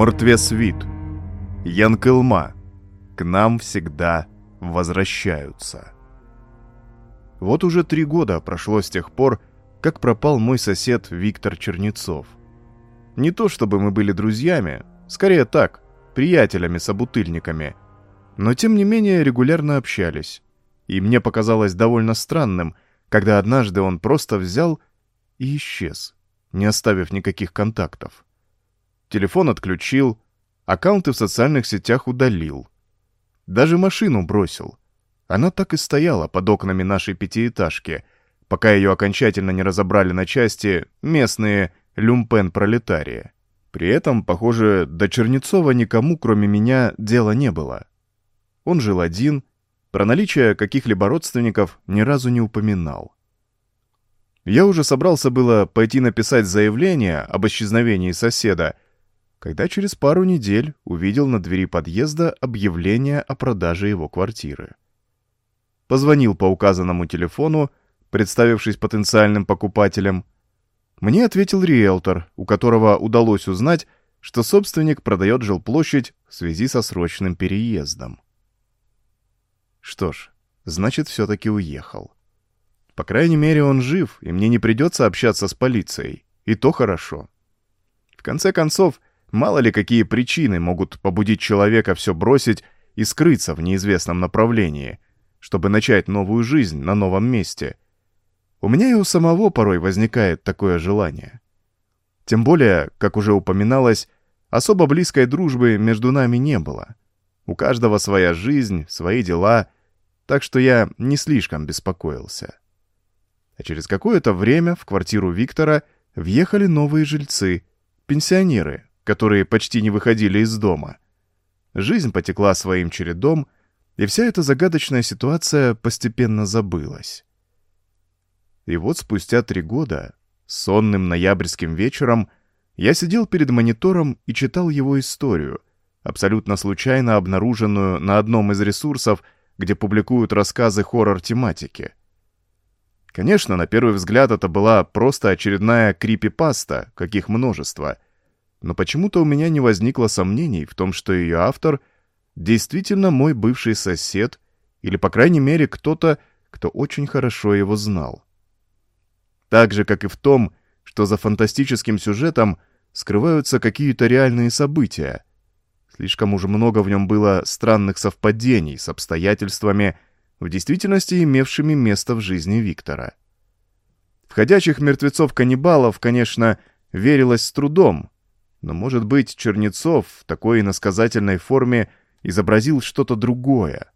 Мертвесвит, Янкылма, к нам всегда возвращаются. Вот уже три года прошло с тех пор, как пропал мой сосед Виктор Чернецов. Не то чтобы мы были друзьями, скорее так, приятелями-собутыльниками, но тем не менее регулярно общались. И мне показалось довольно странным, когда однажды он просто взял и исчез, не оставив никаких контактов. Телефон отключил, аккаунты в социальных сетях удалил. Даже машину бросил. Она так и стояла под окнами нашей пятиэтажки, пока ее окончательно не разобрали на части местные люмпен-пролетарии. При этом, похоже, до Чернецова никому, кроме меня, дела не было. Он жил один, про наличие каких-либо родственников ни разу не упоминал. Я уже собрался было пойти написать заявление об исчезновении соседа, когда через пару недель увидел на двери подъезда объявление о продаже его квартиры. Позвонил по указанному телефону, представившись потенциальным покупателем. Мне ответил риэлтор, у которого удалось узнать, что собственник продает жилплощадь в связи со срочным переездом. Что ж, значит, все-таки уехал. По крайней мере, он жив, и мне не придется общаться с полицией. И то хорошо. В конце концов, Мало ли какие причины могут побудить человека все бросить и скрыться в неизвестном направлении, чтобы начать новую жизнь на новом месте. У меня и у самого порой возникает такое желание. Тем более, как уже упоминалось, особо близкой дружбы между нами не было. У каждого своя жизнь, свои дела, так что я не слишком беспокоился. А через какое-то время в квартиру Виктора въехали новые жильцы, пенсионеры, которые почти не выходили из дома. Жизнь потекла своим чередом, и вся эта загадочная ситуация постепенно забылась. И вот спустя три года, сонным ноябрьским вечером, я сидел перед монитором и читал его историю, абсолютно случайно обнаруженную на одном из ресурсов, где публикуют рассказы хоррор-тематики. Конечно, на первый взгляд это была просто очередная крипипаста, каких множество — но почему-то у меня не возникло сомнений в том, что ее автор действительно мой бывший сосед или, по крайней мере, кто-то, кто очень хорошо его знал. Так же, как и в том, что за фантастическим сюжетом скрываются какие-то реальные события. Слишком уж много в нем было странных совпадений с обстоятельствами, в действительности имевшими место в жизни Виктора. В ходячих мертвецов-каннибалов, конечно, верилось с трудом, но, может быть, Чернецов в такой иносказательной форме изобразил что-то другое,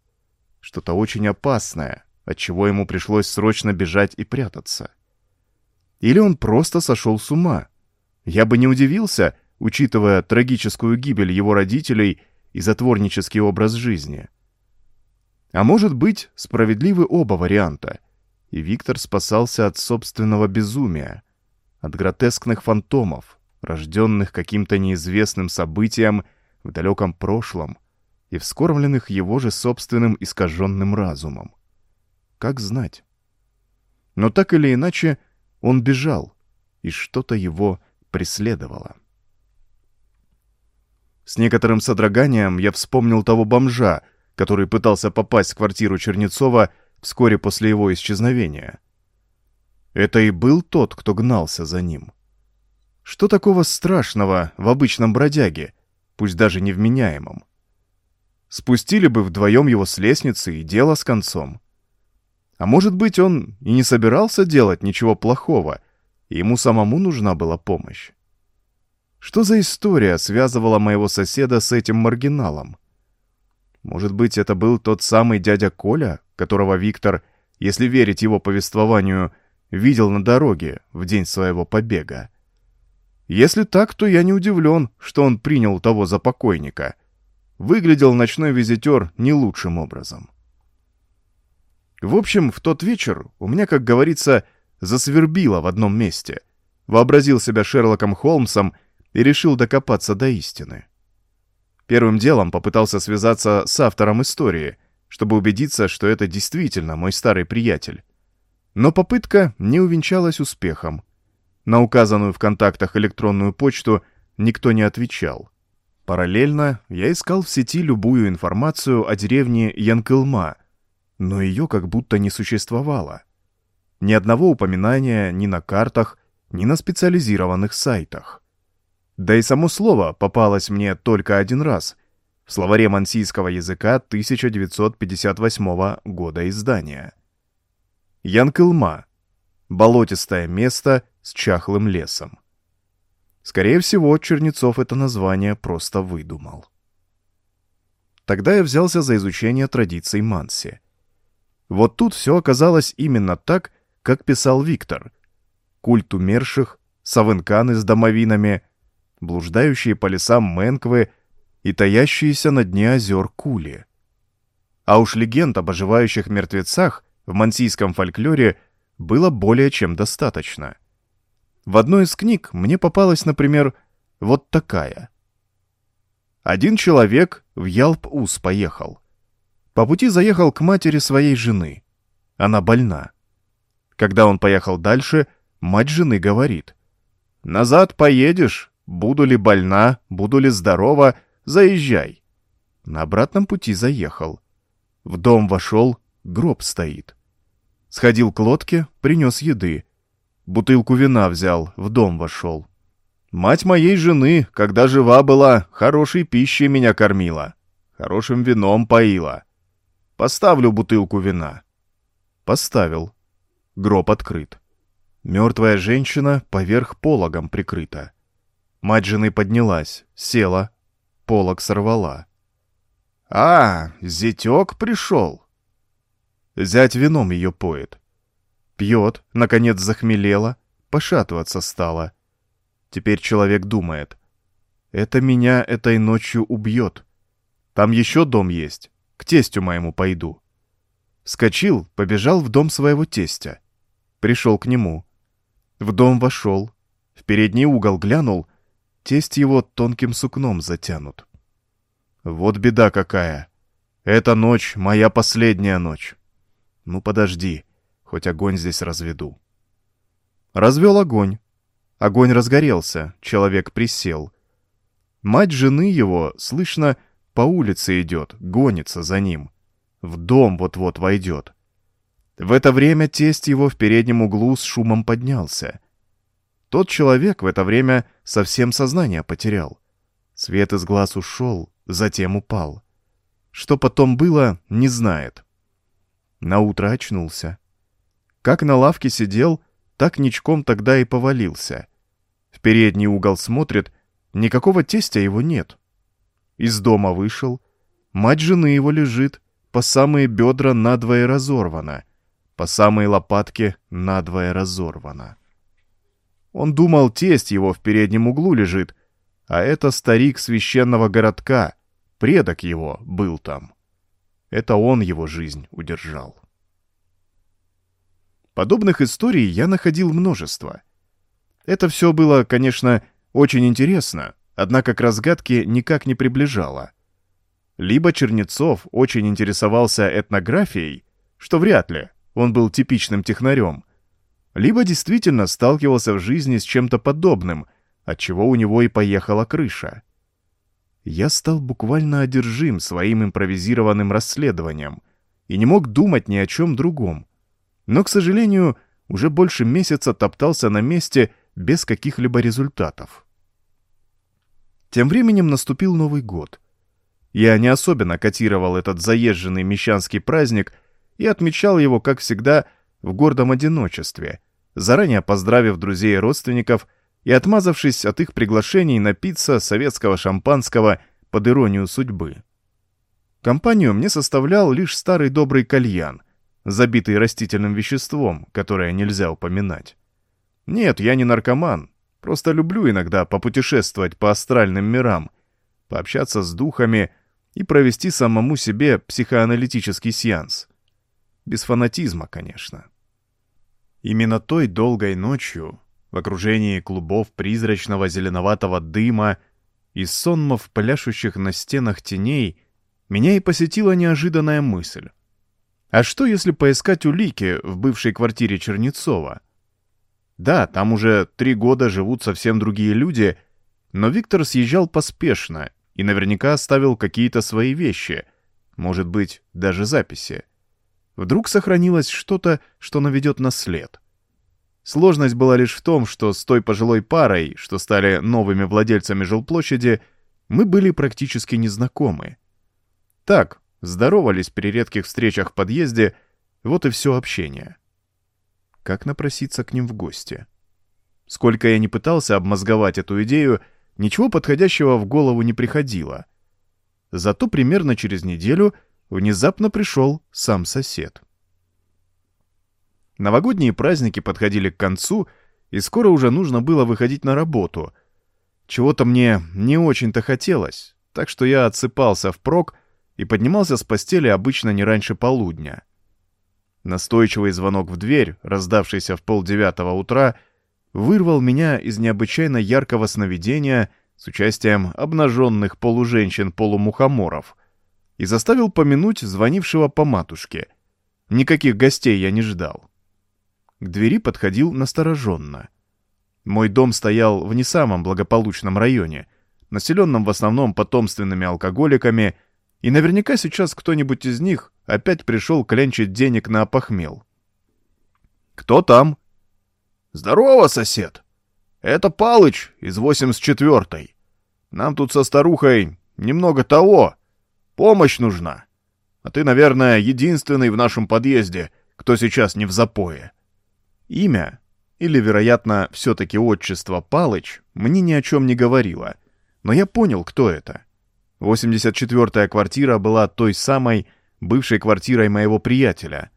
что-то очень опасное, от чего ему пришлось срочно бежать и прятаться. Или он просто сошел с ума. Я бы не удивился, учитывая трагическую гибель его родителей и затворнический образ жизни. А может быть, справедливы оба варианта, и Виктор спасался от собственного безумия, от гротескных фантомов, рожденных каким-то неизвестным событием в далеком прошлом и вскормленных его же собственным искаженным разумом. Как знать? Но так или иначе, он бежал, и что-то его преследовало. С некоторым содроганием я вспомнил того бомжа, который пытался попасть в квартиру Чернецова вскоре после его исчезновения. Это и был тот, кто гнался за ним. Что такого страшного в обычном бродяге, пусть даже невменяемом? Спустили бы вдвоем его с лестницы и дело с концом. А может быть, он и не собирался делать ничего плохого, и ему самому нужна была помощь. Что за история связывала моего соседа с этим маргиналом? Может быть, это был тот самый дядя Коля, которого Виктор, если верить его повествованию, видел на дороге в день своего побега? Если так, то я не удивлен, что он принял того за покойника. Выглядел ночной визитер не лучшим образом. В общем, в тот вечер у меня, как говорится, засвербило в одном месте. Вообразил себя Шерлоком Холмсом и решил докопаться до истины. Первым делом попытался связаться с автором истории, чтобы убедиться, что это действительно мой старый приятель. Но попытка не увенчалась успехом — на указанную в контактах электронную почту никто не отвечал. Параллельно я искал в сети любую информацию о деревне Янкылма, но ее как будто не существовало. Ни одного упоминания ни на картах, ни на специализированных сайтах. Да и само слово попалось мне только один раз в словаре мансийского языка 1958 года издания. Янкылма — болотистое место с чахлым лесом. Скорее всего, Чернецов это название просто выдумал. Тогда я взялся за изучение традиций Манси. Вот тут все оказалось именно так, как писал Виктор. Культ умерших, савынканы с домовинами, блуждающие по лесам Мэнквы и таящиеся на дне озер Кули. А уж легенд об оживающих мертвецах в мансийском фольклоре было более чем достаточно. В одной из книг мне попалась, например, вот такая. Один человек в Ялп-Ус поехал. По пути заехал к матери своей жены. Она больна. Когда он поехал дальше, мать жены говорит. «Назад поедешь, буду ли больна, буду ли здорова, заезжай». На обратном пути заехал. В дом вошел, гроб стоит. Сходил к лодке, принес еды. Бутылку вина взял, в дом вошел. Мать моей жены, когда жива была, хорошей пищей меня кормила. Хорошим вином поила. Поставлю бутылку вина. Поставил. Гроб открыт. Мертвая женщина поверх пологом прикрыта. Мать жены поднялась, села, полог сорвала. «А, зятек пришел!» Зять вином ее поет. Пьет, наконец захмелела, пошатываться стала. Теперь человек думает. Это меня этой ночью убьет. Там еще дом есть, к тестю моему пойду. Вскочил, побежал в дом своего тестя. Пришел к нему. В дом вошел, в передний угол глянул, тесть его тонким сукном затянут. Вот беда какая. Эта ночь моя последняя ночь. Ну подожди, хоть огонь здесь разведу. Развел огонь. Огонь разгорелся, человек присел. Мать жены его, слышно, по улице идет, гонится за ним. В дом вот-вот войдет. В это время тесть его в переднем углу с шумом поднялся. Тот человек в это время совсем сознание потерял. Свет из глаз ушел, затем упал. Что потом было, не знает. Наутро очнулся. Как на лавке сидел, так ничком тогда и повалился. В передний угол смотрит, никакого тестя его нет. Из дома вышел, мать жены его лежит, по самые бедра надвое разорвана, по самые лопатки надвое разорвана. Он думал, тесть его в переднем углу лежит, а это старик священного городка, предок его был там. Это он его жизнь удержал. Подобных историй я находил множество. Это все было, конечно, очень интересно, однако к разгадке никак не приближало. Либо Чернецов очень интересовался этнографией, что вряд ли, он был типичным технарем, либо действительно сталкивался в жизни с чем-то подобным, от чего у него и поехала крыша. Я стал буквально одержим своим импровизированным расследованием и не мог думать ни о чем другом, но, к сожалению, уже больше месяца топтался на месте без каких-либо результатов. Тем временем наступил Новый год. Я не особенно котировал этот заезженный мещанский праздник и отмечал его, как всегда, в гордом одиночестве, заранее поздравив друзей и родственников и отмазавшись от их приглашений напиться советского шампанского под иронию судьбы. Компанию мне составлял лишь старый добрый кальян — забитый растительным веществом, которое нельзя упоминать. Нет, я не наркоман, просто люблю иногда попутешествовать по астральным мирам, пообщаться с духами и провести самому себе психоаналитический сеанс. Без фанатизма, конечно. Именно той долгой ночью, в окружении клубов призрачного зеленоватого дыма и сонмов пляшущих на стенах теней, меня и посетила неожиданная мысль. А что, если поискать улики в бывшей квартире Чернецова? Да, там уже три года живут совсем другие люди, но Виктор съезжал поспешно и наверняка оставил какие-то свои вещи, может быть, даже записи. Вдруг сохранилось что-то, что наведет на след. Сложность была лишь в том, что с той пожилой парой, что стали новыми владельцами жилплощади, мы были практически незнакомы. Так, здоровались при редких встречах в подъезде, вот и все общение. Как напроситься к ним в гости? Сколько я не пытался обмозговать эту идею, ничего подходящего в голову не приходило. Зато примерно через неделю внезапно пришел сам сосед. Новогодние праздники подходили к концу, и скоро уже нужно было выходить на работу. Чего-то мне не очень-то хотелось, так что я отсыпался впрок и поднимался с постели обычно не раньше полудня. Настойчивый звонок в дверь, раздавшийся в полдевятого утра, вырвал меня из необычайно яркого сновидения с участием обнаженных полуженщин-полумухоморов и заставил помянуть звонившего по матушке. Никаких гостей я не ждал. К двери подходил настороженно. Мой дом стоял в не самом благополучном районе, населенном в основном потомственными алкоголиками, и наверняка сейчас кто-нибудь из них опять пришел клянчить денег на опохмел. «Кто там?» «Здорово, сосед! Это Палыч из 84-й. Нам тут со старухой немного того. Помощь нужна. А ты, наверное, единственный в нашем подъезде, кто сейчас не в запое». Имя, или, вероятно, все-таки отчество Палыч, мне ни о чем не говорило, но я понял, кто это. 84-я квартира была той самой бывшей квартирой моего приятеля.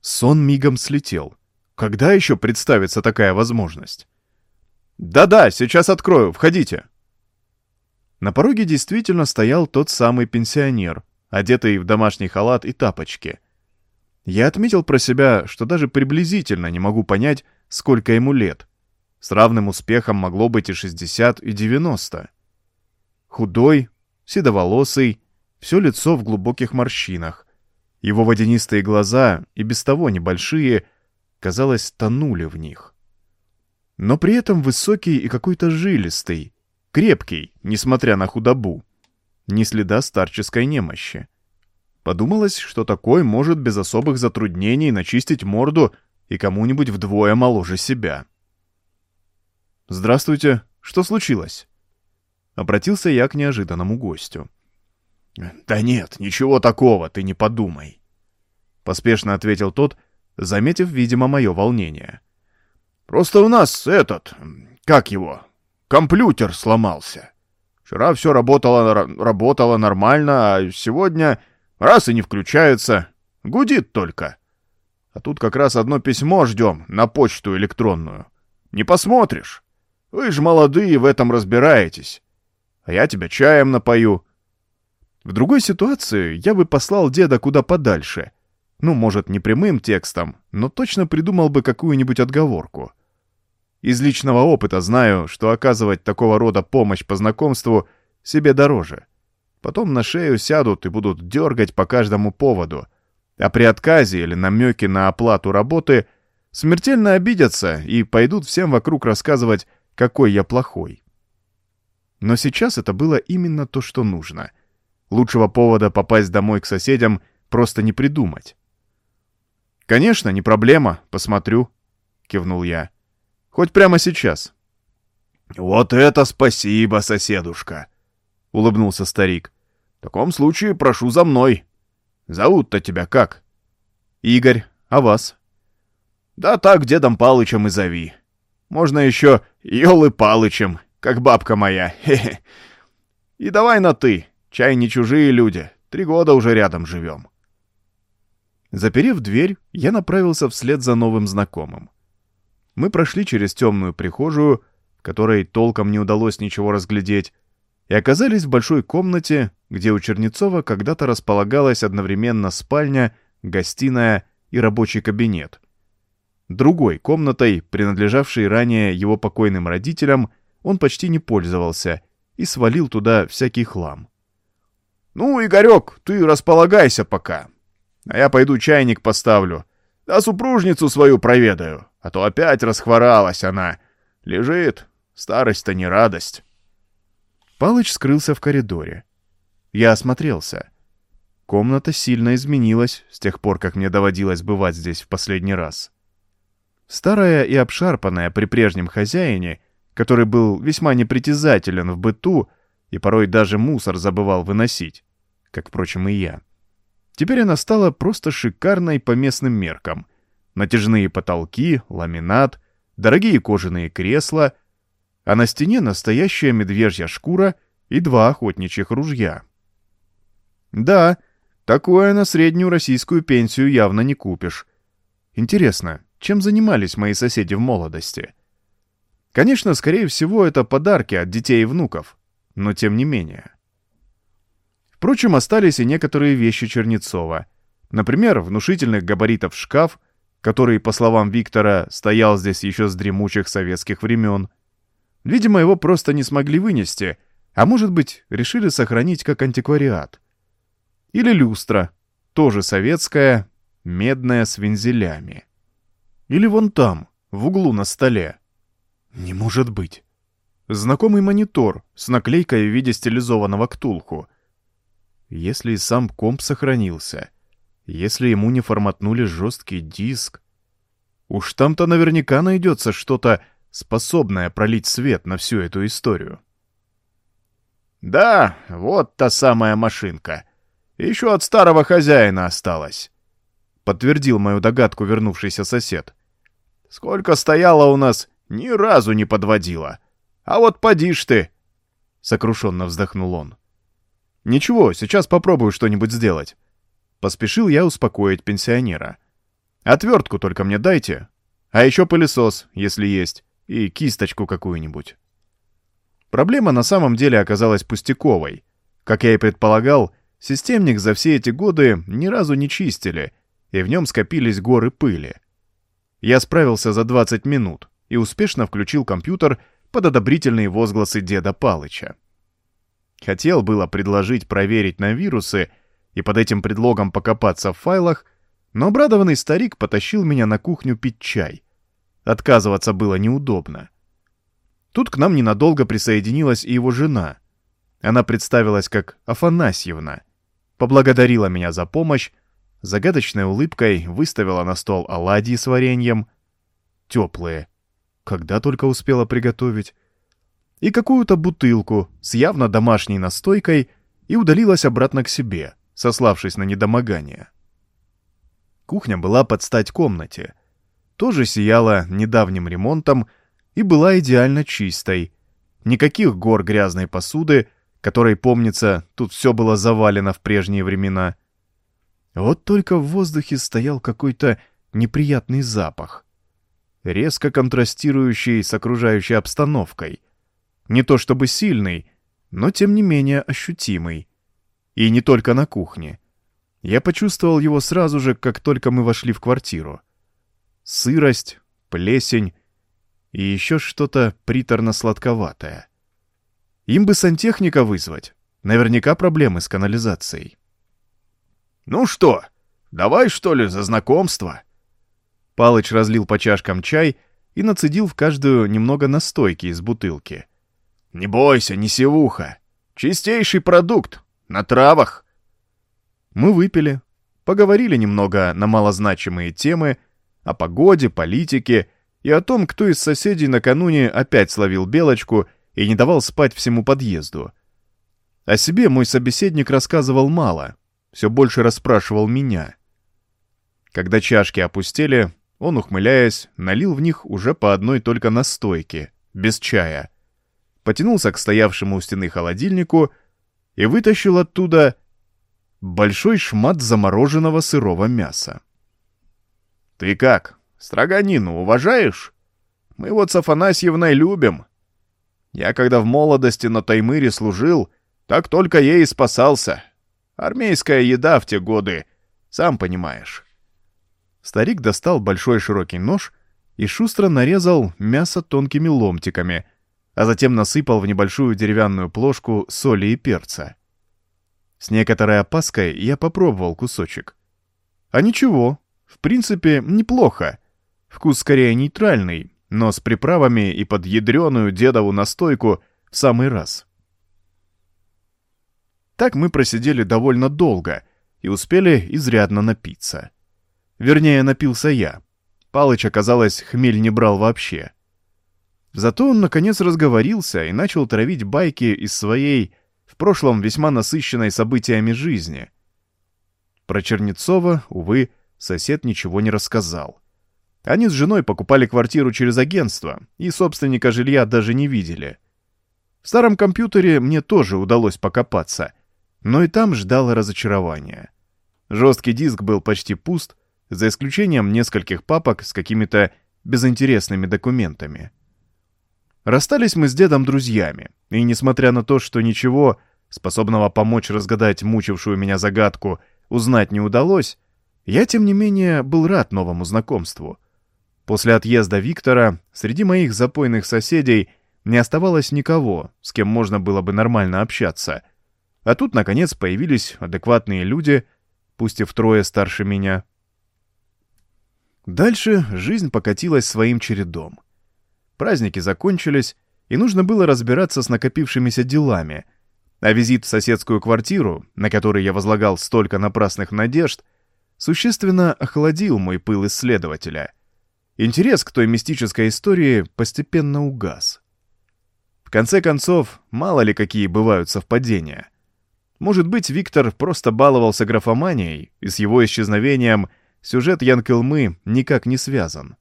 Сон мигом слетел. Когда еще представится такая возможность? «Да-да, сейчас открою, входите!» На пороге действительно стоял тот самый пенсионер, одетый в домашний халат и тапочки — я отметил про себя, что даже приблизительно не могу понять, сколько ему лет. С равным успехом могло быть и 60, и 90. Худой, седоволосый, все лицо в глубоких морщинах. Его водянистые глаза, и без того небольшие, казалось, тонули в них. Но при этом высокий и какой-то жилистый, крепкий, несмотря на худобу. Ни следа старческой немощи. Подумалось, что такой может без особых затруднений начистить морду и кому-нибудь вдвое моложе себя. «Здравствуйте, что случилось?» Обратился я к неожиданному гостю. «Да нет, ничего такого, ты не подумай», — поспешно ответил тот, заметив, видимо, мое волнение. «Просто у нас этот, как его, компьютер сломался. Вчера все работало, работало нормально, а сегодня Раз и не включается. Гудит только. А тут как раз одно письмо ждем на почту электронную. Не посмотришь. Вы же молодые, в этом разбираетесь. А я тебя чаем напою. В другой ситуации я бы послал деда куда подальше. Ну, может, не прямым текстом, но точно придумал бы какую-нибудь отговорку. Из личного опыта знаю, что оказывать такого рода помощь по знакомству себе дороже. Потом на шею сядут и будут дергать по каждому поводу. А при отказе или намеке на оплату работы смертельно обидятся и пойдут всем вокруг рассказывать, какой я плохой. Но сейчас это было именно то, что нужно. Лучшего повода попасть домой к соседям просто не придумать. «Конечно, не проблема, посмотрю», — кивнул я. «Хоть прямо сейчас». «Вот это спасибо, соседушка!» — улыбнулся старик. «В таком случае прошу за мной. Зовут-то тебя как?» «Игорь. А вас?» «Да так Дедом Палычем и зови. Можно еще Ёлы Палычем, как бабка моя. И давай на «ты». Чай не чужие люди. Три года уже рядом живем». Заперев дверь, я направился вслед за новым знакомым. Мы прошли через темную прихожую, которой толком не удалось ничего разглядеть, и оказались в большой комнате, где у Чернецова когда-то располагалась одновременно спальня, гостиная и рабочий кабинет. Другой комнатой, принадлежавшей ранее его покойным родителям, он почти не пользовался и свалил туда всякий хлам. «Ну, Игорек, ты располагайся пока, а я пойду чайник поставлю, да супружницу свою проведаю, а то опять расхворалась она. Лежит, старость-то не радость». Палыч скрылся в коридоре. Я осмотрелся. Комната сильно изменилась с тех пор, как мне доводилось бывать здесь в последний раз. Старая и обшарпанная при прежнем хозяине, который был весьма непритязателен в быту и порой даже мусор забывал выносить, как, впрочем, и я. Теперь она стала просто шикарной по местным меркам. Натяжные потолки, ламинат, дорогие кожаные кресла, а на стене настоящая медвежья шкура и два охотничьих ружья. Да, такое на среднюю российскую пенсию явно не купишь. Интересно, чем занимались мои соседи в молодости? Конечно, скорее всего, это подарки от детей и внуков, но тем не менее. Впрочем, остались и некоторые вещи Чернецова. Например, внушительных габаритов шкаф, который, по словам Виктора, стоял здесь еще с дремучих советских времен. Видимо, его просто не смогли вынести, а может быть, решили сохранить как антиквариат. Или люстра, тоже советская, медная с вензелями. Или вон там, в углу на столе. Не может быть. Знакомый монитор с наклейкой в виде стилизованного ктулху — если и сам комп сохранился, если ему не форматнули жесткий диск, уж там-то наверняка найдется что-то, способное пролить свет на всю эту историю. «Да, вот та самая машинка. Еще от старого хозяина осталась», — подтвердил мою догадку вернувшийся сосед. «Сколько стояла у нас, ни разу не подводила. А вот поди ж ты!» — сокрушенно вздохнул он. «Ничего, сейчас попробую что-нибудь сделать». Поспешил я успокоить пенсионера. «Отвертку только мне дайте. А еще пылесос, если есть, и кисточку какую-нибудь». Проблема на самом деле оказалась пустяковой. Как я и предполагал, системник за все эти годы ни разу не чистили, и в нем скопились горы пыли. Я справился за 20 минут и успешно включил компьютер под одобрительные возгласы деда Палыча. Хотел было предложить проверить на вирусы и под этим предлогом покопаться в файлах, но обрадованный старик потащил меня на кухню пить чай. Отказываться было неудобно. Тут к нам ненадолго присоединилась и его жена. Она представилась как Афанасьевна, поблагодарила меня за помощь, загадочной улыбкой выставила на стол оладьи с вареньем. Теплые. Когда только успела приготовить и какую-то бутылку с явно домашней настойкой и удалилась обратно к себе, сославшись на недомогание. Кухня была под стать комнате, тоже сияла недавним ремонтом и была идеально чистой. Никаких гор грязной посуды, которой, помнится, тут все было завалено в прежние времена. Вот только в воздухе стоял какой-то неприятный запах, резко контрастирующий с окружающей обстановкой — не то чтобы сильный, но тем не менее ощутимый. И не только на кухне. Я почувствовал его сразу же, как только мы вошли в квартиру. Сырость, плесень и еще что-то приторно-сладковатое. Им бы сантехника вызвать. Наверняка проблемы с канализацией. «Ну что, давай что ли за знакомство?» Палыч разлил по чашкам чай и нацедил в каждую немного настойки из бутылки. Не бойся, не севуха. Чистейший продукт. На травах. Мы выпили, поговорили немного на малозначимые темы, о погоде, политике и о том, кто из соседей накануне опять словил белочку и не давал спать всему подъезду. О себе мой собеседник рассказывал мало, все больше расспрашивал меня. Когда чашки опустели, он, ухмыляясь, налил в них уже по одной только настойке, без чая — потянулся к стоявшему у стены холодильнику и вытащил оттуда большой шмат замороженного сырого мяса. «Ты как, строганину уважаешь? Мы вот с Афанасьевной любим. Я когда в молодости на Таймыре служил, так только ей и спасался. Армейская еда в те годы, сам понимаешь». Старик достал большой широкий нож и шустро нарезал мясо тонкими ломтиками — а затем насыпал в небольшую деревянную плошку соли и перца. С некоторой опаской я попробовал кусочек. А ничего, в принципе, неплохо. Вкус скорее нейтральный, но с приправами и под ядреную дедову настойку в самый раз. Так мы просидели довольно долго и успели изрядно напиться. Вернее, напился я. Палыч, оказалось, хмель не брал вообще. Зато он, наконец, разговорился и начал травить байки из своей, в прошлом весьма насыщенной событиями жизни. Про Чернецова, увы, сосед ничего не рассказал. Они с женой покупали квартиру через агентство, и собственника жилья даже не видели. В старом компьютере мне тоже удалось покопаться, но и там ждало разочарование. Жесткий диск был почти пуст, за исключением нескольких папок с какими-то безинтересными документами. Расстались мы с дедом друзьями, и несмотря на то, что ничего, способного помочь разгадать мучившую меня загадку, узнать не удалось, я, тем не менее, был рад новому знакомству. После отъезда Виктора среди моих запойных соседей не оставалось никого, с кем можно было бы нормально общаться. А тут, наконец, появились адекватные люди, пусть и втрое старше меня. Дальше жизнь покатилась своим чередом. Праздники закончились, и нужно было разбираться с накопившимися делами, а визит в соседскую квартиру, на который я возлагал столько напрасных надежд, существенно охладил мой пыл исследователя. Интерес к той мистической истории постепенно угас. В конце концов, мало ли какие бывают совпадения. Может быть, Виктор просто баловался графоманией, и с его исчезновением сюжет Янкелмы никак не связан.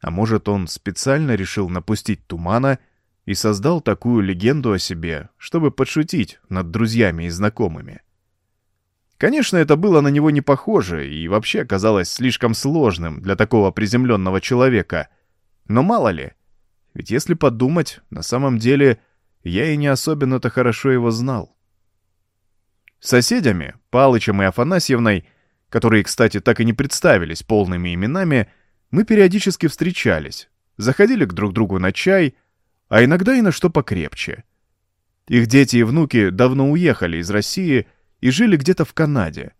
А может, он специально решил напустить тумана и создал такую легенду о себе, чтобы подшутить над друзьями и знакомыми. Конечно, это было на него не похоже и вообще казалось слишком сложным для такого приземленного человека. Но мало ли, ведь если подумать, на самом деле я и не особенно-то хорошо его знал. С соседями, Палычем и Афанасьевной, которые, кстати, так и не представились полными именами, мы периодически встречались, заходили к друг другу на чай, а иногда и на что покрепче. Их дети и внуки давно уехали из России и жили где-то в Канаде.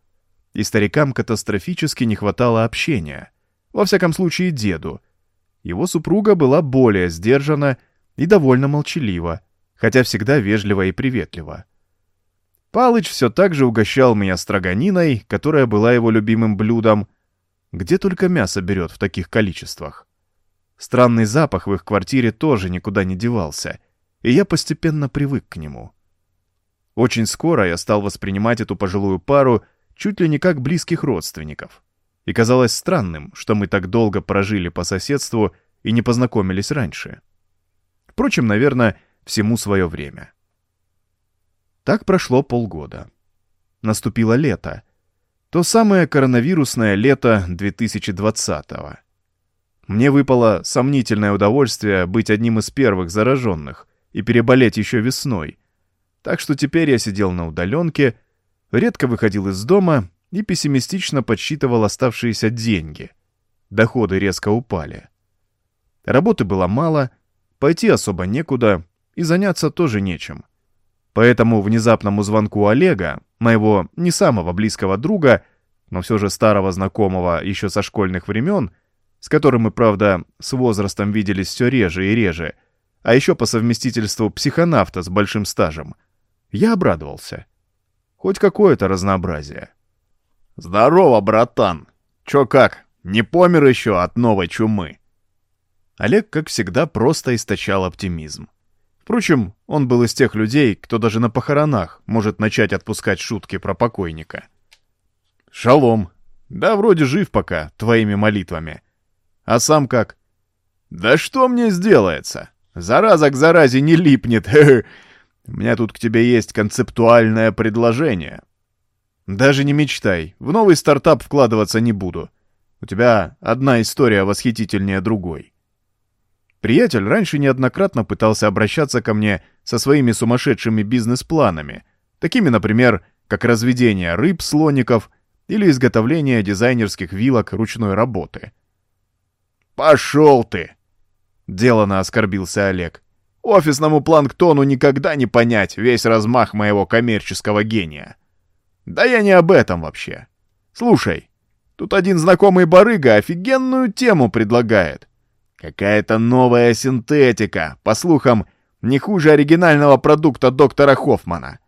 И старикам катастрофически не хватало общения. Во всяком случае, деду. Его супруга была более сдержана и довольно молчалива, хотя всегда вежлива и приветлива. Палыч все так же угощал меня строганиной, которая была его любимым блюдом, где только мясо берет в таких количествах. Странный запах в их квартире тоже никуда не девался, и я постепенно привык к нему. Очень скоро я стал воспринимать эту пожилую пару чуть ли не как близких родственников. И казалось странным, что мы так долго прожили по соседству и не познакомились раньше. Впрочем, наверное, всему свое время. Так прошло полгода. Наступило лето — то самое коронавирусное лето 2020-го. Мне выпало сомнительное удовольствие быть одним из первых зараженных и переболеть еще весной. Так что теперь я сидел на удаленке, редко выходил из дома и пессимистично подсчитывал оставшиеся деньги. Доходы резко упали. Работы было мало, пойти особо некуда и заняться тоже нечем. Поэтому внезапному звонку Олега, моего не самого близкого друга, но все же старого знакомого еще со школьных времен, с которым мы, правда, с возрастом виделись все реже и реже, а еще по совместительству психонавта с большим стажем, я обрадовался. Хоть какое-то разнообразие. «Здорово, братан! Чё как, не помер еще от новой чумы?» Олег, как всегда, просто источал оптимизм. Впрочем, он был из тех людей, кто даже на похоронах может начать отпускать шутки про покойника. «Шалом. Да вроде жив пока, твоими молитвами. А сам как?» «Да что мне сделается? Зараза к заразе не липнет. У меня тут к тебе есть концептуальное предложение». «Даже не мечтай. В новый стартап вкладываться не буду. У тебя одна история восхитительнее другой». Приятель раньше неоднократно пытался обращаться ко мне со своими сумасшедшими бизнес-планами, такими, например, как разведение рыб-слоников или изготовление дизайнерских вилок ручной работы. «Пошел ты!» — делано оскорбился Олег. «Офисному планктону никогда не понять весь размах моего коммерческого гения. Да я не об этом вообще. Слушай, тут один знакомый барыга офигенную тему предлагает — Какая-то новая синтетика, по слухам, не хуже оригинального продукта доктора Хоффмана.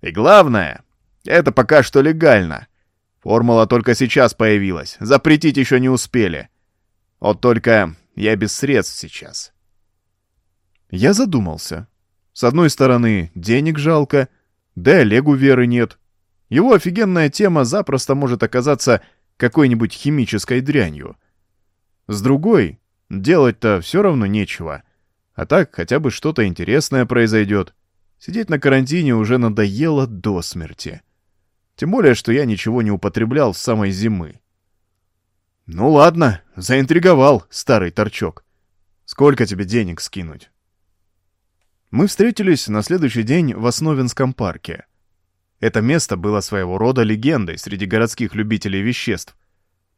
И главное, это пока что легально. Формула только сейчас появилась, запретить еще не успели. Вот только я без средств сейчас. Я задумался. С одной стороны, денег жалко, да и Олегу веры нет. Его офигенная тема запросто может оказаться какой-нибудь химической дрянью. С другой, делать-то все равно нечего. А так хотя бы что-то интересное произойдет. Сидеть на карантине уже надоело до смерти. Тем более, что я ничего не употреблял с самой зимы. Ну ладно, заинтриговал, старый торчок. Сколько тебе денег скинуть? Мы встретились на следующий день в Основинском парке. Это место было своего рода легендой среди городских любителей веществ.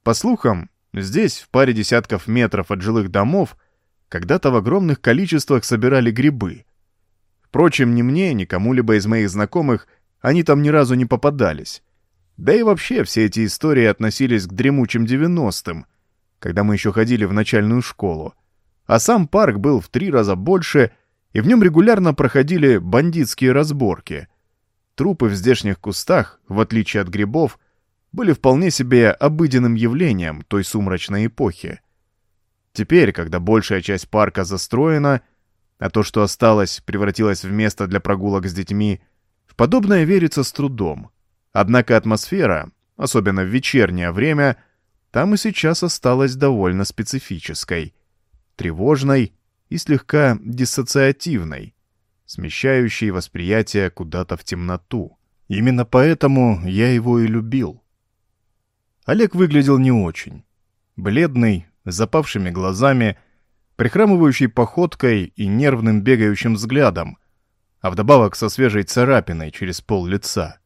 По слухам, здесь, в паре десятков метров от жилых домов, когда-то в огромных количествах собирали грибы. Впрочем, ни мне, ни кому-либо из моих знакомых они там ни разу не попадались. Да и вообще все эти истории относились к дремучим 90-м, когда мы еще ходили в начальную школу. А сам парк был в три раза больше, и в нем регулярно проходили бандитские разборки. Трупы в здешних кустах, в отличие от грибов, были вполне себе обыденным явлением той сумрачной эпохи. Теперь, когда большая часть парка застроена, а то, что осталось, превратилось в место для прогулок с детьми, в подобное верится с трудом. Однако атмосфера, особенно в вечернее время, там и сейчас осталась довольно специфической, тревожной и слегка диссоциативной, смещающей восприятие куда-то в темноту. Именно поэтому я его и любил. Олег выглядел не очень. Бледный, с запавшими глазами, прихрамывающей походкой и нервным бегающим взглядом, а вдобавок со свежей царапиной через пол лица.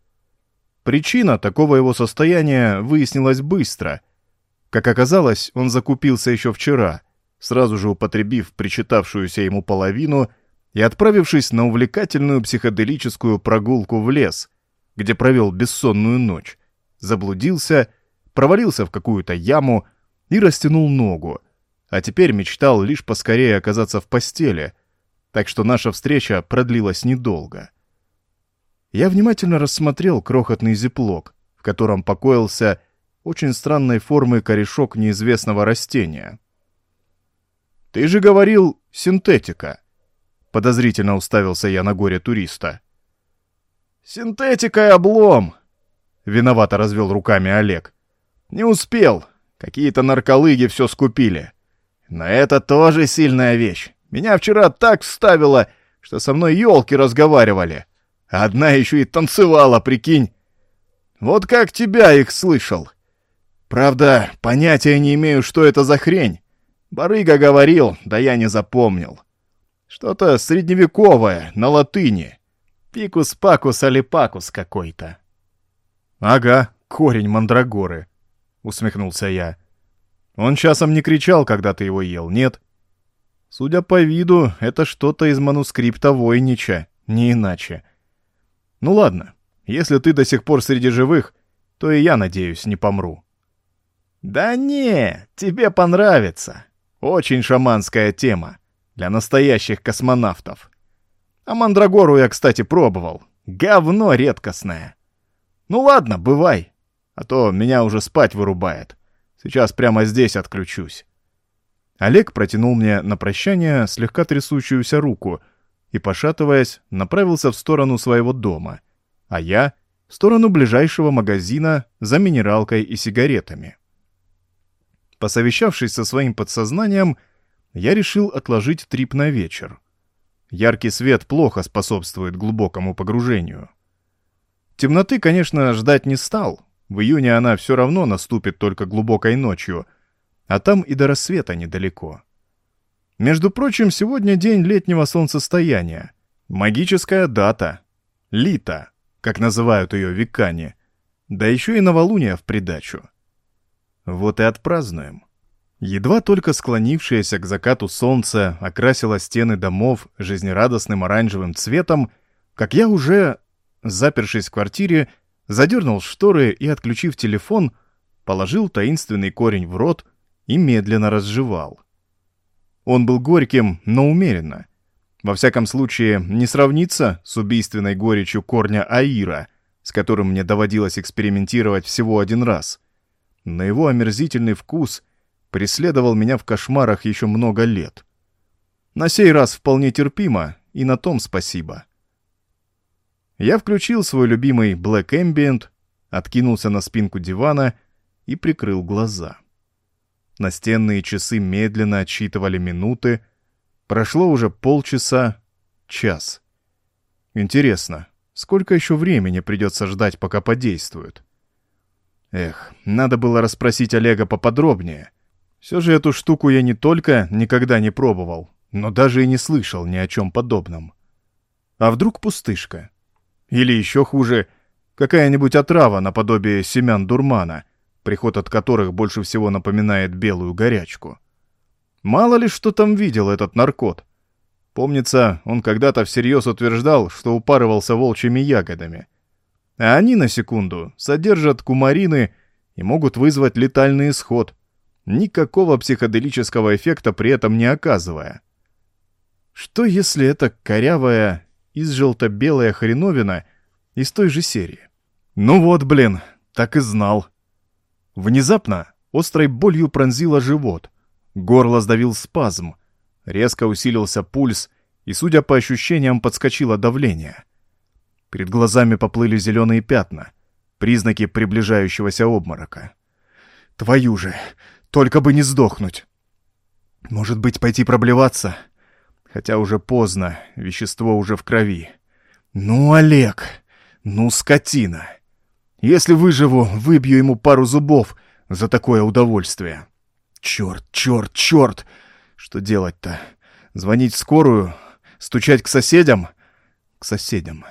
Причина такого его состояния выяснилась быстро. Как оказалось, он закупился еще вчера, сразу же употребив причитавшуюся ему половину и отправившись на увлекательную психоделическую прогулку в лес, где провел бессонную ночь, заблудился, провалился в какую-то яму и растянул ногу, а теперь мечтал лишь поскорее оказаться в постели, так что наша встреча продлилась недолго. Я внимательно рассмотрел крохотный зиплок, в котором покоился очень странной формы корешок неизвестного растения. «Ты же говорил, синтетика!» Подозрительно уставился я на горе туриста. «Синтетика и облом!» Виновато развел руками Олег. «Не успел. Какие-то нарколыги все скупили. Но это тоже сильная вещь. Меня вчера так вставило, что со мной елки разговаривали. Одна еще и танцевала, прикинь. Вот как тебя их слышал. Правда, понятия не имею, что это за хрень. Барыга говорил, да я не запомнил. Что-то средневековое, на латыни. Пикус-пакус алипакус какой-то. Ага, корень мандрагоры, усмехнулся я. Он часом не кричал, когда ты его ел, нет? Судя по виду, это что-то из манускрипта Войнича, не иначе. — ну ладно, если ты до сих пор среди живых, то и я, надеюсь, не помру. Да не, тебе понравится. Очень шаманская тема. Для настоящих космонавтов. А мандрагору я, кстати, пробовал. Говно редкостное. Ну ладно, бывай. А то меня уже спать вырубает. Сейчас прямо здесь отключусь. Олег протянул мне на прощание слегка трясущуюся руку — и, пошатываясь, направился в сторону своего дома, а я — в сторону ближайшего магазина за минералкой и сигаретами. Посовещавшись со своим подсознанием, я решил отложить трип на вечер. Яркий свет плохо способствует глубокому погружению. Темноты, конечно, ждать не стал. В июне она все равно наступит только глубокой ночью, а там и до рассвета недалеко. Между прочим, сегодня день летнего солнцестояния. Магическая дата. Лита, как называют ее векане. Да еще и новолуние в придачу. Вот и отпразднуем. Едва только склонившееся к закату солнце окрасило стены домов жизнерадостным оранжевым цветом, как я уже, запершись в квартире, задернул шторы и, отключив телефон, положил таинственный корень в рот и медленно разжевал. Он был горьким, но умеренно. Во всяком случае, не сравнится с убийственной горечью корня Аира, с которым мне доводилось экспериментировать всего один раз. Но его омерзительный вкус преследовал меня в кошмарах еще много лет. На сей раз вполне терпимо, и на том спасибо. Я включил свой любимый Black Ambient, откинулся на спинку дивана и прикрыл глаза. Настенные часы медленно отсчитывали минуты. Прошло уже полчаса, час. Интересно, сколько еще времени придется ждать, пока подействует? Эх, надо было расспросить Олега поподробнее. Все же эту штуку я не только никогда не пробовал, но даже и не слышал ни о чем подобном. А вдруг пустышка? Или еще хуже, какая-нибудь отрава наподобие семян дурмана — приход от которых больше всего напоминает белую горячку. Мало ли что там видел этот наркот. Помнится, он когда-то всерьез утверждал, что упарывался волчьими ягодами. А они, на секунду, содержат кумарины и могут вызвать летальный исход, никакого психоделического эффекта при этом не оказывая. Что если это корявая из желто-белая хреновина из той же серии? Ну вот, блин, так и знал. Внезапно острой болью пронзило живот. Горло сдавил спазм. Резко усилился пульс, и, судя по ощущениям, подскочило давление. Перед глазами поплыли зеленые пятна, признаки приближающегося обморока. «Твою же! Только бы не сдохнуть!» «Может быть, пойти проблеваться?» Хотя уже поздно, вещество уже в крови. «Ну, Олег! Ну, скотина!» Если выживу, выбью ему пару зубов за такое удовольствие. Черт, черт, черт! Что делать-то? Звонить в скорую? Стучать к соседям? К соседям.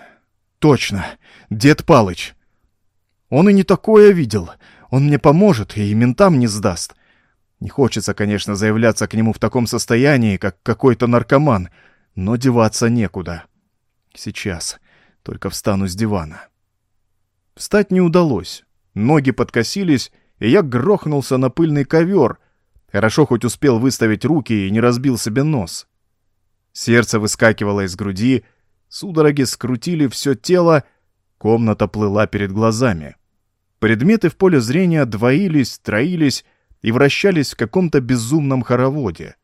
Точно, дед Палыч. Он и не такое видел. Он мне поможет и ментам не сдаст. Не хочется, конечно, заявляться к нему в таком состоянии, как какой-то наркоман, но деваться некуда. Сейчас. Только встану с дивана. Встать не удалось. Ноги подкосились, и я грохнулся на пыльный ковер. Хорошо хоть успел выставить руки и не разбил себе нос. Сердце выскакивало из груди, судороги скрутили все тело, комната плыла перед глазами. Предметы в поле зрения двоились, троились и вращались в каком-то безумном хороводе.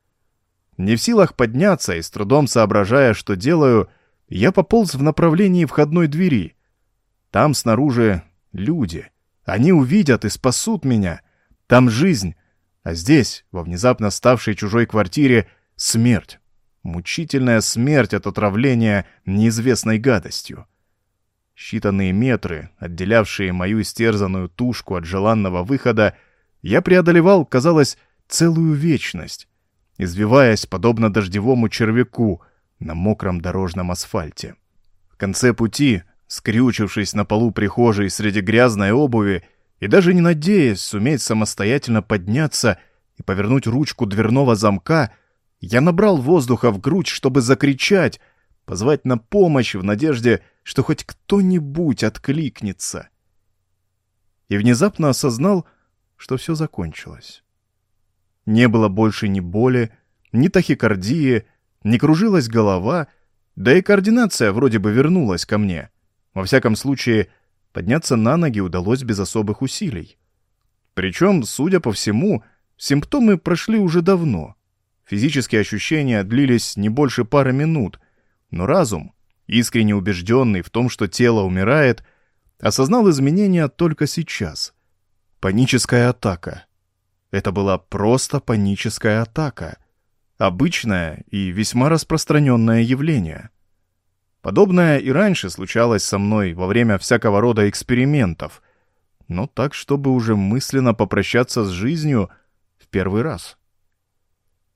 Не в силах подняться и с трудом соображая, что делаю, я пополз в направлении входной двери — там снаружи люди. Они увидят и спасут меня. Там жизнь. А здесь, во внезапно ставшей чужой квартире, смерть. Мучительная смерть от отравления неизвестной гадостью. Считанные метры, отделявшие мою истерзанную тушку от желанного выхода, я преодолевал, казалось, целую вечность, извиваясь, подобно дождевому червяку, на мокром дорожном асфальте. В конце пути скрючившись на полу прихожей среди грязной обуви и даже не надеясь суметь самостоятельно подняться и повернуть ручку дверного замка, я набрал воздуха в грудь, чтобы закричать, позвать на помощь в надежде, что хоть кто-нибудь откликнется. И внезапно осознал, что все закончилось. Не было больше ни боли, ни тахикардии, не кружилась голова, да и координация вроде бы вернулась ко мне — во всяком случае, подняться на ноги удалось без особых усилий. Причем, судя по всему, симптомы прошли уже давно. Физические ощущения длились не больше пары минут, но разум, искренне убежденный в том, что тело умирает, осознал изменения только сейчас. Паническая атака. Это была просто паническая атака. Обычное и весьма распространенное явление — Подобное и раньше случалось со мной во время всякого рода экспериментов, но так, чтобы уже мысленно попрощаться с жизнью в первый раз.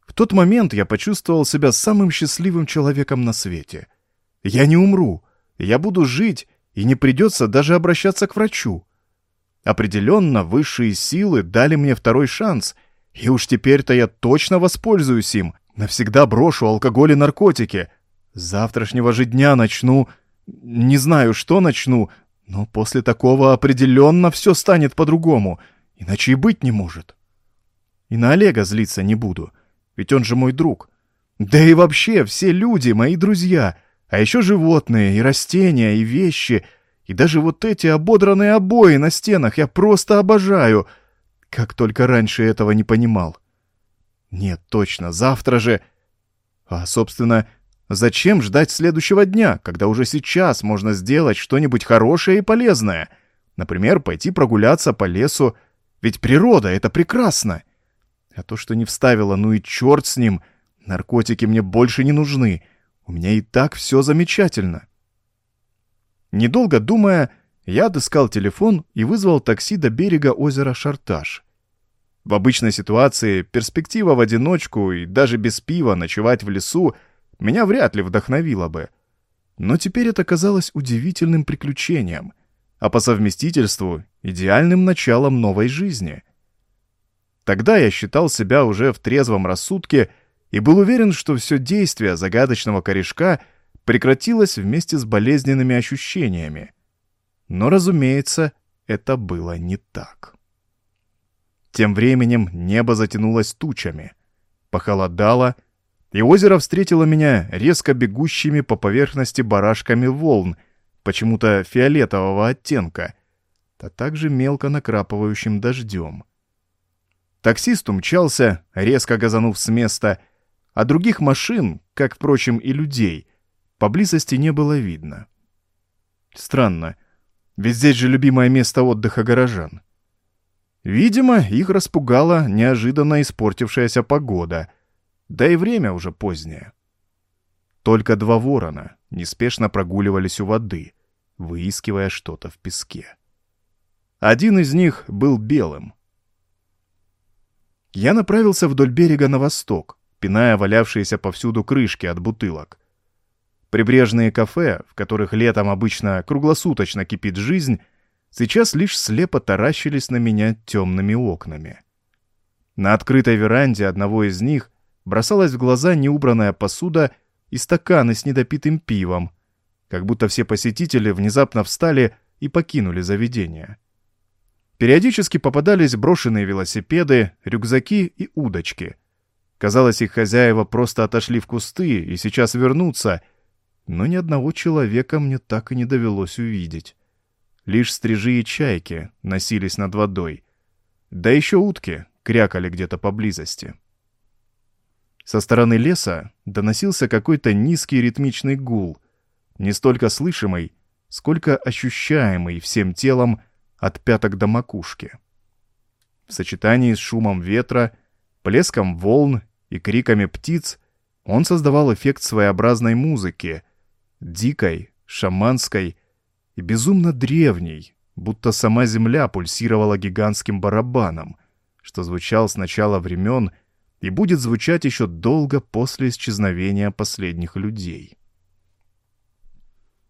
В тот момент я почувствовал себя самым счастливым человеком на свете. Я не умру, я буду жить, и не придется даже обращаться к врачу. Определенно, высшие силы дали мне второй шанс, и уж теперь-то я точно воспользуюсь им, навсегда брошу алкоголь и наркотики — с завтрашнего же дня начну... Не знаю, что начну, но после такого определенно все станет по-другому, иначе и быть не может. И на Олега злиться не буду, ведь он же мой друг. Да и вообще все люди мои друзья, а еще животные, и растения, и вещи, и даже вот эти ободранные обои на стенах я просто обожаю, как только раньше этого не понимал. Нет, точно, завтра же... А, собственно, зачем ждать следующего дня, когда уже сейчас можно сделать что-нибудь хорошее и полезное? Например, пойти прогуляться по лесу, ведь природа — это прекрасно. А то, что не вставила, ну и черт с ним, наркотики мне больше не нужны. У меня и так все замечательно. Недолго думая, я отыскал телефон и вызвал такси до берега озера Шарташ. В обычной ситуации перспектива в одиночку и даже без пива ночевать в лесу меня вряд ли вдохновила бы. Но теперь это казалось удивительным приключением, а по совместительству — идеальным началом новой жизни. Тогда я считал себя уже в трезвом рассудке и был уверен, что все действие загадочного корешка прекратилось вместе с болезненными ощущениями. Но, разумеется, это было не так. Тем временем небо затянулось тучами. Похолодало, и озеро встретило меня резко бегущими по поверхности барашками волн, почему-то фиолетового оттенка, а также мелко накрапывающим дождем. Таксист умчался, резко газанув с места, а других машин, как, впрочем, и людей, поблизости не было видно. Странно, ведь здесь же любимое место отдыха горожан. Видимо, их распугала неожиданно испортившаяся погода, да и время уже позднее. Только два ворона неспешно прогуливались у воды, выискивая что-то в песке. Один из них был белым. Я направился вдоль берега на восток, пиная валявшиеся повсюду крышки от бутылок. Прибрежные кафе, в которых летом обычно круглосуточно кипит жизнь, сейчас лишь слепо таращились на меня темными окнами. На открытой веранде одного из них бросалась в глаза неубранная посуда и стаканы с недопитым пивом, как будто все посетители внезапно встали и покинули заведение. Периодически попадались брошенные велосипеды, рюкзаки и удочки. Казалось, их хозяева просто отошли в кусты и сейчас вернутся, но ни одного человека мне так и не довелось увидеть. Лишь стрижи и чайки носились над водой. Да еще утки крякали где-то поблизости. Со стороны леса доносился какой-то низкий ритмичный гул, не столько слышимый, сколько ощущаемый всем телом от пяток до макушки. В сочетании с шумом ветра, плеском волн и криками птиц он создавал эффект своеобразной музыки, дикой, шаманской и безумно древний, будто сама земля пульсировала гигантским барабаном, что звучал с начала времен и будет звучать еще долго после исчезновения последних людей.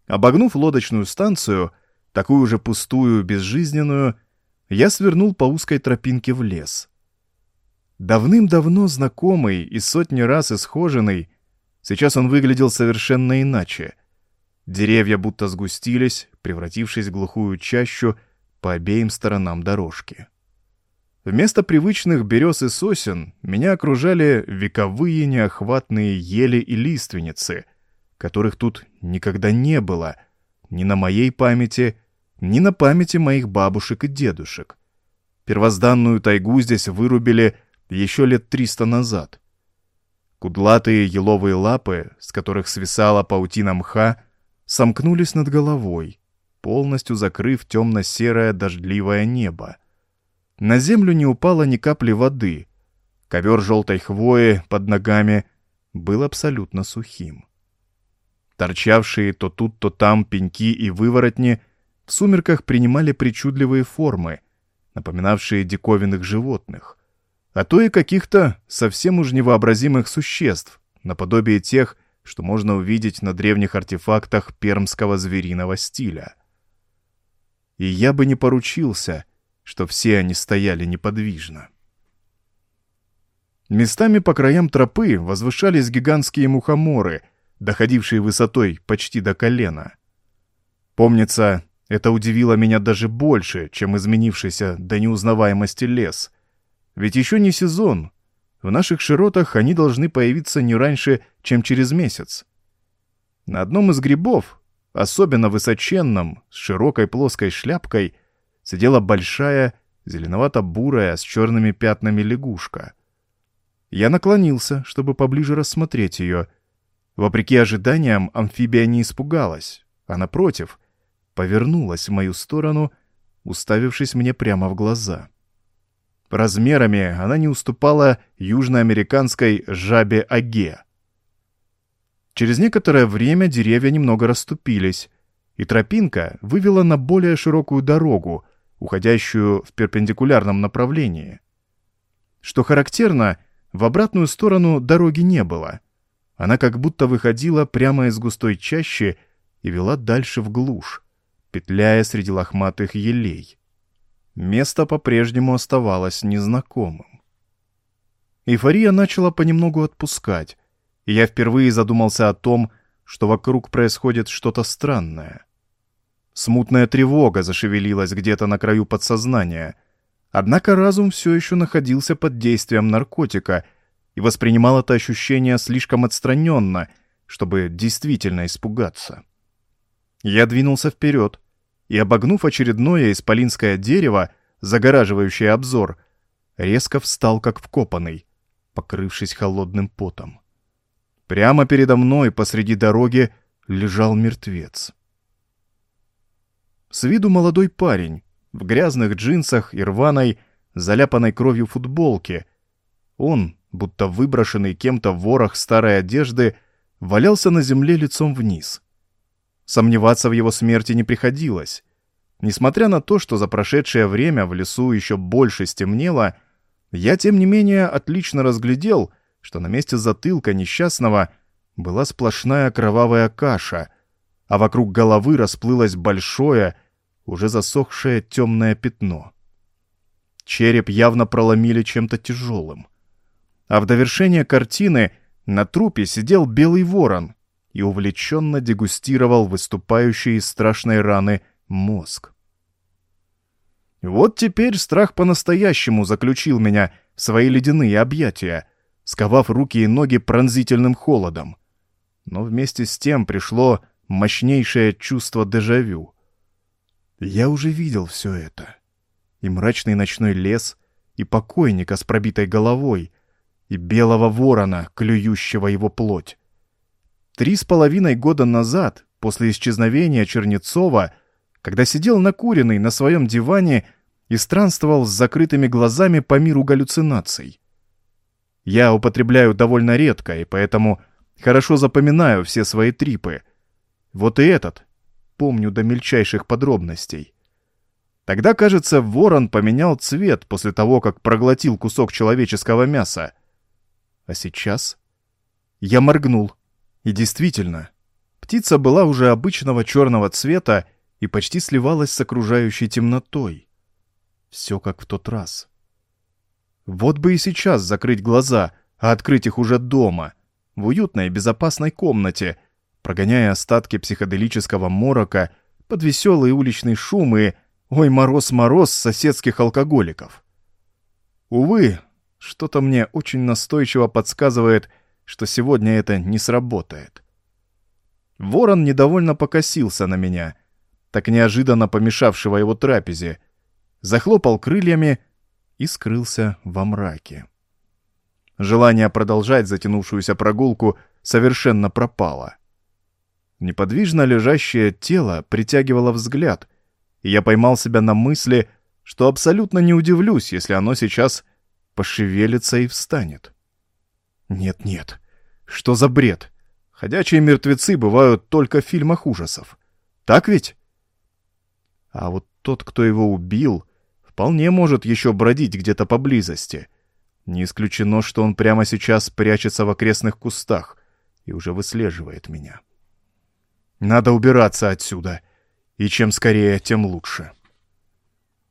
Обогнув лодочную станцию, такую же пустую, безжизненную, я свернул по узкой тропинке в лес. Давным-давно знакомый и сотни раз исхоженный, сейчас он выглядел совершенно иначе — Деревья будто сгустились, превратившись в глухую чащу по обеим сторонам дорожки. Вместо привычных берез и сосен меня окружали вековые неохватные ели и лиственницы, которых тут никогда не было, ни на моей памяти, ни на памяти моих бабушек и дедушек. Первозданную тайгу здесь вырубили еще лет триста назад. Кудлатые еловые лапы, с которых свисала паутина мха, сомкнулись над головой, полностью закрыв темно-серое дождливое небо. На землю не упало ни капли воды. Ковер желтой хвои под ногами был абсолютно сухим. Торчавшие то тут, то там пеньки и выворотни в сумерках принимали причудливые формы, напоминавшие диковинных животных, а то и каких-то совсем уж невообразимых существ, наподобие тех, что можно увидеть на древних артефактах пермского звериного стиля. И я бы не поручился, что все они стояли неподвижно. Местами по краям тропы возвышались гигантские мухоморы, доходившие высотой почти до колена. Помнится, это удивило меня даже больше, чем изменившийся до неузнаваемости лес. Ведь еще не сезон. В наших широтах они должны появиться не раньше, чем через месяц. На одном из грибов, особенно высоченном, с широкой плоской шляпкой, сидела большая, зеленовато-бурая, с черными пятнами лягушка. Я наклонился, чтобы поближе рассмотреть ее. Вопреки ожиданиям, амфибия не испугалась, а, напротив, повернулась в мою сторону, уставившись мне прямо в глаза. Размерами она не уступала южноамериканской жабе-аге. Через некоторое время деревья немного расступились, и тропинка вывела на более широкую дорогу, уходящую в перпендикулярном направлении. Что характерно, в обратную сторону дороги не было. Она как будто выходила прямо из густой чащи и вела дальше в глушь, петляя среди лохматых елей. Место по-прежнему оставалось незнакомым. Эйфория начала понемногу отпускать, и я впервые задумался о том, что вокруг происходит что-то странное. Смутная тревога зашевелилась где-то на краю подсознания, однако разум все еще находился под действием наркотика и воспринимал это ощущение слишком отстраненно, чтобы действительно испугаться. Я двинулся вперед, и, обогнув очередное исполинское дерево, загораживающее обзор, резко встал как вкопанный, покрывшись холодным потом. Прямо передо мной посреди дороги лежал мертвец. С виду молодой парень, в грязных джинсах и рваной, заляпанной кровью футболке. Он, будто выброшенный кем-то ворох старой одежды, валялся на земле лицом вниз. Сомневаться в его смерти не приходилось. Несмотря на то, что за прошедшее время в лесу еще больше стемнело, я, тем не менее, отлично разглядел, что на месте затылка несчастного была сплошная кровавая каша, а вокруг головы расплылось большое, уже засохшее темное пятно. Череп явно проломили чем-то тяжелым. А в довершение картины на трупе сидел белый ворон, и увлеченно дегустировал выступающий из страшной раны мозг. Вот теперь страх по-настоящему заключил меня в свои ледяные объятия, сковав руки и ноги пронзительным холодом. Но вместе с тем пришло мощнейшее чувство дежавю. Я уже видел все это. И мрачный ночной лес, и покойника с пробитой головой, и белого ворона, клюющего его плоть. Три с половиной года назад, после исчезновения Чернецова, когда сидел накуренный на своем диване и странствовал с закрытыми глазами по миру галлюцинаций. Я употребляю довольно редко, и поэтому хорошо запоминаю все свои трипы. Вот и этот помню до мельчайших подробностей. Тогда, кажется, ворон поменял цвет после того, как проглотил кусок человеческого мяса. А сейчас я моргнул — и действительно, птица была уже обычного черного цвета и почти сливалась с окружающей темнотой. Все как в тот раз. Вот бы и сейчас закрыть глаза, а открыть их уже дома, в уютной безопасной комнате, прогоняя остатки психоделического морока под веселые уличные шумы «Ой, мороз-мороз» соседских алкоголиков. Увы, что-то мне очень настойчиво подсказывает — что сегодня это не сработает. Ворон недовольно покосился на меня, так неожиданно помешавшего его трапезе, захлопал крыльями и скрылся во мраке. Желание продолжать затянувшуюся прогулку совершенно пропало. Неподвижно лежащее тело притягивало взгляд, и я поймал себя на мысли, что абсолютно не удивлюсь, если оно сейчас пошевелится и встанет. Нет-нет, что за бред? Ходячие мертвецы бывают только в фильмах ужасов. Так ведь? А вот тот, кто его убил, вполне может еще бродить где-то поблизости. Не исключено, что он прямо сейчас прячется в окрестных кустах и уже выслеживает меня. Надо убираться отсюда, и чем скорее, тем лучше.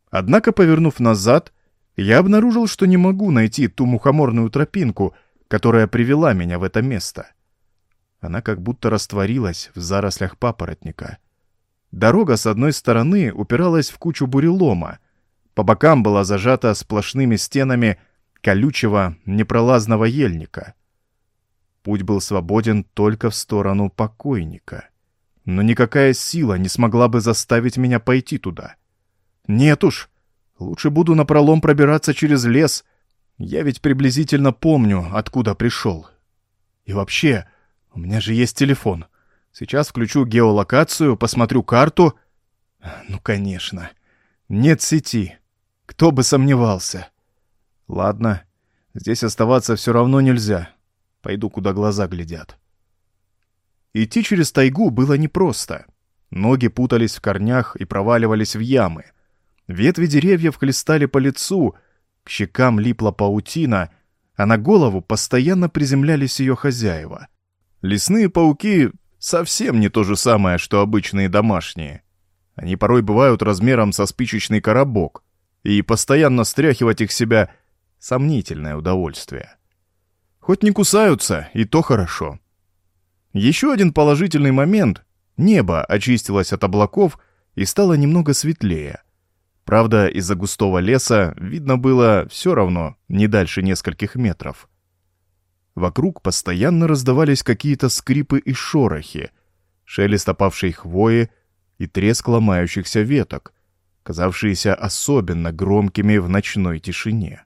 Однако, повернув назад, я обнаружил, что не могу найти ту мухоморную тропинку, которая привела меня в это место. Она как будто растворилась в зарослях папоротника. Дорога с одной стороны упиралась в кучу бурелома, по бокам была зажата сплошными стенами колючего, непролазного ельника. Путь был свободен только в сторону покойника. Но никакая сила не смогла бы заставить меня пойти туда. Нет уж, лучше буду напролом пробираться через лес. Я ведь приблизительно помню, откуда пришел. И вообще, у меня же есть телефон. Сейчас включу геолокацию, посмотрю карту. Ну, конечно. Нет сети. Кто бы сомневался. Ладно, здесь оставаться все равно нельзя. Пойду, куда глаза глядят. Идти через тайгу было непросто. Ноги путались в корнях и проваливались в ямы. Ветви деревьев хлестали по лицу, к щекам липла паутина, а на голову постоянно приземлялись ее хозяева. Лесные пауки совсем не то же самое, что обычные домашние. Они порой бывают размером со спичечный коробок, и постоянно стряхивать их себя — сомнительное удовольствие. Хоть не кусаются, и то хорошо. Еще один положительный момент — небо очистилось от облаков и стало немного светлее. Правда, из-за густого леса видно было все равно не дальше нескольких метров. Вокруг постоянно раздавались какие-то скрипы и шорохи, шелест опавшей хвои и треск ломающихся веток, казавшиеся особенно громкими в ночной тишине.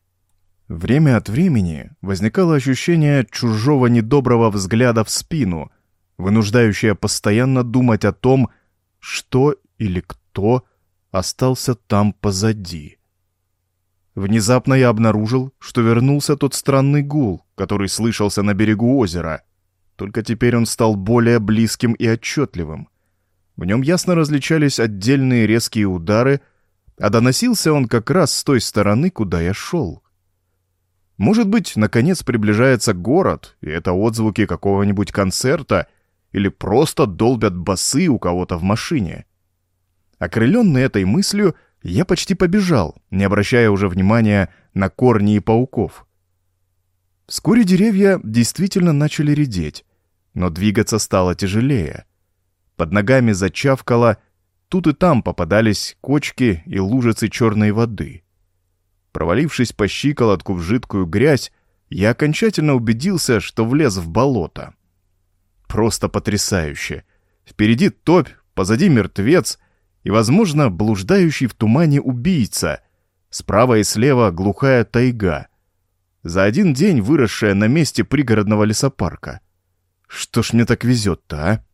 Время от времени возникало ощущение чужого недоброго взгляда в спину, вынуждающее постоянно думать о том, что или кто остался там позади. Внезапно я обнаружил, что вернулся тот странный гул, который слышался на берегу озера, только теперь он стал более близким и отчетливым. В нем ясно различались отдельные резкие удары, а доносился он как раз с той стороны, куда я шел. Может быть, наконец приближается город, и это отзвуки какого-нибудь концерта, или просто долбят басы у кого-то в машине. Окрыленный этой мыслью, я почти побежал, не обращая уже внимания на корни и пауков. Вскоре деревья действительно начали редеть, но двигаться стало тяжелее. Под ногами зачавкало, тут и там попадались кочки и лужицы черной воды — Провалившись по щиколотку в жидкую грязь, я окончательно убедился, что влез в болото. Просто потрясающе. Впереди топь, позади мертвец и, возможно, блуждающий в тумане убийца. Справа и слева глухая тайга. За один день выросшая на месте пригородного лесопарка. Что ж мне так везет-то, а?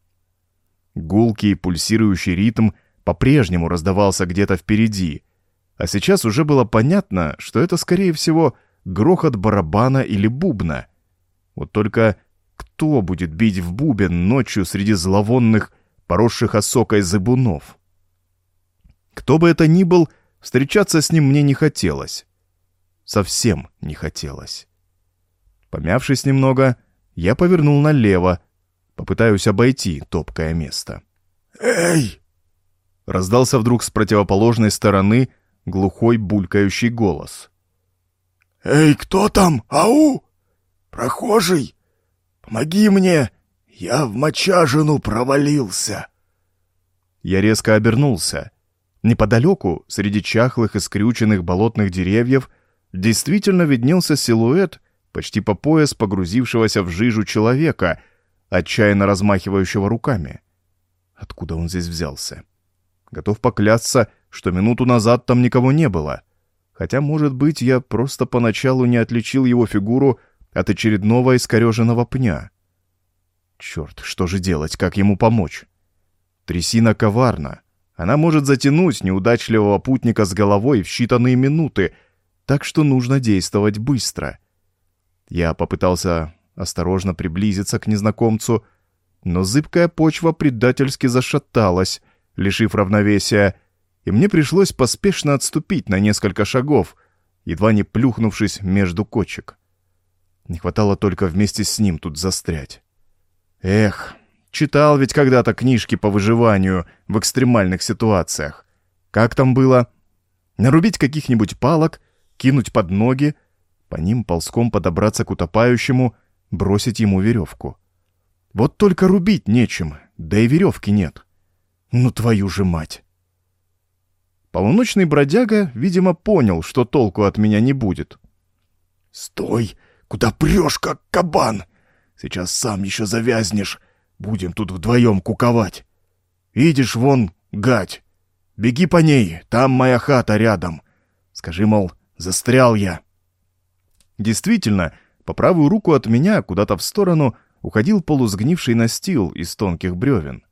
Гулкий пульсирующий ритм по-прежнему раздавался где-то впереди — а сейчас уже было понятно, что это, скорее всего, грохот барабана или бубна. Вот только кто будет бить в бубен ночью среди зловонных, поросших осокой зыбунов? Кто бы это ни был, встречаться с ним мне не хотелось. Совсем не хотелось. Помявшись немного, я повернул налево, попытаюсь обойти топкое место. «Эй!» Раздался вдруг с противоположной стороны глухой булькающий голос. «Эй, кто там? Ау! Прохожий! Помоги мне! Я в мочажину провалился!» Я резко обернулся. Неподалеку, среди чахлых и скрюченных болотных деревьев, действительно виднелся силуэт почти по пояс погрузившегося в жижу человека, отчаянно размахивающего руками. Откуда он здесь взялся? Готов поклясться, что минуту назад там никого не было. Хотя, может быть, я просто поначалу не отличил его фигуру от очередного искореженного пня. Черт, что же делать, как ему помочь? Трясина коварна. Она может затянуть неудачливого путника с головой в считанные минуты, так что нужно действовать быстро. Я попытался осторожно приблизиться к незнакомцу, но зыбкая почва предательски зашаталась, лишив равновесия, и мне пришлось поспешно отступить на несколько шагов, едва не плюхнувшись между кочек. Не хватало только вместе с ним тут застрять. Эх, читал ведь когда-то книжки по выживанию в экстремальных ситуациях. Как там было? Нарубить каких-нибудь палок, кинуть под ноги, по ним ползком подобраться к утопающему, бросить ему веревку. Вот только рубить нечем, да и веревки нет. Ну твою же мать! Полуночный бродяга, видимо, понял, что толку от меня не будет. «Стой! Куда прешь, как кабан? Сейчас сам еще завязнешь. Будем тут вдвоем куковать. Видишь, вон гать. Беги по ней, там моя хата рядом. Скажи, мол, застрял я». Действительно, по правую руку от меня, куда-то в сторону, уходил полусгнивший настил из тонких бревен.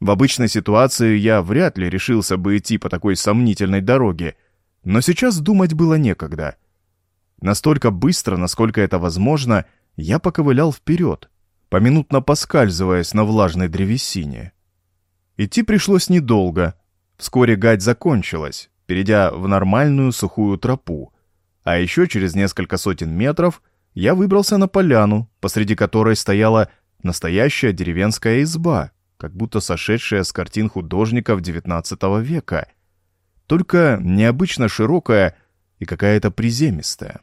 В обычной ситуации я вряд ли решился бы идти по такой сомнительной дороге, но сейчас думать было некогда. Настолько быстро, насколько это возможно, я поковылял вперед, поминутно поскальзываясь на влажной древесине. Идти пришлось недолго. Вскоре гать закончилась, перейдя в нормальную сухую тропу, а еще через несколько сотен метров я выбрался на поляну, посреди которой стояла настоящая деревенская изба, как будто сошедшая с картин художников XIX века, только необычно широкая и какая-то приземистая.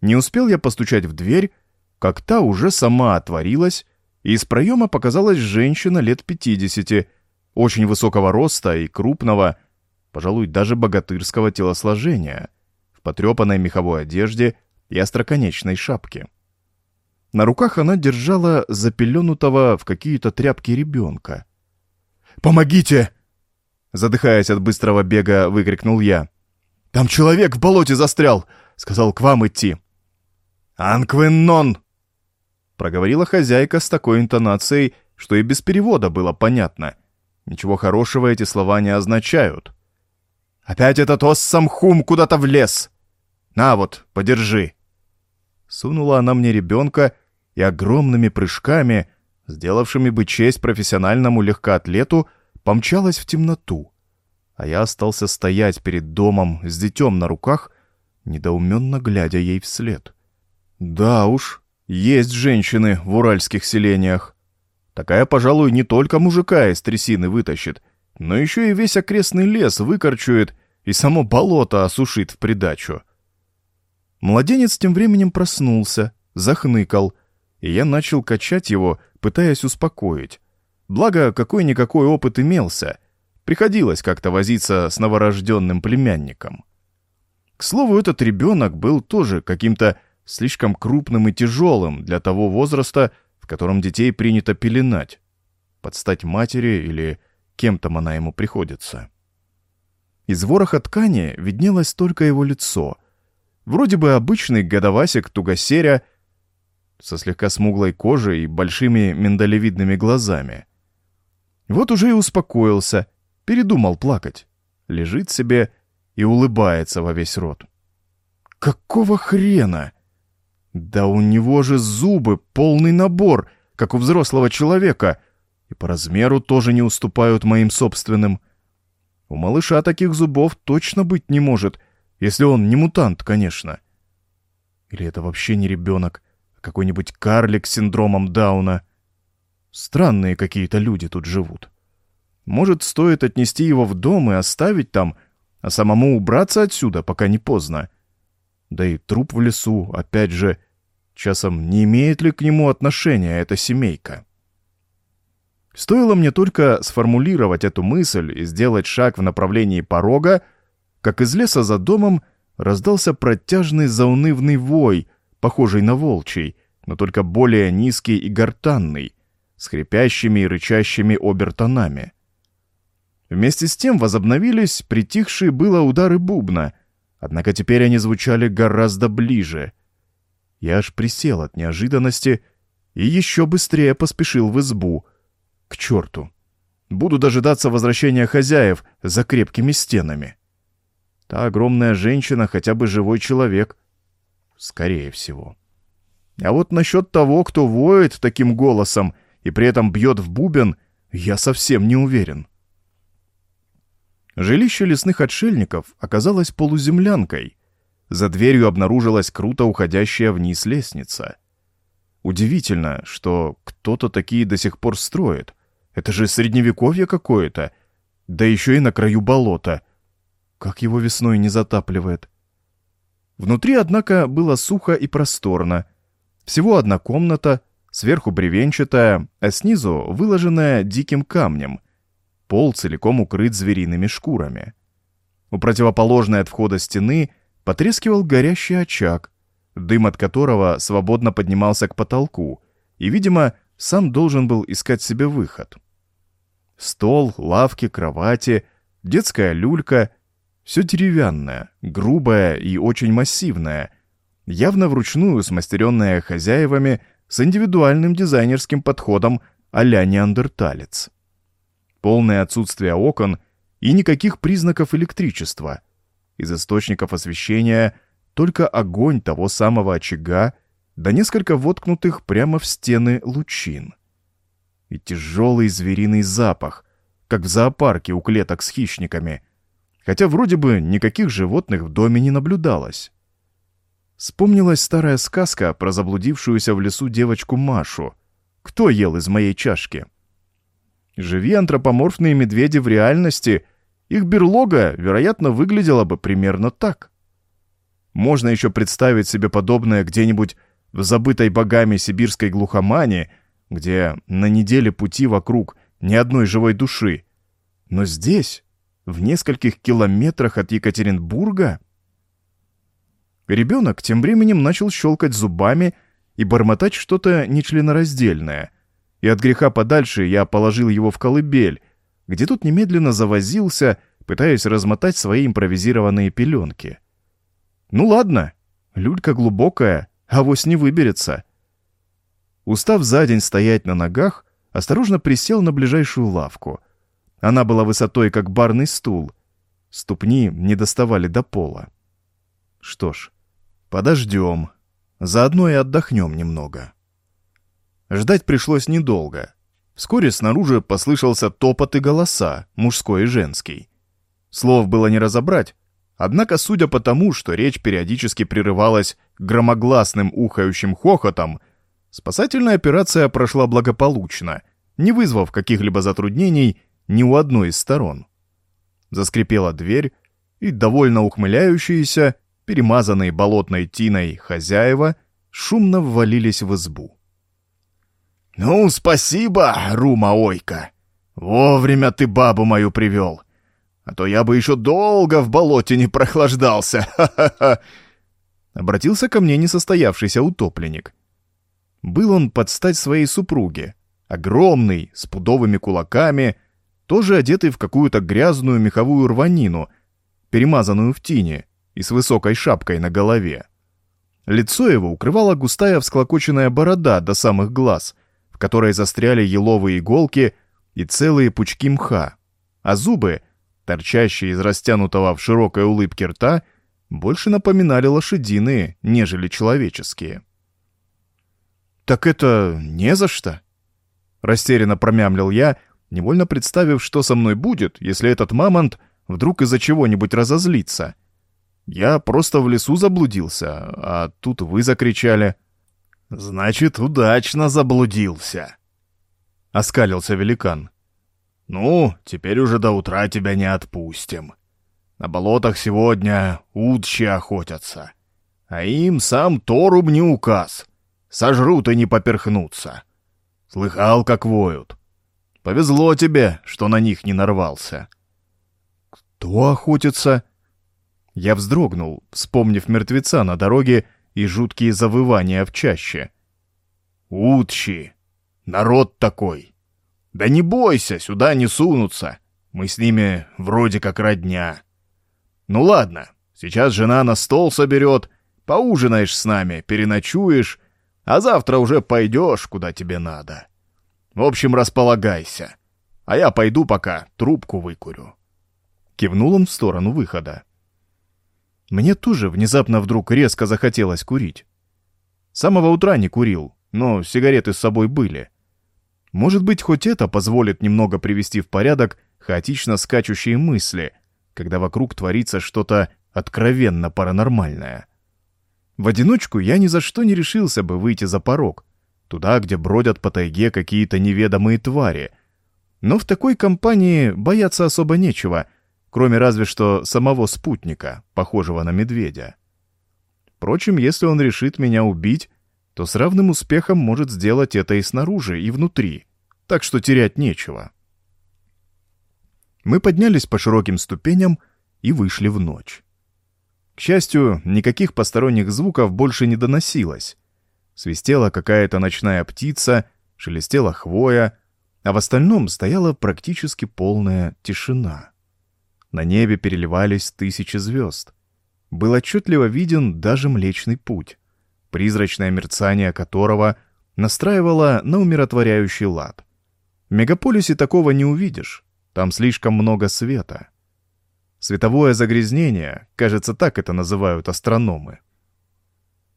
Не успел я постучать в дверь, как та уже сама отворилась, и из проема показалась женщина лет 50, очень высокого роста и крупного, пожалуй, даже богатырского телосложения, в потрепанной меховой одежде и остроконечной шапке. На руках она держала запеленутого в какие-то тряпки ребенка. «Помогите!» Задыхаясь от быстрого бега, выкрикнул я. «Там человек в болоте застрял!» — сказал к вам идти. «Анквеннон!» — проговорила хозяйка с такой интонацией, что и без перевода было понятно. Ничего хорошего эти слова не означают. «Опять этот Оссамхум куда-то влез! На вот, подержи!» Сунула она мне ребенка и огромными прыжками, сделавшими бы честь профессиональному легкоатлету, помчалась в темноту. А я остался стоять перед домом с детем на руках, недоуменно глядя ей вслед. Да уж, есть женщины в уральских селениях. Такая, пожалуй, не только мужика из трясины вытащит, но еще и весь окрестный лес выкорчует и само болото осушит в придачу. Младенец тем временем проснулся, захныкал, и я начал качать его, пытаясь успокоить. Благо, какой-никакой опыт имелся. Приходилось как-то возиться с новорожденным племянником. К слову, этот ребенок был тоже каким-то слишком крупным и тяжелым для того возраста, в котором детей принято пеленать. Подстать матери или кем там она ему приходится. Из вороха ткани виднелось только его лицо. Вроде бы обычный годовасик тугосеря со слегка смуглой кожей и большими миндалевидными глазами. Вот уже и успокоился, передумал плакать. Лежит себе и улыбается во весь рот. Какого хрена? Да у него же зубы, полный набор, как у взрослого человека, и по размеру тоже не уступают моим собственным. У малыша таких зубов точно быть не может, если он не мутант, конечно. Или это вообще не ребенок, а какой-нибудь карлик с синдромом Дауна — Странные какие-то люди тут живут. Может, стоит отнести его в дом и оставить там, а самому убраться отсюда, пока не поздно. Да и труп в лесу, опять же, часом не имеет ли к нему отношения эта семейка? Стоило мне только сформулировать эту мысль и сделать шаг в направлении порога, как из леса за домом раздался протяжный заунывный вой, похожий на волчий, но только более низкий и гортанный, с хрипящими и рычащими обертонами. Вместе с тем возобновились притихшие было удары бубна, однако теперь они звучали гораздо ближе. Я аж присел от неожиданности и еще быстрее поспешил в избу. К черту! Буду дожидаться возвращения хозяев за крепкими стенами. Та огромная женщина хотя бы живой человек. Скорее всего. А вот насчет того, кто воет таким голосом и при этом бьет в бубен, я совсем не уверен. Жилище лесных отшельников оказалось полуземлянкой. За дверью обнаружилась круто уходящая вниз лестница. Удивительно, что кто-то такие до сих пор строит. Это же средневековье какое-то. Да еще и на краю болота. Как его весной не затапливает. Внутри, однако, было сухо и просторно. Всего одна комната — Сверху бревенчатая, а снизу выложенная диким камнем. Пол целиком укрыт звериными шкурами. У противоположной от входа стены потрескивал горящий очаг, дым от которого свободно поднимался к потолку, и, видимо, сам должен был искать себе выход. Стол, лавки, кровати, детская люлька — все деревянное, грубое и очень массивное, явно вручную смастеренное хозяевами с индивидуальным дизайнерским подходом а-ля неандерталец. Полное отсутствие окон и никаких признаков электричества. Из источников освещения только огонь того самого очага да несколько воткнутых прямо в стены лучин. И тяжелый звериный запах, как в зоопарке у клеток с хищниками, хотя вроде бы никаких животных в доме не наблюдалось. Вспомнилась старая сказка про заблудившуюся в лесу девочку Машу. Кто ел из моей чашки? Живи антропоморфные медведи в реальности, их берлога, вероятно, выглядела бы примерно так. Можно еще представить себе подобное где-нибудь в забытой богами сибирской глухомане, где на неделе пути вокруг ни одной живой души. Но здесь, в нескольких километрах от Екатеринбурга... Ребенок тем временем начал щелкать зубами и бормотать что-то нечленораздельное. И от греха подальше я положил его в колыбель, где тут немедленно завозился, пытаясь размотать свои импровизированные пеленки. Ну ладно, люлька глубокая, авось не выберется. Устав за день стоять на ногах, осторожно присел на ближайшую лавку. Она была высотой, как барный стул. Ступни не доставали до пола. Что ж, подождем. Заодно и отдохнем немного. Ждать пришлось недолго. Вскоре снаружи послышался топот и голоса, мужской и женский. Слов было не разобрать, однако, судя по тому, что речь периодически прерывалась громогласным ухающим хохотом, спасательная операция прошла благополучно, не вызвав каких-либо затруднений ни у одной из сторон. Заскрипела дверь, и довольно ухмыляющиеся, перемазанные болотной тиной хозяева, шумно ввалились в избу. «Ну, спасибо, Рума-ойка! Вовремя ты бабу мою привел, а то я бы еще долго в болоте не прохлаждался, ха-ха-ха!» Обратился ко мне несостоявшийся утопленник. Был он под стать своей супруге, огромный, с пудовыми кулаками, тоже одетый в какую-то грязную меховую рванину, перемазанную в тине и с высокой шапкой на голове. Лицо его укрывала густая всклокоченная борода до самых глаз, которой застряли еловые иголки и целые пучки мха, а зубы, торчащие из растянутого в широкой улыбке рта, больше напоминали лошадиные, нежели человеческие. «Так это не за что?» Растерянно промямлил я, невольно представив, что со мной будет, если этот мамонт вдруг из-за чего-нибудь разозлится. Я просто в лесу заблудился, а тут вы закричали. «Значит, удачно заблудился», — оскалился великан. «Ну, теперь уже до утра тебя не отпустим. На болотах сегодня утчи охотятся, а им сам Торуб не указ. Сожрут и не поперхнутся. Слыхал, как воют. Повезло тебе, что на них не нарвался». «Кто охотится?» Я вздрогнул, вспомнив мертвеца на дороге и жуткие завывания в чаще. «Утчи! Народ такой! Да не бойся, сюда не сунутся! Мы с ними вроде как родня. Ну ладно, сейчас жена на стол соберет, поужинаешь с нами, переночуешь, а завтра уже пойдешь, куда тебе надо. В общем, располагайся, а я пойду пока трубку выкурю». Кивнул он в сторону выхода. Мне тоже внезапно вдруг резко захотелось курить. С самого утра не курил, но сигареты с собой были. Может быть, хоть это позволит немного привести в порядок хаотично скачущие мысли, когда вокруг творится что-то откровенно паранормальное. В одиночку я ни за что не решился бы выйти за порог, туда, где бродят по тайге какие-то неведомые твари. Но в такой компании бояться особо нечего, кроме разве что самого спутника, похожего на медведя. Впрочем, если он решит меня убить, то с равным успехом может сделать это и снаружи, и внутри, так что терять нечего. Мы поднялись по широким ступеням и вышли в ночь. К счастью, никаких посторонних звуков больше не доносилось. Свистела какая-то ночная птица, шелестела хвоя, а в остальном стояла практически полная тишина. На небе переливались тысячи звезд. Был отчетливо виден даже Млечный Путь, призрачное мерцание которого настраивало на умиротворяющий лад. В мегаполисе такого не увидишь, там слишком много света. Световое загрязнение, кажется, так это называют астрономы.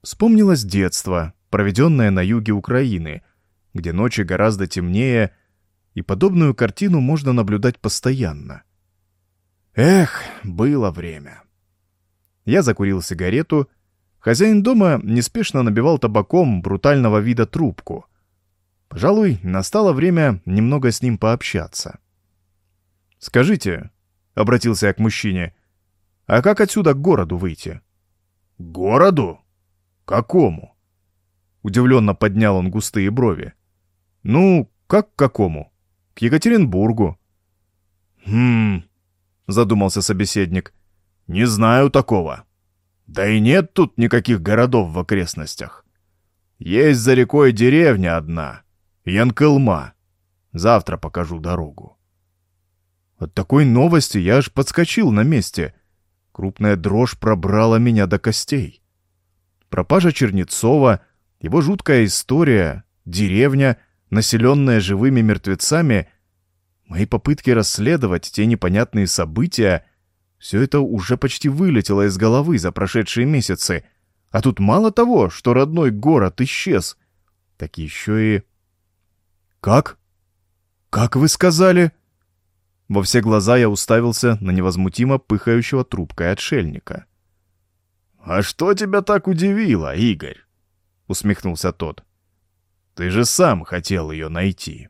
Вспомнилось детство, проведенное на юге Украины, где ночи гораздо темнее, и подобную картину можно наблюдать постоянно. Эх, было время. Я закурил сигарету. Хозяин дома неспешно набивал табаком брутального вида трубку. Пожалуй, настало время немного с ним пообщаться. «Скажите», — обратился я к мужчине, — «а как отсюда к городу выйти?» «К городу? Какому?» Удивленно поднял он густые брови. «Ну, как к какому? К Екатеринбургу». «Хм...» — задумался собеседник. «Не знаю такого. Да и нет тут никаких городов в окрестностях. Есть за рекой деревня одна, Янкылма. Завтра покажу дорогу». От такой новости я аж подскочил на месте. Крупная дрожь пробрала меня до костей. Пропажа Чернецова — его жуткая история, деревня, населенная живыми мертвецами, мои попытки расследовать те непонятные события, все это уже почти вылетело из головы за прошедшие месяцы. А тут мало того, что родной город исчез, так еще и... «Как? Как вы сказали?» Во все глаза я уставился на невозмутимо пыхающего трубкой отшельника. «А что тебя так удивило, Игорь?» — усмехнулся тот. «Ты же сам хотел ее найти».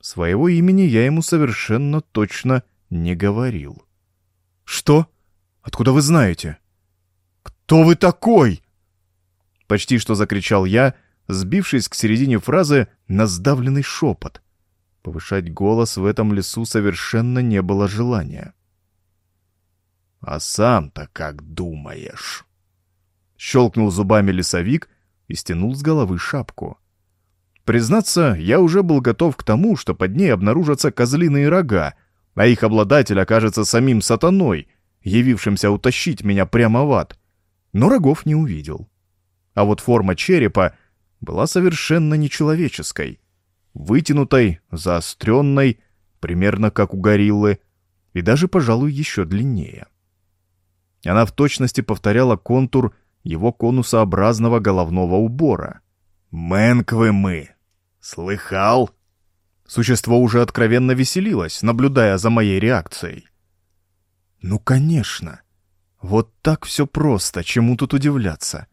Своего имени я ему совершенно точно не говорил. «Что? Откуда вы знаете?» «Кто вы такой?» Почти что закричал я, сбившись к середине фразы на сдавленный шепот. Повышать голос в этом лесу совершенно не было желания. «А сам-то как думаешь?» Щелкнул зубами лесовик и стянул с головы шапку. Признаться, я уже был готов к тому, что под ней обнаружатся козлиные рога, а их обладатель окажется самим сатаной, явившимся утащить меня прямо в ад. Но рогов не увидел. А вот форма черепа была совершенно нечеловеческой. Вытянутой, заостренной, примерно как у гориллы, и даже, пожалуй, еще длиннее. Она в точности повторяла контур его конусообразного головного убора. «Мэнквы мы! Слыхал?» Существо уже откровенно веселилось, наблюдая за моей реакцией. «Ну, конечно! Вот так все просто, чему тут удивляться?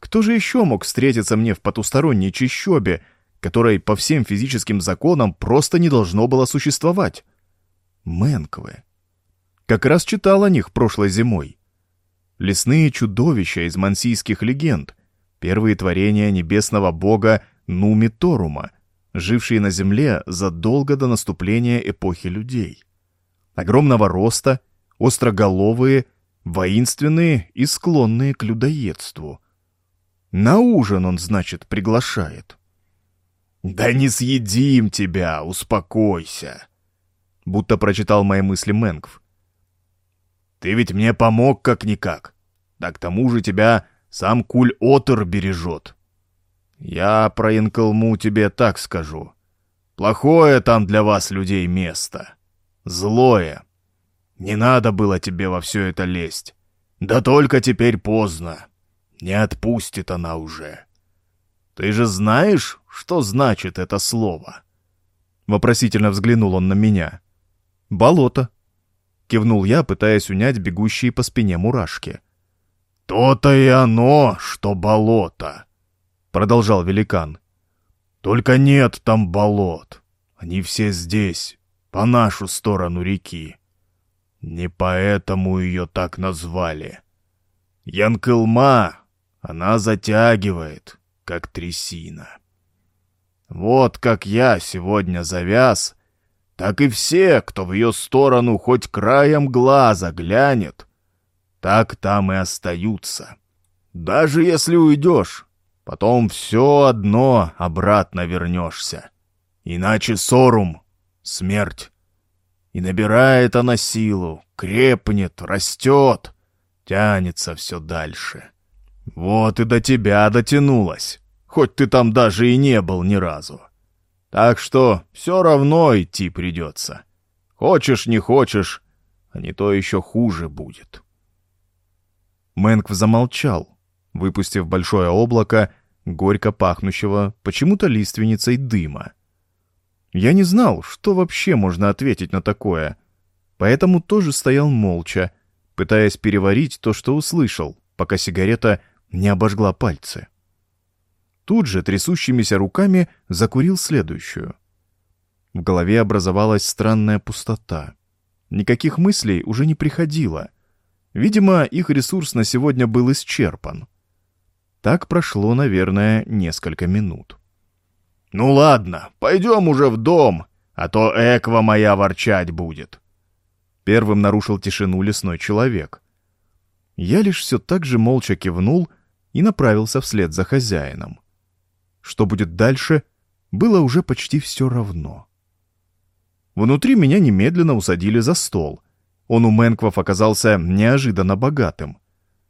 Кто же еще мог встретиться мне в потусторонней чащобе, которой по всем физическим законам просто не должно было существовать? Мэнквы. Как раз читал о них прошлой зимой. Лесные чудовища из мансийских легенд, первые творения небесного бога Нуми Торума, жившие на земле задолго до наступления эпохи людей. Огромного роста, остроголовые, воинственные и склонные к людоедству. На ужин он, значит, приглашает. «Да не съедим тебя, успокойся!» Будто прочитал мои мысли Мэнкв. Ты ведь мне помог как-никак. Да к тому же тебя сам Куль-Отер бережет. Я про Инкалму тебе так скажу. Плохое там для вас, людей, место. Злое. Не надо было тебе во все это лезть. Да только теперь поздно. Не отпустит она уже. Ты же знаешь, что значит это слово?» Вопросительно взглянул он на меня. «Болото», — кивнул я, пытаясь унять бегущие по спине мурашки. «То-то и оно, что болото», — продолжал великан. «Только нет там болот. Они все здесь, по нашу сторону реки. Не поэтому ее так назвали. Янкылма, она затягивает, как трясина. Вот как я сегодня завяз, так и все, кто в ее сторону хоть краем глаза глянет, так там и остаются. Даже если уйдешь, потом все одно обратно вернешься. Иначе сорум — смерть. И набирает она силу, крепнет, растет, тянется все дальше. Вот и до тебя дотянулась, хоть ты там даже и не был ни разу. Так что все равно идти придется. Хочешь, не хочешь, а не то еще хуже будет. Мэнкв замолчал, выпустив большое облако горько пахнущего почему-то лиственницей дыма. Я не знал, что вообще можно ответить на такое, поэтому тоже стоял молча, пытаясь переварить то, что услышал, пока сигарета не обожгла пальцы. Тут же трясущимися руками закурил следующую. В голове образовалась странная пустота. Никаких мыслей уже не приходило. Видимо, их ресурс на сегодня был исчерпан. Так прошло, наверное, несколько минут. «Ну ладно, пойдем уже в дом, а то Эква моя ворчать будет». Первым нарушил тишину лесной человек. Я лишь все так же молча кивнул и направился вслед за хозяином. Что будет дальше, было уже почти все равно. Внутри меня немедленно усадили за стол. Он у Мэнквов оказался неожиданно богатым.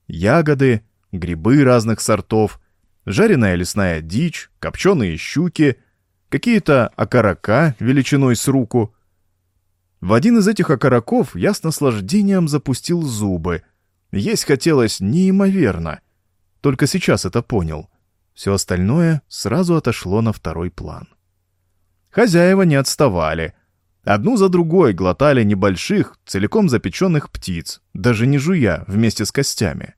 Ягоды, грибы разных сортов, жареная лесная дичь, копченые щуки, какие-то окорока величиной с руку. В один из этих окороков я с наслаждением запустил зубы. Есть хотелось неимоверно. Только сейчас это понял — все остальное сразу отошло на второй план. Хозяева не отставали. Одну за другой глотали небольших, целиком запеченных птиц, даже не жуя, вместе с костями.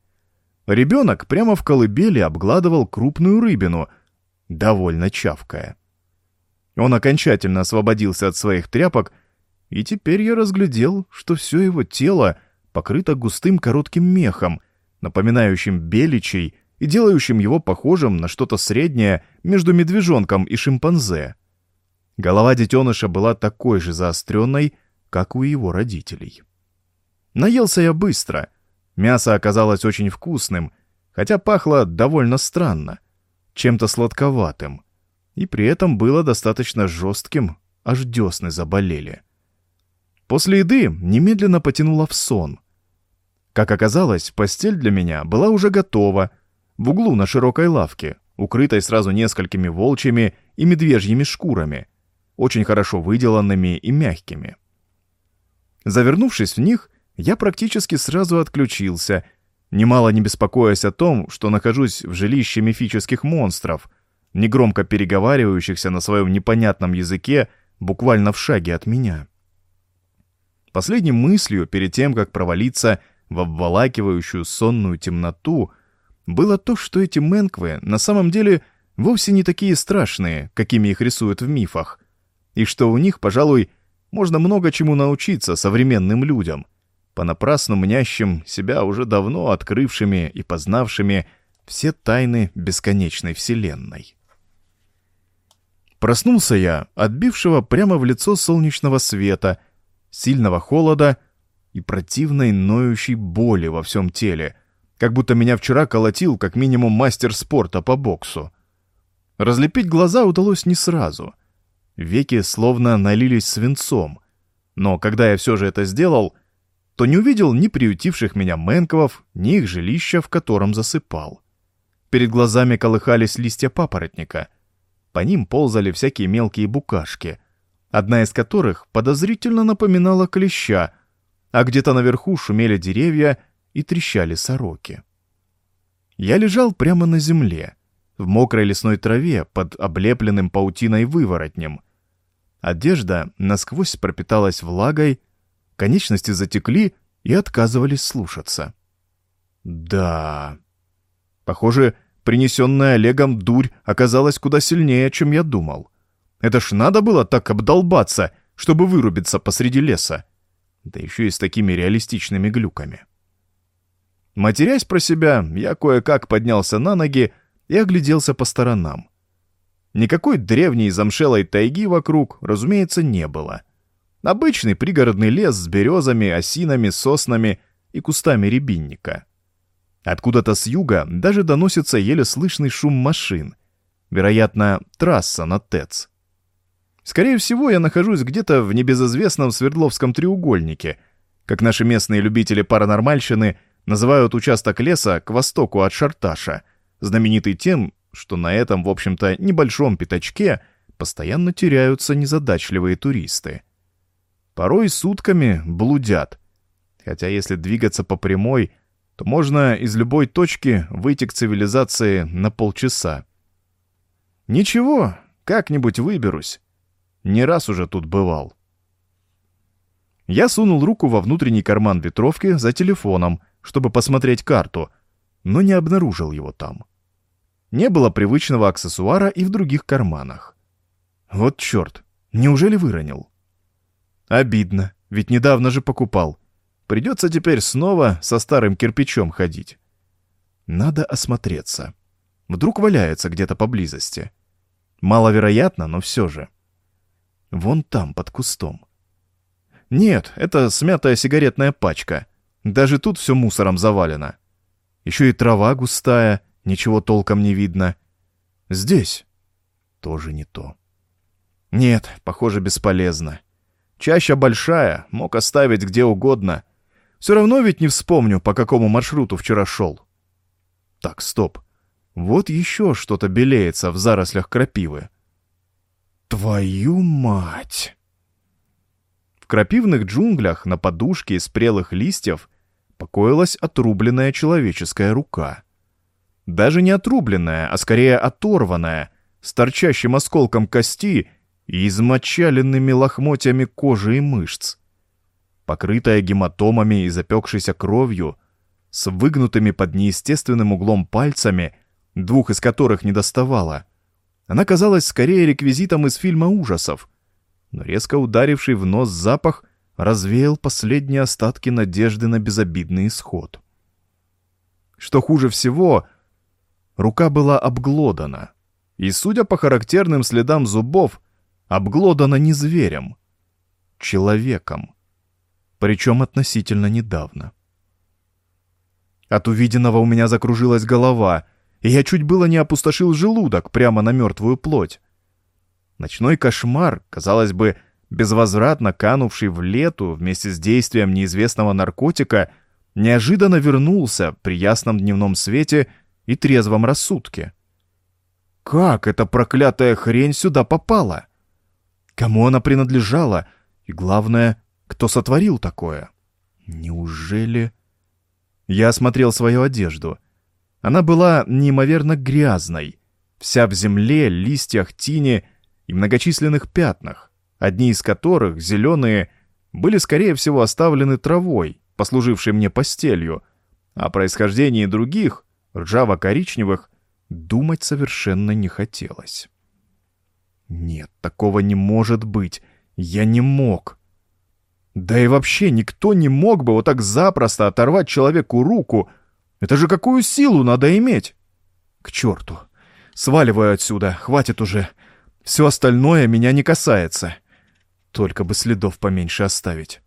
Ребенок прямо в колыбели обгладывал крупную рыбину, довольно чавкая. Он окончательно освободился от своих тряпок, и теперь я разглядел, что все его тело покрыто густым коротким мехом, напоминающим беличий и делающим его похожим на что-то среднее между медвежонком и шимпанзе. Голова детеныша была такой же заостренной, как у его родителей. Наелся я быстро. Мясо оказалось очень вкусным, хотя пахло довольно странно, чем-то сладковатым, и при этом было достаточно жестким, аж десны заболели. После еды немедленно потянуло в сон. Как оказалось, постель для меня была уже готова — в углу на широкой лавке, укрытой сразу несколькими волчьими и медвежьими шкурами, очень хорошо выделанными и мягкими. Завернувшись в них, я практически сразу отключился, немало не беспокоясь о том, что нахожусь в жилище мифических монстров, негромко переговаривающихся на своем непонятном языке буквально в шаге от меня. Последней мыслью перед тем, как провалиться в обволакивающую сонную темноту, было то, что эти Мэнквы на самом деле вовсе не такие страшные, какими их рисуют в мифах, и что у них, пожалуй, можно много чему научиться современным людям, понапрасну мнящим себя уже давно открывшими и познавшими все тайны бесконечной вселенной. Проснулся я, отбившего прямо в лицо солнечного света, сильного холода и противной ноющей боли во всем теле — как будто меня вчера колотил как минимум мастер спорта по боксу. Разлепить глаза удалось не сразу. Веки словно налились свинцом. Но когда я все же это сделал, то не увидел ни приютивших меня Мэнковов, ни их жилища, в котором засыпал. Перед глазами колыхались листья папоротника. По ним ползали всякие мелкие букашки, одна из которых подозрительно напоминала клеща, а где-то наверху шумели деревья и трещали сороки. Я лежал прямо на земле, в мокрой лесной траве под облепленным паутиной выворотнем. Одежда насквозь пропиталась влагой, конечности затекли и отказывались слушаться. Да. Похоже, принесенная Олегом дурь оказалась куда сильнее, чем я думал. Это ж надо было так обдолбаться, чтобы вырубиться посреди леса. Да еще и с такими реалистичными глюками. Матерясь про себя, я кое-как поднялся на ноги и огляделся по сторонам. Никакой древней замшелой тайги вокруг, разумеется, не было. Обычный пригородный лес с березами, осинами, соснами и кустами рябинника. Откуда-то с юга даже доносится еле слышный шум машин. Вероятно, трасса на ТЭЦ. Скорее всего, я нахожусь где-то в небезызвестном Свердловском треугольнике, как наши местные любители паранормальщины называют участок леса к востоку от Шарташа, знаменитый тем, что на этом, в общем-то, небольшом пятачке постоянно теряются незадачливые туристы. Порой сутками блудят, хотя если двигаться по прямой, то можно из любой точки выйти к цивилизации на полчаса. Ничего, как-нибудь выберусь. Не раз уже тут бывал. Я сунул руку во внутренний карман ветровки за телефоном, чтобы посмотреть карту, но не обнаружил его там. Не было привычного аксессуара и в других карманах. Вот черт, неужели выронил? Обидно, ведь недавно же покупал. Придется теперь снова со старым кирпичом ходить. Надо осмотреться. Вдруг валяется где-то поблизости. Маловероятно, но все же. Вон там, под кустом. Нет, это смятая сигаретная пачка. Даже тут все мусором завалено. Еще и трава густая, ничего толком не видно. Здесь тоже не то. Нет, похоже, бесполезно. Чаща большая, мог оставить где угодно. Все равно ведь не вспомню, по какому маршруту вчера шел. Так, стоп. Вот еще что-то белеется в зарослях крапивы. Твою мать! В крапивных джунглях на подушке из прелых листьев покоилась отрубленная человеческая рука. Даже не отрубленная, а скорее оторванная, с торчащим осколком кости и измочаленными лохмотьями кожи и мышц. Покрытая гематомами и запекшейся кровью, с выгнутыми под неестественным углом пальцами, двух из которых не доставало, она казалась скорее реквизитом из фильма ужасов, но резко ударивший в нос запах развеял последние остатки надежды на безобидный исход. Что хуже всего, рука была обглодана, и, судя по характерным следам зубов, обглодана не зверем, человеком, причем относительно недавно. От увиденного у меня закружилась голова — и я чуть было не опустошил желудок прямо на мертвую плоть. Ночной кошмар, казалось бы, безвозвратно канувший в лету вместе с действием неизвестного наркотика, неожиданно вернулся при ясном дневном свете и трезвом рассудке. Как эта проклятая хрень сюда попала? Кому она принадлежала? И главное, кто сотворил такое? Неужели... Я осмотрел свою одежду — она была неимоверно грязной, вся в земле, листьях, тине и многочисленных пятнах, одни из которых, зеленые, были, скорее всего, оставлены травой, послужившей мне постелью, а о происхождении других, ржаво-коричневых, думать совершенно не хотелось. Нет, такого не может быть. Я не мог. Да и вообще никто не мог бы вот так запросто оторвать человеку руку, это же какую силу надо иметь? К черту. Сваливаю отсюда, хватит уже. Все остальное меня не касается. Только бы следов поменьше оставить.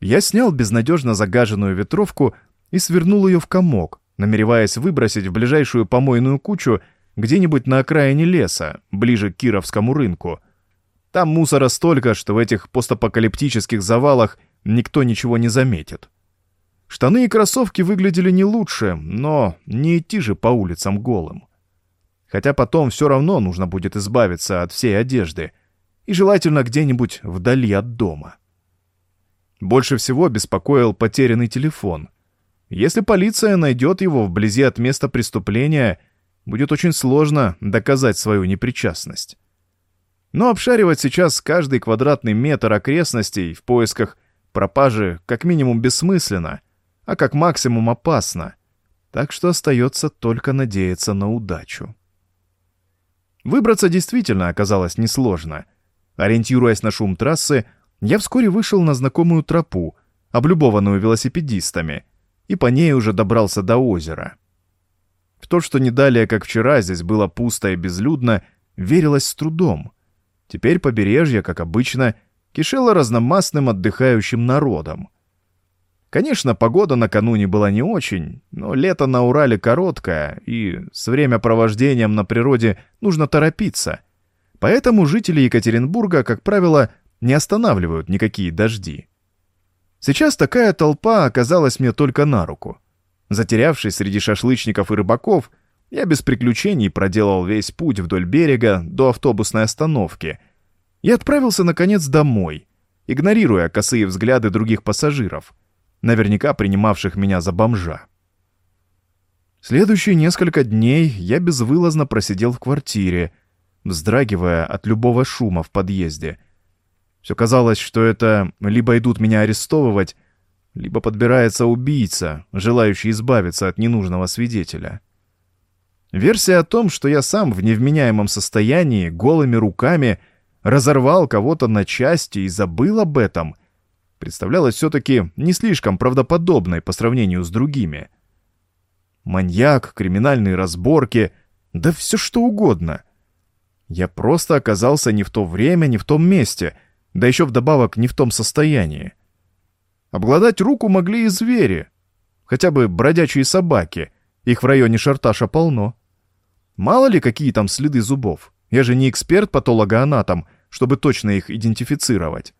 Я снял безнадежно загаженную ветровку и свернул ее в комок, намереваясь выбросить в ближайшую помойную кучу где-нибудь на окраине леса, ближе к Кировскому рынку. Там мусора столько, что в этих постапокалиптических завалах никто ничего не заметит. Штаны и кроссовки выглядели не лучше, но не идти же по улицам голым. Хотя потом все равно нужно будет избавиться от всей одежды, и желательно где-нибудь вдали от дома. Больше всего беспокоил потерянный телефон. Если полиция найдет его вблизи от места преступления, будет очень сложно доказать свою непричастность. Но обшаривать сейчас каждый квадратный метр окрестностей в поисках пропажи как минимум бессмысленно — а как максимум опасно, так что остается только надеяться на удачу. Выбраться действительно оказалось несложно. Ориентируясь на шум трассы, я вскоре вышел на знакомую тропу, облюбованную велосипедистами, и по ней уже добрался до озера. В то, что не далее, как вчера, здесь было пусто и безлюдно, верилось с трудом. Теперь побережье, как обычно, кишело разномастным отдыхающим народом — Конечно, погода накануне была не очень, но лето на Урале короткое, и с времяпровождением на природе нужно торопиться. Поэтому жители Екатеринбурга, как правило, не останавливают никакие дожди. Сейчас такая толпа оказалась мне только на руку. Затерявшись среди шашлычников и рыбаков, я без приключений проделал весь путь вдоль берега до автобусной остановки и отправился, наконец, домой, игнорируя косые взгляды других пассажиров — наверняка принимавших меня за бомжа. Следующие несколько дней я безвылазно просидел в квартире, вздрагивая от любого шума в подъезде. Все казалось, что это либо идут меня арестовывать, либо подбирается убийца, желающий избавиться от ненужного свидетеля. Версия о том, что я сам в невменяемом состоянии, голыми руками, разорвал кого-то на части и забыл об этом — представлялась все-таки не слишком правдоподобной по сравнению с другими. Маньяк, криминальные разборки, да все что угодно. Я просто оказался не в то время, не в том месте, да еще вдобавок не в том состоянии. Обглодать руку могли и звери, хотя бы бродячие собаки, их в районе Шарташа полно. Мало ли, какие там следы зубов. Я же не эксперт-патологоанатом, чтобы точно их идентифицировать.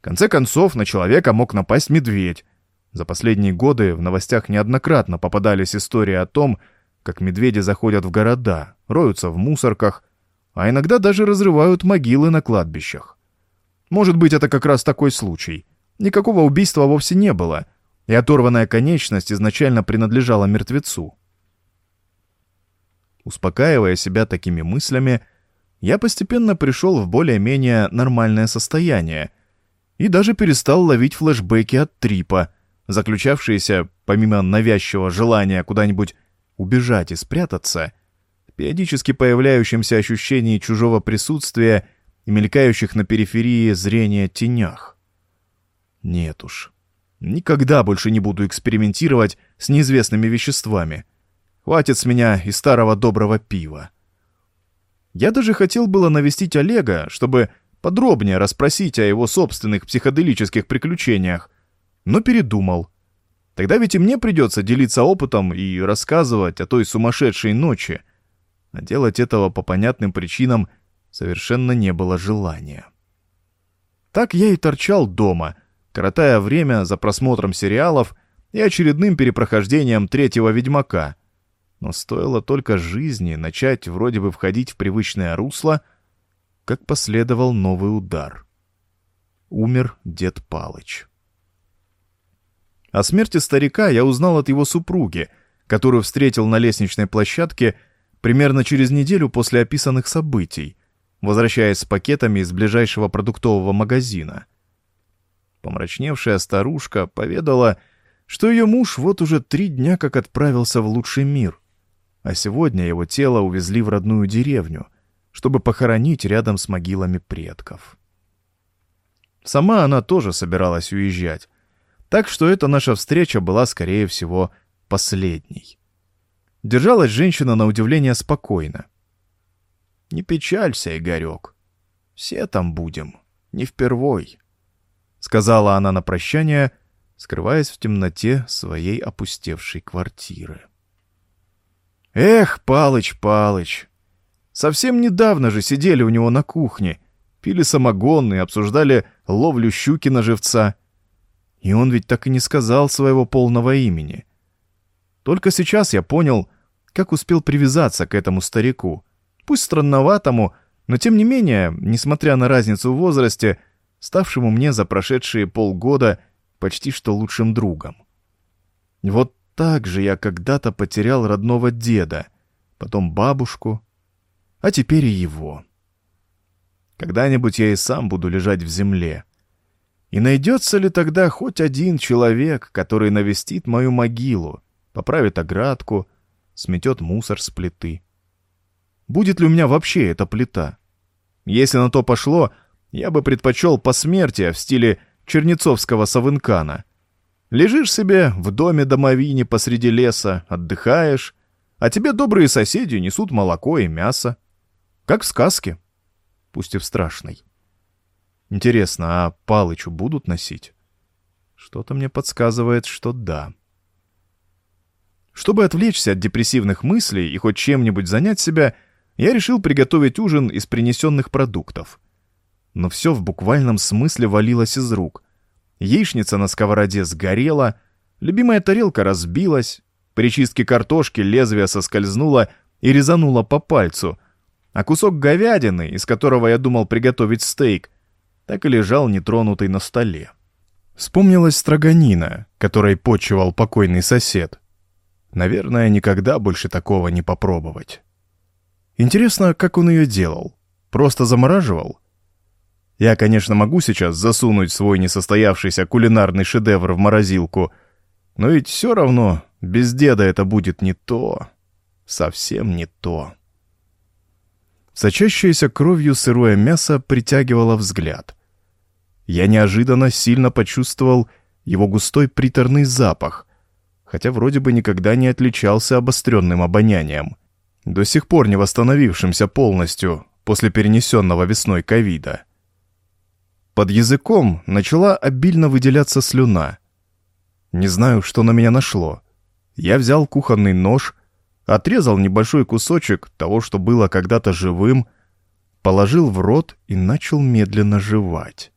В конце концов, на человека мог напасть медведь. За последние годы в новостях неоднократно попадались истории о том, как медведи заходят в города, роются в мусорках, а иногда даже разрывают могилы на кладбищах. Может быть, это как раз такой случай. Никакого убийства вовсе не было, и оторванная конечность изначально принадлежала мертвецу. Успокаивая себя такими мыслями, я постепенно пришел в более-менее нормальное состояние — и даже перестал ловить флешбеки от трипа, заключавшиеся, помимо навязчивого желания куда-нибудь убежать и спрятаться, периодически появляющимся ощущении чужого присутствия и мелькающих на периферии зрения тенях. Нет уж, никогда больше не буду экспериментировать с неизвестными веществами. Хватит с меня и старого доброго пива. Я даже хотел было навестить Олега, чтобы подробнее расспросить о его собственных психоделических приключениях, но передумал. Тогда ведь и мне придется делиться опытом и рассказывать о той сумасшедшей ночи. А делать этого по понятным причинам совершенно не было желания. Так я и торчал дома, коротая время за просмотром сериалов и очередным перепрохождением третьего «Ведьмака». Но стоило только жизни начать вроде бы входить в привычное русло — как последовал новый удар. Умер дед Палыч. О смерти старика я узнал от его супруги, которую встретил на лестничной площадке примерно через неделю после описанных событий, возвращаясь с пакетами из ближайшего продуктового магазина. Помрачневшая старушка поведала, что ее муж вот уже три дня как отправился в лучший мир, а сегодня его тело увезли в родную деревню — чтобы похоронить рядом с могилами предков. Сама она тоже собиралась уезжать, так что эта наша встреча была, скорее всего, последней. Держалась женщина на удивление спокойно. «Не печалься, Игорек. Все там будем, не впервой», — сказала она на прощание, скрываясь в темноте своей опустевшей квартиры. «Эх, Палыч, Палыч, Совсем недавно же сидели у него на кухне, пили самогон и обсуждали ловлю щуки на живца. И он ведь так и не сказал своего полного имени. Только сейчас я понял, как успел привязаться к этому старику. Пусть странноватому, но тем не менее, несмотря на разницу в возрасте, ставшему мне за прошедшие полгода почти что лучшим другом. Вот так же я когда-то потерял родного деда, потом бабушку, а теперь и его. Когда-нибудь я и сам буду лежать в земле. И найдется ли тогда хоть один человек, который навестит мою могилу, поправит оградку, сметет мусор с плиты? Будет ли у меня вообще эта плита? Если на то пошло, я бы предпочел посмертие в стиле чернецовского савынкана. Лежишь себе в доме-домовине посреди леса, отдыхаешь, а тебе добрые соседи несут молоко и мясо. Как в сказке, пусть и в страшной. Интересно, а Палычу будут носить? Что-то мне подсказывает, что да. Чтобы отвлечься от депрессивных мыслей и хоть чем-нибудь занять себя, я решил приготовить ужин из принесенных продуктов. Но все в буквальном смысле валилось из рук. Яичница на сковороде сгорела, любимая тарелка разбилась, при чистке картошки лезвие соскользнуло и резануло по пальцу, а кусок говядины, из которого я думал приготовить стейк, так и лежал нетронутый на столе. Вспомнилась строганина, которой почивал покойный сосед. Наверное, никогда больше такого не попробовать. Интересно, как он ее делал? Просто замораживал? Я, конечно, могу сейчас засунуть свой несостоявшийся кулинарный шедевр в морозилку, но ведь все равно без деда это будет не то. Совсем не то. Сочащееся кровью сырое мясо притягивало взгляд. Я неожиданно сильно почувствовал его густой приторный запах, хотя вроде бы никогда не отличался обостренным обонянием, до сих пор не восстановившимся полностью после перенесенного весной ковида. Под языком начала обильно выделяться слюна. Не знаю, что на меня нашло. Я взял кухонный нож, отрезал небольшой кусочек того, что было когда-то живым, положил в рот и начал медленно жевать.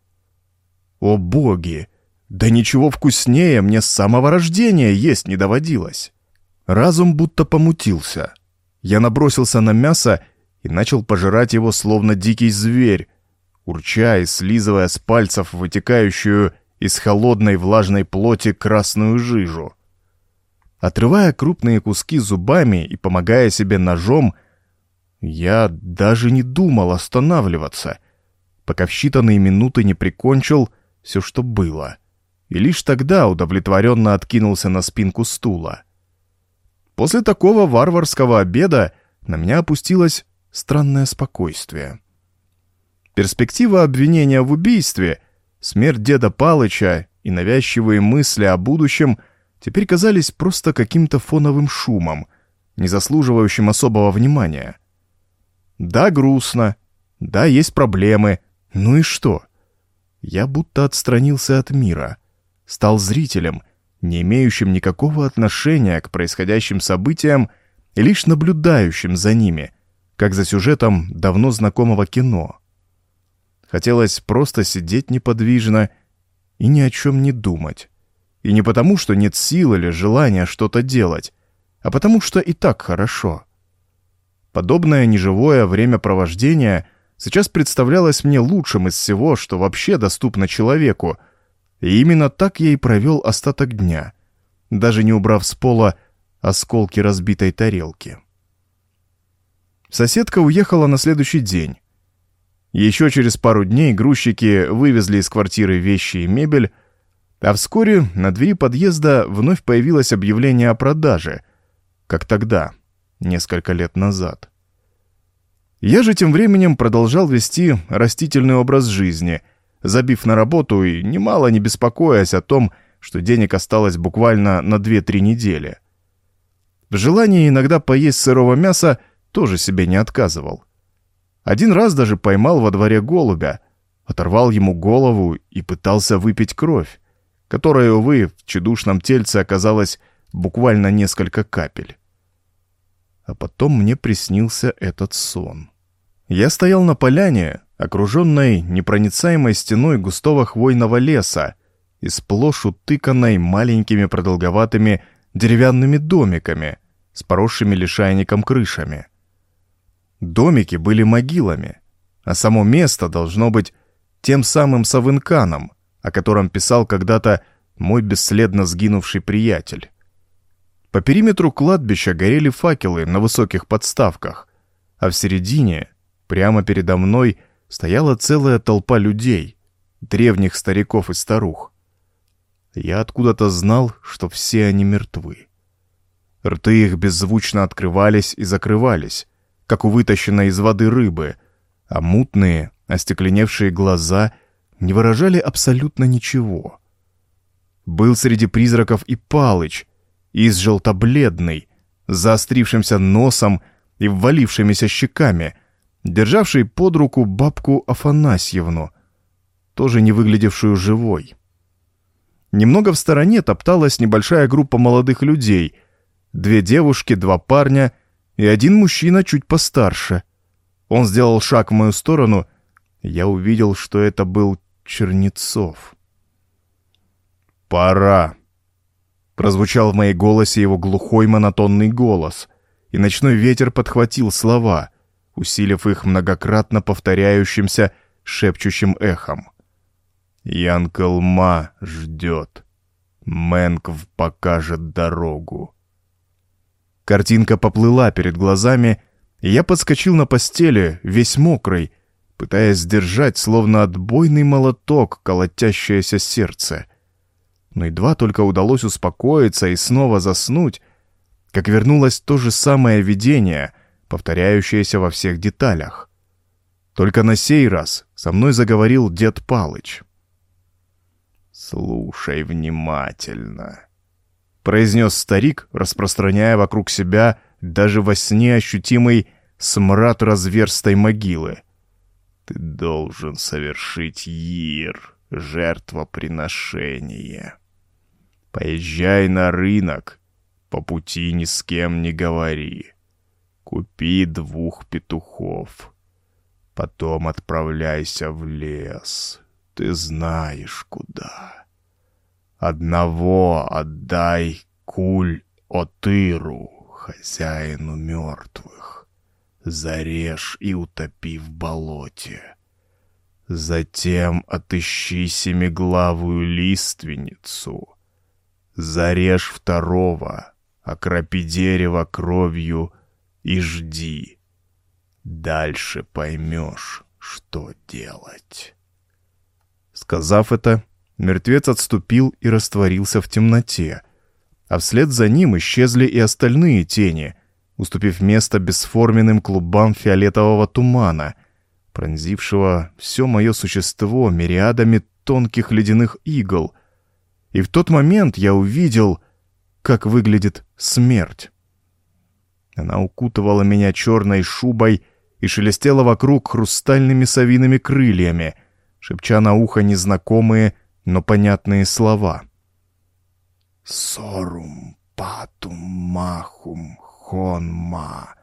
О боги! Да ничего вкуснее мне с самого рождения есть не доводилось. Разум будто помутился. Я набросился на мясо и начал пожирать его словно дикий зверь, урча и слизывая с пальцев вытекающую из холодной влажной плоти красную жижу. Отрывая крупные куски зубами и помогая себе ножом, я даже не думал останавливаться, пока в считанные минуты не прикончил все, что было, и лишь тогда удовлетворенно откинулся на спинку стула. После такого варварского обеда на меня опустилось странное спокойствие. Перспектива обвинения в убийстве, смерть деда Палыча и навязчивые мысли о будущем теперь казались просто каким-то фоновым шумом, не заслуживающим особого внимания. Да, грустно, да, есть проблемы, ну и что? Я будто отстранился от мира, стал зрителем, не имеющим никакого отношения к происходящим событиям и лишь наблюдающим за ними, как за сюжетом давно знакомого кино. Хотелось просто сидеть неподвижно и ни о чем не думать. И не потому, что нет сил или желания что-то делать, а потому что и так хорошо. Подобное неживое времяпровождение сейчас представлялось мне лучшим из всего, что вообще доступно человеку, и именно так я и провел остаток дня, даже не убрав с пола осколки разбитой тарелки. Соседка уехала на следующий день, еще через пару дней грузчики вывезли из квартиры вещи и мебель, а вскоре на двери подъезда вновь появилось объявление о продаже, как тогда, несколько лет назад. Я же тем временем продолжал вести растительный образ жизни, забив на работу и немало не беспокоясь о том, что денег осталось буквально на 2-3 недели. В желании иногда поесть сырого мяса тоже себе не отказывал. Один раз даже поймал во дворе голубя, оторвал ему голову и пытался выпить кровь, которая, увы, в чудушном тельце оказалась буквально несколько капель. А потом мне приснился этот сон. Я стоял на поляне, окруженной непроницаемой стеной густого хвойного леса и сплошь утыканной маленькими продолговатыми деревянными домиками с поросшими лишайником крышами. Домики были могилами, а само место должно быть тем самым Савынканом, о котором писал когда-то мой бесследно сгинувший приятель. По периметру кладбища горели факелы на высоких подставках, а в середине, прямо передо мной, стояла целая толпа людей, древних стариков и старух. Я откуда-то знал, что все они мертвы. Рты их беззвучно открывались и закрывались, как у вытащенной из воды рыбы, а мутные, остекленевшие глаза не выражали абсолютно ничего. Был среди призраков и Палыч, из желтобледный, с заострившимся носом и ввалившимися щеками, державший под руку бабку Афанасьевну, тоже не выглядевшую живой. немного в стороне топталась небольшая группа молодых людей. Две девушки, два парня и один мужчина чуть постарше. Он сделал шаг в мою сторону, я увидел, что это был Чернецов. «Пора!» Прозвучал в моей голосе его глухой монотонный голос, и ночной ветер подхватил слова, усилив их многократно повторяющимся шепчущим эхом. Янкалма ждет. Мэнкв покажет дорогу. Картинка поплыла перед глазами, и я подскочил на постели, весь мокрый, пытаясь сдержать, словно отбойный молоток, колотящееся сердце. Но едва только удалось успокоиться и снова заснуть, как вернулось то же самое видение, повторяющееся во всех деталях. Только на сей раз со мной заговорил дед Палыч. «Слушай внимательно», — произнес старик, распространяя вокруг себя даже во сне ощутимый смрад разверстой могилы. «Ты должен совершить Йир, жертвоприношение. Поезжай на рынок, по пути ни с кем не говори. Купи двух петухов, потом отправляйся в лес» ты знаешь куда. Одного отдай Куль-Отыру, хозяину мертвых. Зарежь и утопи в болоте. Затем отыщи семиглавую лиственницу. Зарежь второго, окропи дерево кровью и жди. Дальше поймешь, что делать. Сказав это, мертвец отступил и растворился в темноте, а вслед за ним исчезли и остальные тени, уступив место бесформенным клубам фиолетового тумана, пронзившего все мое существо мириадами тонких ледяных игл. И в тот момент я увидел, как выглядит смерть. Она укутывала меня черной шубой и шелестела вокруг хрустальными совиными крыльями — шепча на ухо незнакомые, но понятные слова. «Сорум патум махум хонма,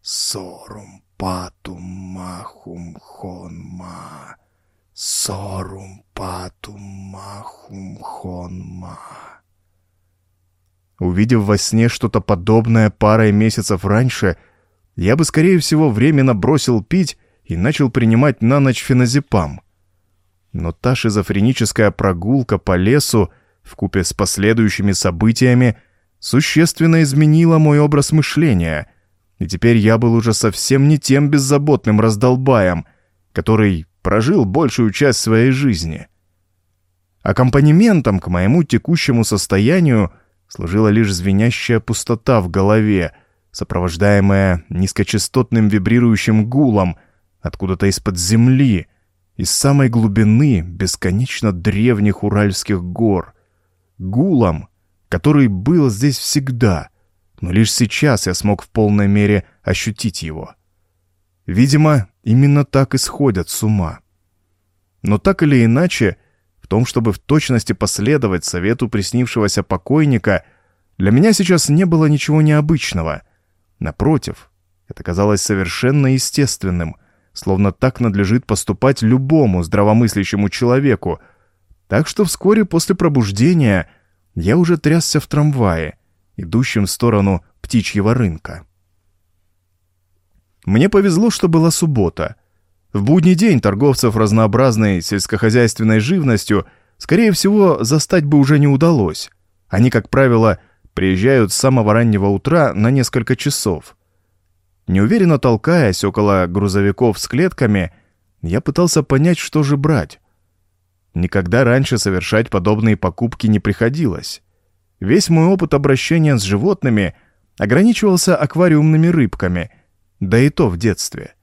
сорум патум махум хонма, сорум патум махум хонма». Увидев во сне что-то подобное парой месяцев раньше, я бы, скорее всего, временно бросил пить и начал принимать на ночь феназепам. Но та шизофреническая прогулка по лесу вкупе с последующими событиями существенно изменила мой образ мышления, и теперь я был уже совсем не тем беззаботным раздолбаем, который прожил большую часть своей жизни. Аккомпанементом к моему текущему состоянию служила лишь звенящая пустота в голове, сопровождаемая низкочастотным вибрирующим гулом откуда-то из-под земли — из самой глубины бесконечно древних Уральских гор, гулом, который был здесь всегда, но лишь сейчас я смог в полной мере ощутить его. Видимо, именно так и сходят с ума. Но так или иначе, в том, чтобы в точности последовать совету приснившегося покойника, для меня сейчас не было ничего необычного. Напротив, это казалось совершенно естественным — словно так надлежит поступать любому здравомыслящему человеку. Так что вскоре после пробуждения я уже трясся в трамвае, идущем в сторону птичьего рынка. Мне повезло, что была суббота. В будний день торговцев разнообразной сельскохозяйственной живностью, скорее всего, застать бы уже не удалось. Они, как правило, приезжают с самого раннего утра на несколько часов. Неуверенно толкаясь около грузовиков с клетками, я пытался понять, что же брать. Никогда раньше совершать подобные покупки не приходилось. Весь мой опыт обращения с животными ограничивался аквариумными рыбками, да и то в детстве.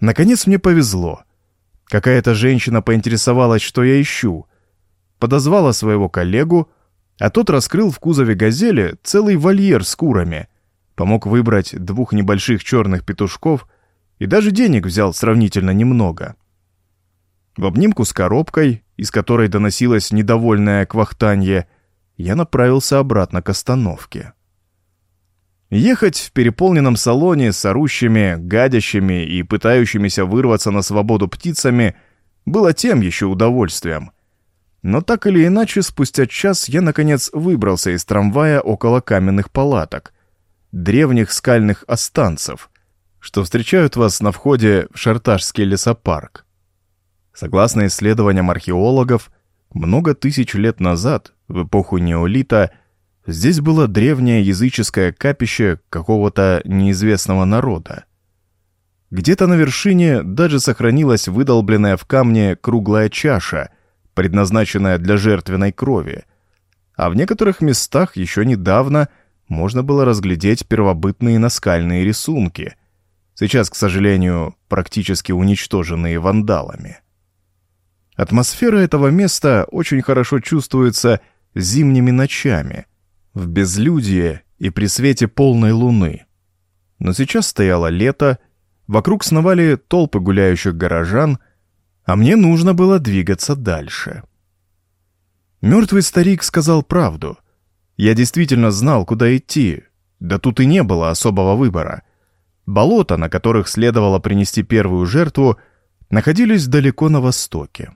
Наконец мне повезло. Какая-то женщина поинтересовалась, что я ищу. Подозвала своего коллегу, а тот раскрыл в кузове «Газели» целый вольер с курами — помог выбрать двух небольших черных петушков и даже денег взял сравнительно немного. В обнимку с коробкой из которой доносилось недовольное квахтанье, я направился обратно к остановке. Ехать в переполненном салоне с орущими, гадящими и пытающимися вырваться на свободу птицами было тем еще удовольствием. Но так или иначе, спустя час я, наконец, выбрался из трамвая около каменных палаток, древних скальных останцев, что встречают вас на входе в Шарташский лесопарк. Согласно исследованиям археологов, много тысяч лет назад, в эпоху неолита, здесь было древнее языческое капище какого-то неизвестного народа. Где-то на вершине даже сохранилась выдолбленная в камне круглая чаша, предназначенная для жертвенной крови, а в некоторых местах еще недавно можно было разглядеть первобытные наскальные рисунки, сейчас, к сожалению, практически уничтоженные вандалами. Атмосфера этого места очень хорошо чувствуется зимними ночами, в безлюдье и при свете полной луны. Но сейчас стояло лето, вокруг сновали толпы гуляющих горожан, а мне нужно было двигаться дальше. Мертвый старик сказал правду. Я действительно знал, куда идти, да тут и не было особого выбора. Болота, на которых следовало принести первую жертву, находились далеко на востоке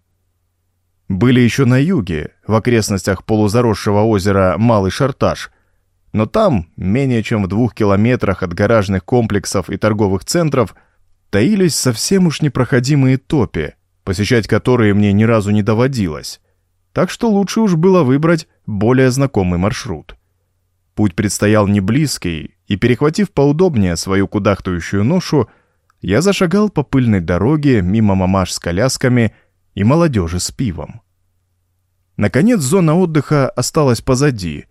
были еще на юге, в окрестностях полузаросшего озера Малый Шарташ, но там, менее чем в двух километрах от гаражных комплексов и торговых центров, таились совсем уж непроходимые топи, посещать которые мне ни разу не доводилось. Так что лучше уж было выбрать более знакомый маршрут. Путь предстоял не близкий, и, перехватив поудобнее свою кудахтающую ношу, я зашагал по пыльной дороге мимо мамаш с колясками и молодежи с пивом. Наконец зона отдыха осталась позади.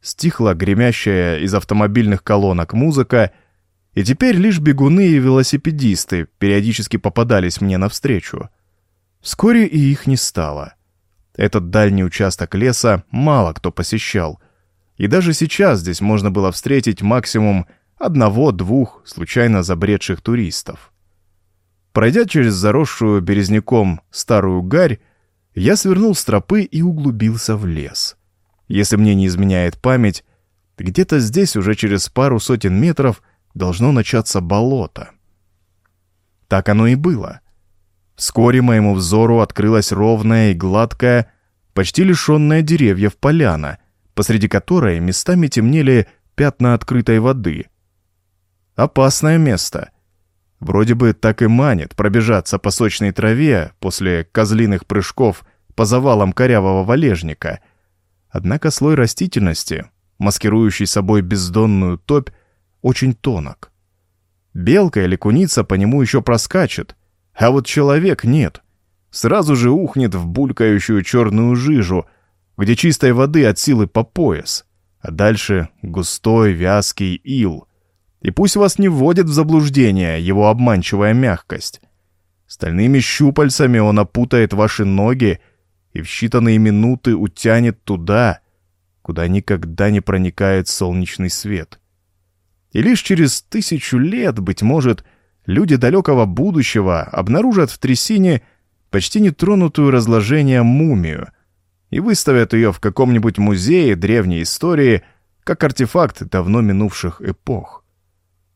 Стихла гремящая из автомобильных колонок музыка, и теперь лишь бегуны и велосипедисты периодически попадались мне навстречу. Вскоре и их не стало. Этот дальний участок леса мало кто посещал, и даже сейчас здесь можно было встретить максимум одного-двух случайно забредших туристов. Пройдя через заросшую березняком старую гарь, я свернул с тропы и углубился в лес. Если мне не изменяет память, где-то здесь уже через пару сотен метров должно начаться болото. Так оно и было. Вскоре моему взору открылась ровная и гладкая, почти лишенная деревьев поляна, посреди которой местами темнели пятна открытой воды. Опасное место. Вроде бы так и манит пробежаться по сочной траве после козлиных прыжков по завалам корявого валежника. Однако слой растительности, маскирующий собой бездонную топь, очень тонок. Белка или куница по нему еще проскачет, а вот человек нет. Сразу же ухнет в булькающую черную жижу, где чистой воды от силы по пояс, а дальше густой вязкий ил — и пусть вас не вводит в заблуждение его обманчивая мягкость. Стальными щупальцами он опутает ваши ноги и в считанные минуты утянет туда, куда никогда не проникает солнечный свет. И лишь через тысячу лет, быть может, люди далекого будущего обнаружат в трясине почти нетронутую разложением мумию и выставят ее в каком-нибудь музее древней истории как артефакт давно минувших эпох.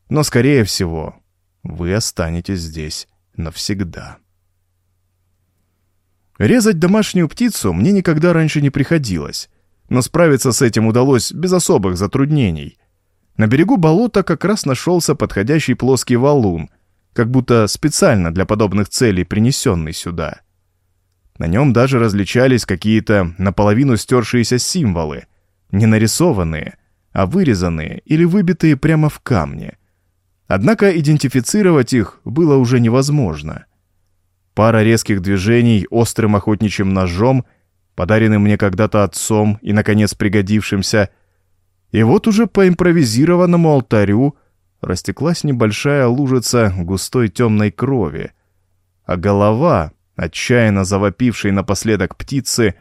Но, скорее всего, вы останетесь здесь навсегда. Резать домашнюю птицу мне никогда раньше не приходилось, но справиться с этим удалось без особых затруднений. На берегу болота как раз нашелся подходящий плоский валун, как будто специально для подобных целей принесенный сюда. На нем даже различались какие-то наполовину стершиеся символы, не нарисованные, а вырезанные или выбитые прямо в камне. Однако идентифицировать их было уже невозможно. Пара резких движений острым охотничьим ножом, подаренным мне когда-то отцом и, наконец, пригодившимся, и вот уже по импровизированному алтарю растеклась небольшая лужица густой темной крови, а голова, отчаянно завопившей напоследок птицы,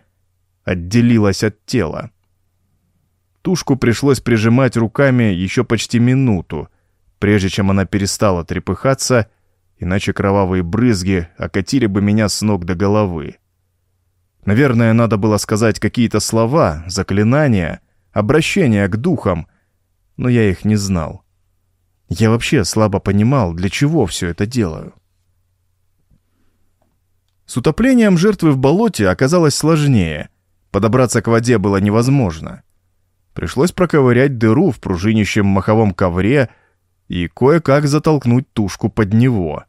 отделилась от тела. Тушку пришлось прижимать руками еще почти минуту, прежде чем она перестала трепыхаться, иначе кровавые брызги окатили бы меня с ног до головы. Наверное, надо было сказать какие-то слова, заклинания, обращения к духам, но я их не знал. Я вообще слабо понимал, для чего все это делаю. С утоплением жертвы в болоте оказалось сложнее. Подобраться к воде было невозможно. Пришлось проковырять дыру в пружинищем маховом ковре и кое-как затолкнуть тушку под него.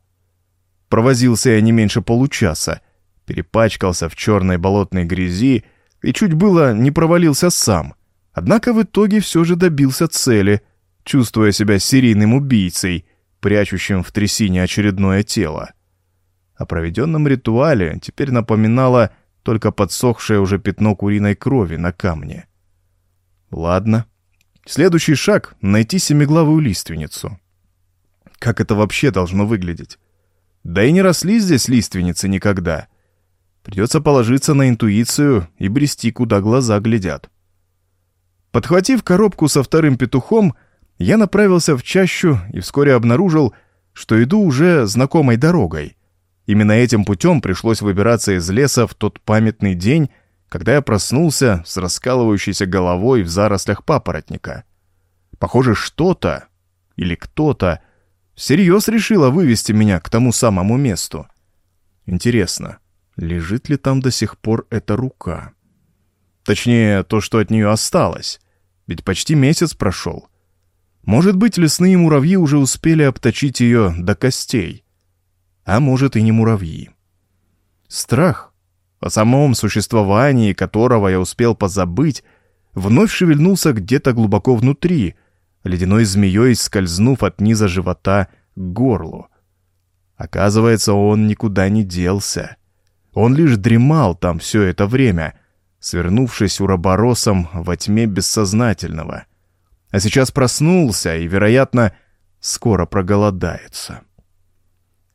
Провозился я не меньше получаса, перепачкался в черной болотной грязи и чуть было не провалился сам. Однако в итоге все же добился цели, чувствуя себя серийным убийцей, прячущим в трясине очередное тело. О проведенном ритуале теперь напоминало только подсохшее уже пятно куриной крови на камне. Ладно. Следующий шаг — найти семиглавую лиственницу. Как это вообще должно выглядеть? Да и не росли здесь лиственницы никогда. Придется положиться на интуицию и брести, куда глаза глядят. Подхватив коробку со вторым петухом, я направился в чащу и вскоре обнаружил, что иду уже знакомой дорогой. Именно этим путем пришлось выбираться из леса в тот памятный день, когда я проснулся с раскалывающейся головой в зарослях папоротника. Похоже, что-то или кто-то всерьез решила вывести меня к тому самому месту. Интересно, лежит ли там до сих пор эта рука? Точнее, то, что от нее осталось, ведь почти месяц прошел. Может быть, лесные муравьи уже успели обточить ее до костей а может и не муравьи. Страх, о самом существовании которого я успел позабыть, вновь шевельнулся где-то глубоко внутри, ледяной змеей скользнув от низа живота к горлу. Оказывается, он никуда не делся. Он лишь дремал там все это время, свернувшись уроборосом во тьме бессознательного. А сейчас проснулся и, вероятно, скоро проголодается.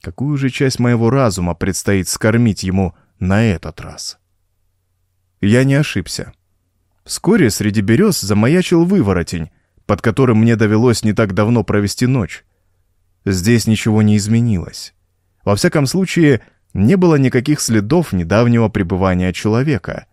Какую же часть моего разума предстоит скормить ему на этот раз? Я не ошибся. Вскоре среди берез замаячил выворотень, под которым мне довелось не так давно провести ночь. Здесь ничего не изменилось. Во всяком случае, не было никаких следов недавнего пребывания человека.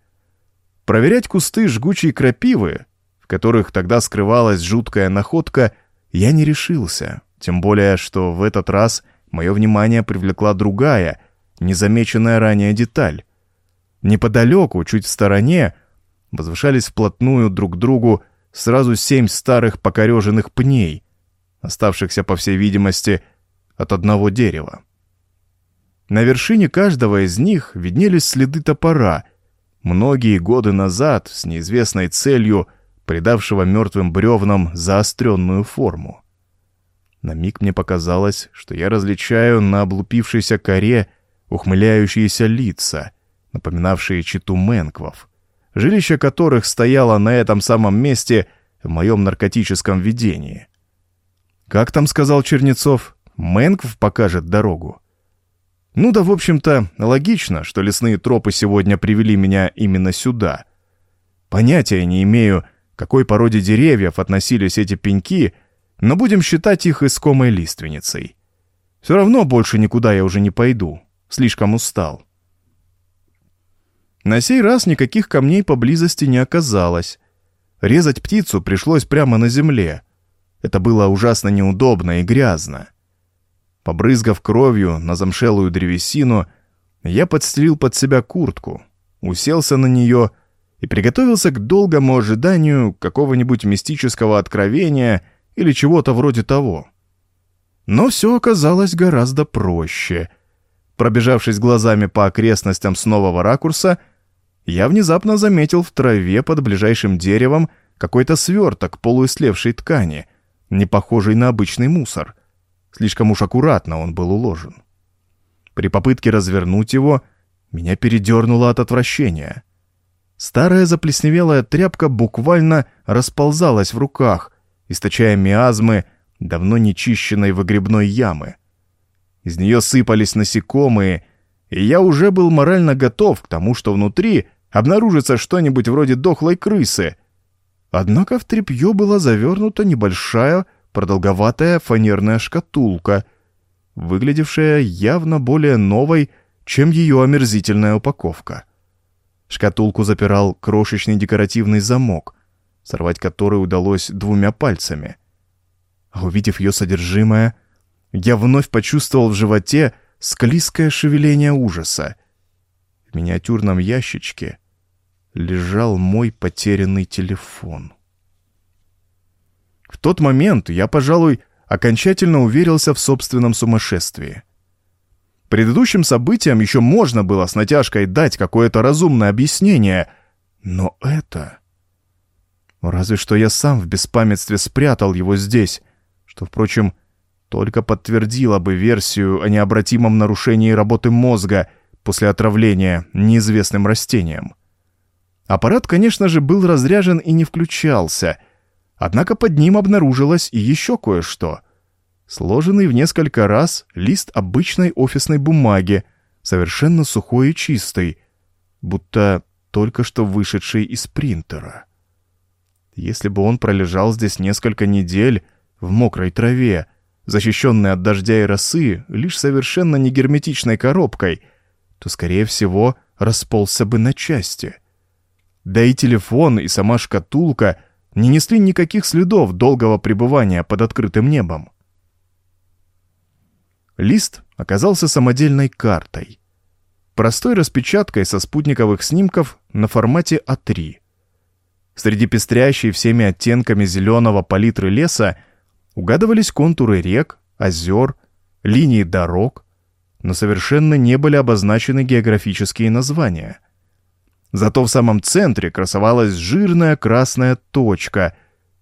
Проверять кусты жгучей крапивы, которых тогда скрывалась жуткая находка, я не решился, тем более, что в этот раз мое внимание привлекла другая, незамеченная ранее деталь. Неподалеку, чуть в стороне, возвышались вплотную друг к другу сразу семь старых покореженных пней, оставшихся, по всей видимости, от одного дерева. На вершине каждого из них виднелись следы топора, многие годы назад с неизвестной целью придавшего мертвым бревнам заостренную форму. На миг мне показалось, что я различаю на облупившейся коре ухмыляющиеся лица, напоминавшие читу Мэнквов, жилище которых стояло на этом самом месте в моем наркотическом видении. Как там сказал Чернецов, Мэнкв покажет дорогу. Ну да, в общем-то, логично, что лесные тропы сегодня привели меня именно сюда. Понятия не имею, какой породе деревьев относились эти пеньки — но будем считать их искомой лиственницей. Все равно больше никуда я уже не пойду, слишком устал. На сей раз никаких камней поблизости не оказалось. Резать птицу пришлось прямо на земле. Это было ужасно неудобно и грязно. Побрызгав кровью на замшелую древесину, я подстелил под себя куртку, уселся на нее и приготовился к долгому ожиданию какого-нибудь мистического откровения или чего-то вроде того. Но все оказалось гораздо проще. Пробежавшись глазами по окрестностям с нового ракурса, я внезапно заметил в траве под ближайшим деревом какой-то сверток полуислевшей ткани, не похожий на обычный мусор. Слишком уж аккуратно он был уложен. При попытке развернуть его меня передернуло от отвращения. Старая заплесневелая тряпка буквально расползалась в руках, источая миазмы давно нечищенной выгребной ямы. Из нее сыпались насекомые, и я уже был морально готов к тому, что внутри обнаружится что-нибудь вроде дохлой крысы. Однако в тряпье была завернута небольшая продолговатая фанерная шкатулка, выглядевшая явно более новой, чем ее омерзительная упаковка. Шкатулку запирал крошечный декоративный замок, сорвать который удалось двумя пальцами. А увидев ее содержимое, я вновь почувствовал в животе склизкое шевеление ужаса. В миниатюрном ящичке лежал мой потерянный телефон. В тот момент я, пожалуй, окончательно уверился в собственном сумасшествии. Предыдущим событиям еще можно было с натяжкой дать какое-то разумное объяснение, но это... Разве что я сам в беспамятстве спрятал его здесь, что, впрочем, только подтвердило бы версию о необратимом нарушении работы мозга после отравления неизвестным растением. Аппарат, конечно же, был разряжен и не включался, однако под ним обнаружилось и еще кое-что. Сложенный в несколько раз лист обычной офисной бумаги, совершенно сухой и чистый, будто только что вышедший из принтера. Если бы он пролежал здесь несколько недель в мокрой траве, защищенный от дождя и росы лишь совершенно негерметичной коробкой, то, скорее всего, расползся бы на части. Да и телефон, и сама шкатулка не несли никаких следов долгого пребывания под открытым небом. Лист оказался самодельной картой. Простой распечаткой со спутниковых снимков на формате А3. Среди пестрящей всеми оттенками зеленого палитры леса угадывались контуры рек, озер, линии дорог, но совершенно не были обозначены географические названия — Зато в самом центре красовалась жирная красная точка,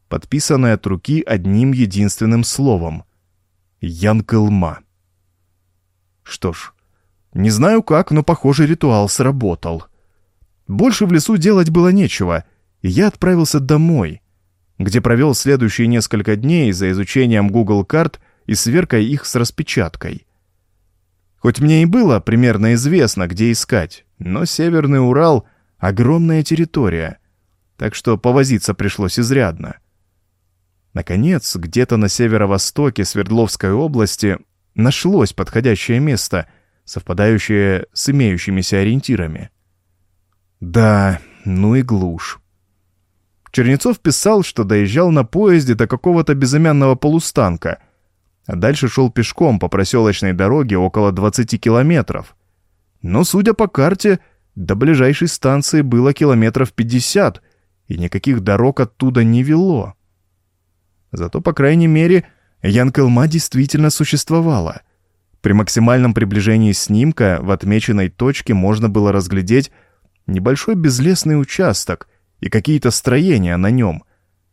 подписанная от руки одним единственным словом — Янкелма. Что ж, не знаю как, но, похоже, ритуал сработал. Больше в лесу делать было нечего, и я отправился домой, где провел следующие несколько дней за изучением Google карт и сверкой их с распечаткой. Хоть мне и было примерно известно, где искать, но Северный Урал — огромная территория, так что повозиться пришлось изрядно. Наконец, где-то на северо-востоке Свердловской области нашлось подходящее место, совпадающее с имеющимися ориентирами. Да, ну и глушь. Чернецов писал, что доезжал на поезде до какого-то безымянного полустанка, а дальше шел пешком по проселочной дороге около 20 километров. Но, судя по карте, до ближайшей станции было километров 50, и никаких дорог оттуда не вело. Зато, по крайней мере, Янкелма действительно существовала. При максимальном приближении снимка в отмеченной точке можно было разглядеть небольшой безлесный участок и какие-то строения на нем,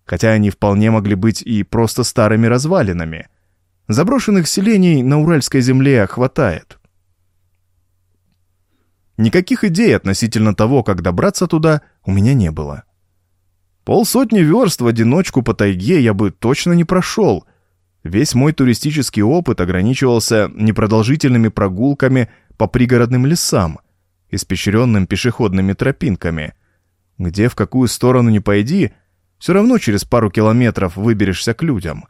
хотя они вполне могли быть и просто старыми развалинами. Заброшенных селений на Уральской земле хватает. Никаких идей относительно того, как добраться туда, у меня не было. Полсотни верст в одиночку по тайге я бы точно не прошел. Весь мой туристический опыт ограничивался непродолжительными прогулками по пригородным лесам, испещренным пешеходными тропинками, где в какую сторону ни пойди, все равно через пару километров выберешься к людям.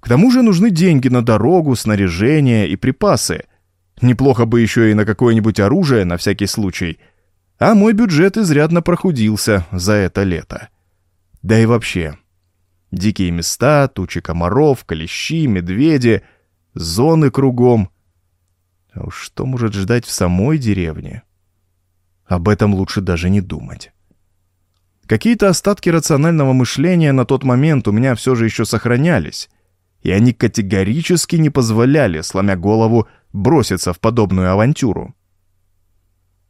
К тому же нужны деньги на дорогу, снаряжение и припасы — Неплохо бы еще и на какое-нибудь оружие на всякий случай. А мой бюджет изрядно прохудился за это лето. Да и вообще. Дикие места, тучи комаров, клещи, медведи, зоны кругом. А уж что может ждать в самой деревне? Об этом лучше даже не думать. Какие-то остатки рационального мышления на тот момент у меня все же еще сохранялись, и они категорически не позволяли, сломя голову, броситься в подобную авантюру.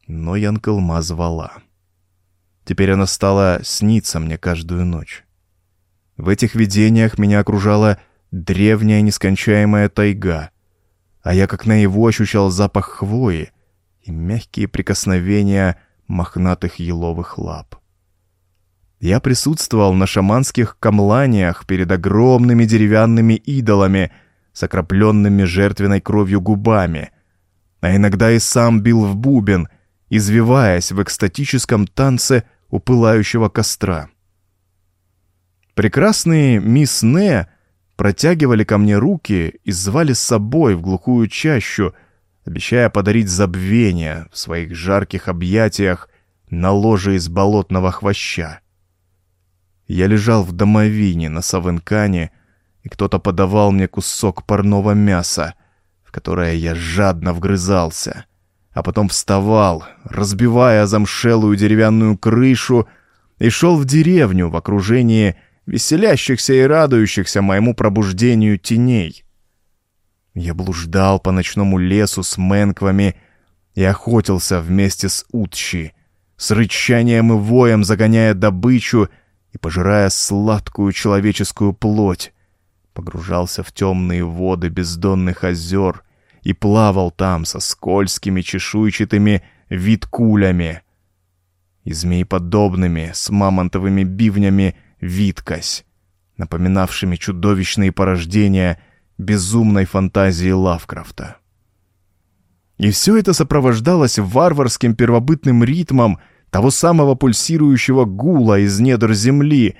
Но Янкелма звала. Теперь она стала сниться мне каждую ночь. В этих видениях меня окружала древняя нескончаемая тайга, а я как наяву ощущал запах хвои и мягкие прикосновения мохнатых еловых лап. Я присутствовал на шаманских камланиях перед огромными деревянными идолами — с окропленными жертвенной кровью губами, а иногда и сам бил в бубен, извиваясь в экстатическом танце у пылающего костра. Прекрасные мисс Не протягивали ко мне руки и звали с собой в глухую чащу, обещая подарить забвение в своих жарких объятиях на ложе из болотного хвоща. Я лежал в домовине на Савенкане, и кто-то подавал мне кусок парного мяса, в которое я жадно вгрызался, а потом вставал, разбивая замшелую деревянную крышу, и шел в деревню в окружении веселящихся и радующихся моему пробуждению теней. Я блуждал по ночному лесу с менквами и охотился вместе с Утчи, с рычанием и воем загоняя добычу и пожирая сладкую человеческую плоть, погружался в темные воды бездонных озер и плавал там со скользкими чешуйчатыми виткулями и змееподобными с мамонтовыми бивнями виткась, напоминавшими чудовищные порождения безумной фантазии Лавкрафта. И все это сопровождалось варварским первобытным ритмом того самого пульсирующего гула из недр земли,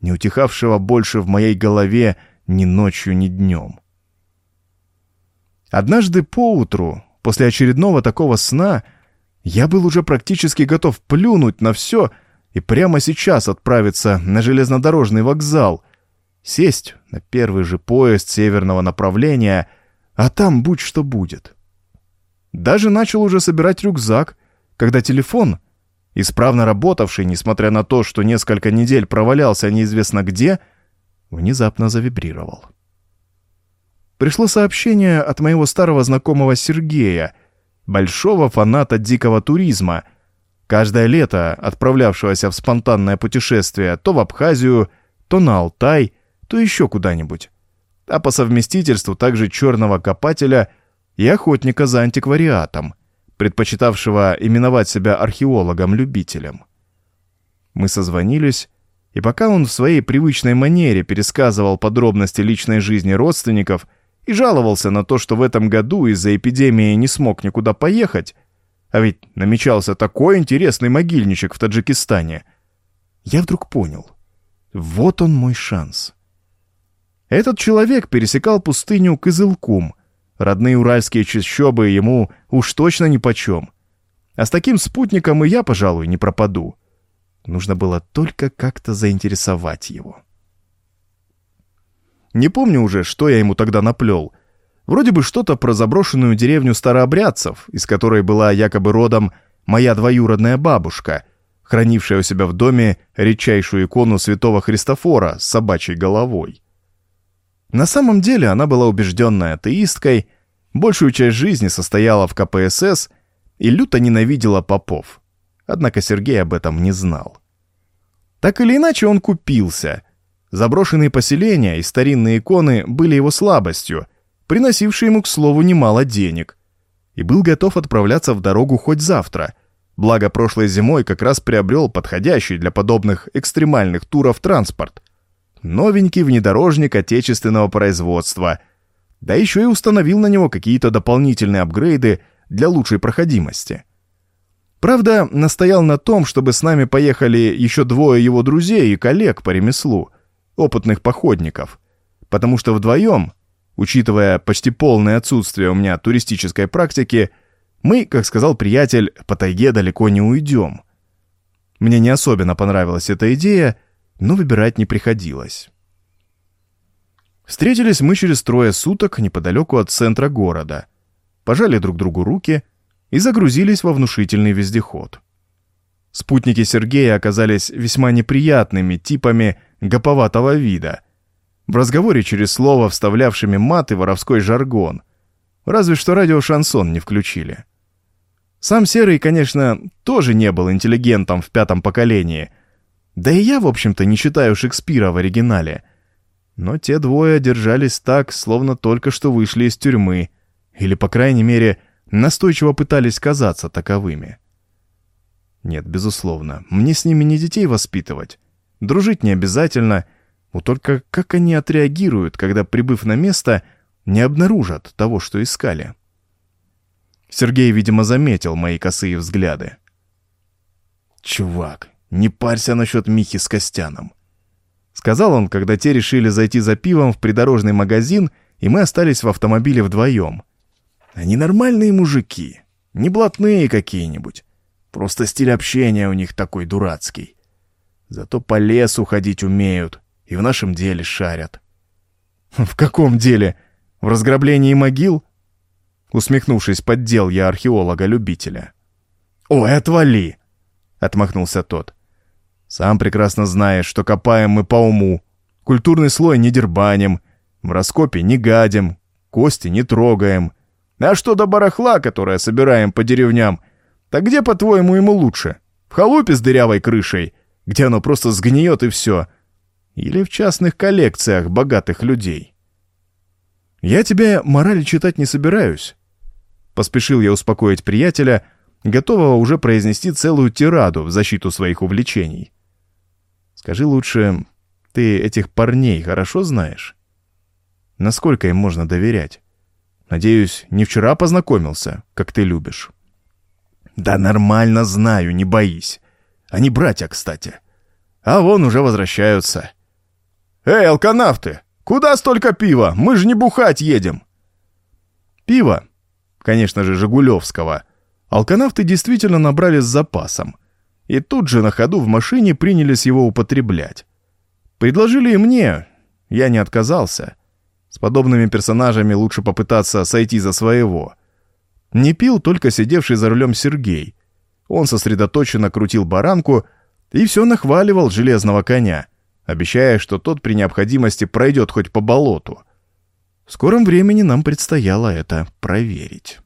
не утихавшего больше в моей голове ни ночью, ни днем. Однажды поутру, после очередного такого сна, я был уже практически готов плюнуть на все и прямо сейчас отправиться на железнодорожный вокзал, сесть на первый же поезд северного направления, а там будь что будет. Даже начал уже собирать рюкзак, когда телефон, исправно работавший, несмотря на то, что несколько недель провалялся неизвестно где, внезапно завибрировал. Пришло сообщение от моего старого знакомого Сергея, большого фаната дикого туризма, каждое лето отправлявшегося в спонтанное путешествие то в Абхазию, то на Алтай, то еще куда-нибудь, а по совместительству также черного копателя и охотника за антиквариатом, предпочитавшего именовать себя археологом-любителем. Мы созвонились, и пока он в своей привычной манере пересказывал подробности личной жизни родственников и жаловался на то, что в этом году из-за эпидемии не смог никуда поехать, а ведь намечался такой интересный могильничек в Таджикистане, я вдруг понял. Вот он мой шанс. Этот человек пересекал пустыню Кызылкум, Родные уральские чащобы ему уж точно нипочем. А с таким спутником и я, пожалуй, не пропаду. Нужно было только как-то заинтересовать его. Не помню уже, что я ему тогда наплел. Вроде бы что-то про заброшенную деревню старообрядцев, из которой была якобы родом моя двоюродная бабушка, хранившая у себя в доме редчайшую икону святого Христофора с собачьей головой. На самом деле она была убежденной атеисткой, большую часть жизни состояла в КПСС и люто ненавидела попов. Однако Сергей об этом не знал. Так или иначе он купился. Заброшенные поселения и старинные иконы были его слабостью, приносившей ему, к слову, немало денег. И был готов отправляться в дорогу хоть завтра. Благо прошлой зимой как раз приобрел подходящий для подобных экстремальных туров транспорт новенький внедорожник отечественного производства, да еще и установил на него какие-то дополнительные апгрейды для лучшей проходимости. Правда, настоял на том, чтобы с нами поехали еще двое его друзей и коллег по ремеслу, опытных походников, потому что вдвоем, учитывая почти полное отсутствие у меня туристической практики, мы, как сказал приятель, по тайге далеко не уйдем. Мне не особенно понравилась эта идея, но выбирать не приходилось. Встретились мы через трое суток неподалеку от центра города, пожали друг другу руки и загрузились во внушительный вездеход. Спутники Сергея оказались весьма неприятными типами гоповатого вида, в разговоре через слово вставлявшими мат и воровской жаргон, разве что радиошансон не включили. Сам Серый, конечно, тоже не был интеллигентом в пятом поколении, да и я, в общем-то, не читаю Шекспира в оригинале. Но те двое держались так, словно только что вышли из тюрьмы, или, по крайней мере, настойчиво пытались казаться таковыми. Нет, безусловно, мне с ними не детей воспитывать. Дружить не обязательно, вот только как они отреагируют, когда, прибыв на место, не обнаружат того, что искали. Сергей, видимо, заметил мои косые взгляды. «Чувак, не парься насчет Михи с Костяном. Сказал он, когда те решили зайти за пивом в придорожный магазин, и мы остались в автомобиле вдвоем. Они нормальные мужики, не блатные какие-нибудь. Просто стиль общения у них такой дурацкий. Зато по лесу ходить умеют и в нашем деле шарят. В каком деле? В разграблении могил? Усмехнувшись, поддел я археолога-любителя. «Ой, отвали!» — отмахнулся тот. «Сам прекрасно знаешь, что копаем мы по уму. Культурный слой не дербаним, в раскопе не гадим, кости не трогаем. А что до барахла, которое собираем по деревням, так где, по-твоему, ему лучше? В халупе с дырявой крышей, где оно просто сгниет и все? Или в частных коллекциях богатых людей?» «Я тебе морали читать не собираюсь», — поспешил я успокоить приятеля, готового уже произнести целую тираду в защиту своих увлечений. «Скажи лучше, ты этих парней хорошо знаешь? Насколько им можно доверять? Надеюсь, не вчера познакомился, как ты любишь». «Да нормально знаю, не боись. Они братья, кстати. А вон уже возвращаются». «Эй, алканавты!» «Куда столько пива? Мы же не бухать едем!» Пиво, конечно же, Жигулевского, алканавты действительно набрали с запасом. И тут же на ходу в машине принялись его употреблять. Предложили и мне, я не отказался. С подобными персонажами лучше попытаться сойти за своего. Не пил только сидевший за рулем Сергей. Он сосредоточенно крутил баранку и все нахваливал железного коня — обещая, что тот при необходимости пройдет хоть по болоту. В скором времени нам предстояло это проверить.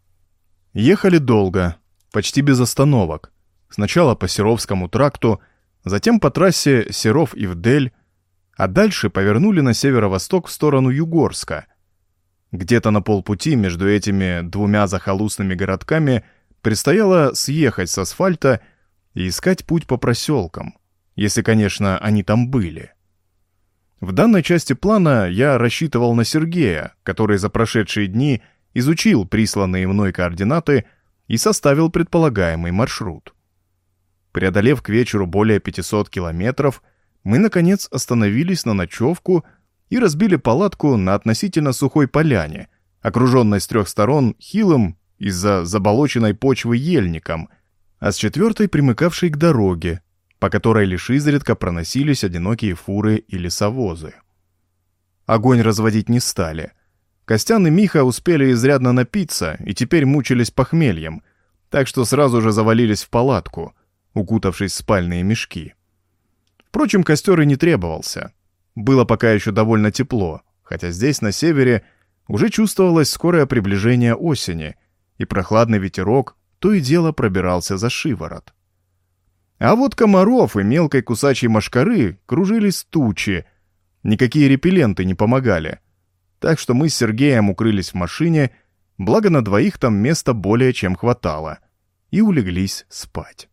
Ехали долго, почти без остановок. Сначала по Серовскому тракту, затем по трассе Серов-Ивдель, а дальше повернули на северо-восток в сторону Югорска. Где-то на полпути между этими двумя захолустными городками предстояло съехать с асфальта и искать путь по проселкам если, конечно, они там были. В данной части плана я рассчитывал на Сергея, который за прошедшие дни изучил присланные мной координаты и составил предполагаемый маршрут. Преодолев к вечеру более 500 километров, мы, наконец, остановились на ночевку и разбили палатку на относительно сухой поляне, окруженной с трех сторон хилым из-за заболоченной почвы ельником, а с четвертой примыкавшей к дороге, по которой лишь изредка проносились одинокие фуры и лесовозы. Огонь разводить не стали. Костян и Миха успели изрядно напиться и теперь мучились похмельем, так что сразу же завалились в палатку, укутавшись в спальные мешки. Впрочем, костер и не требовался. Было пока еще довольно тепло, хотя здесь, на севере, уже чувствовалось скорое приближение осени, и прохладный ветерок то и дело пробирался за шиворот. А вот комаров и мелкой кусачей мошкары кружились тучи. Никакие репелленты не помогали. Так что мы с Сергеем укрылись в машине, благо на двоих там места более чем хватало, и улеглись спать.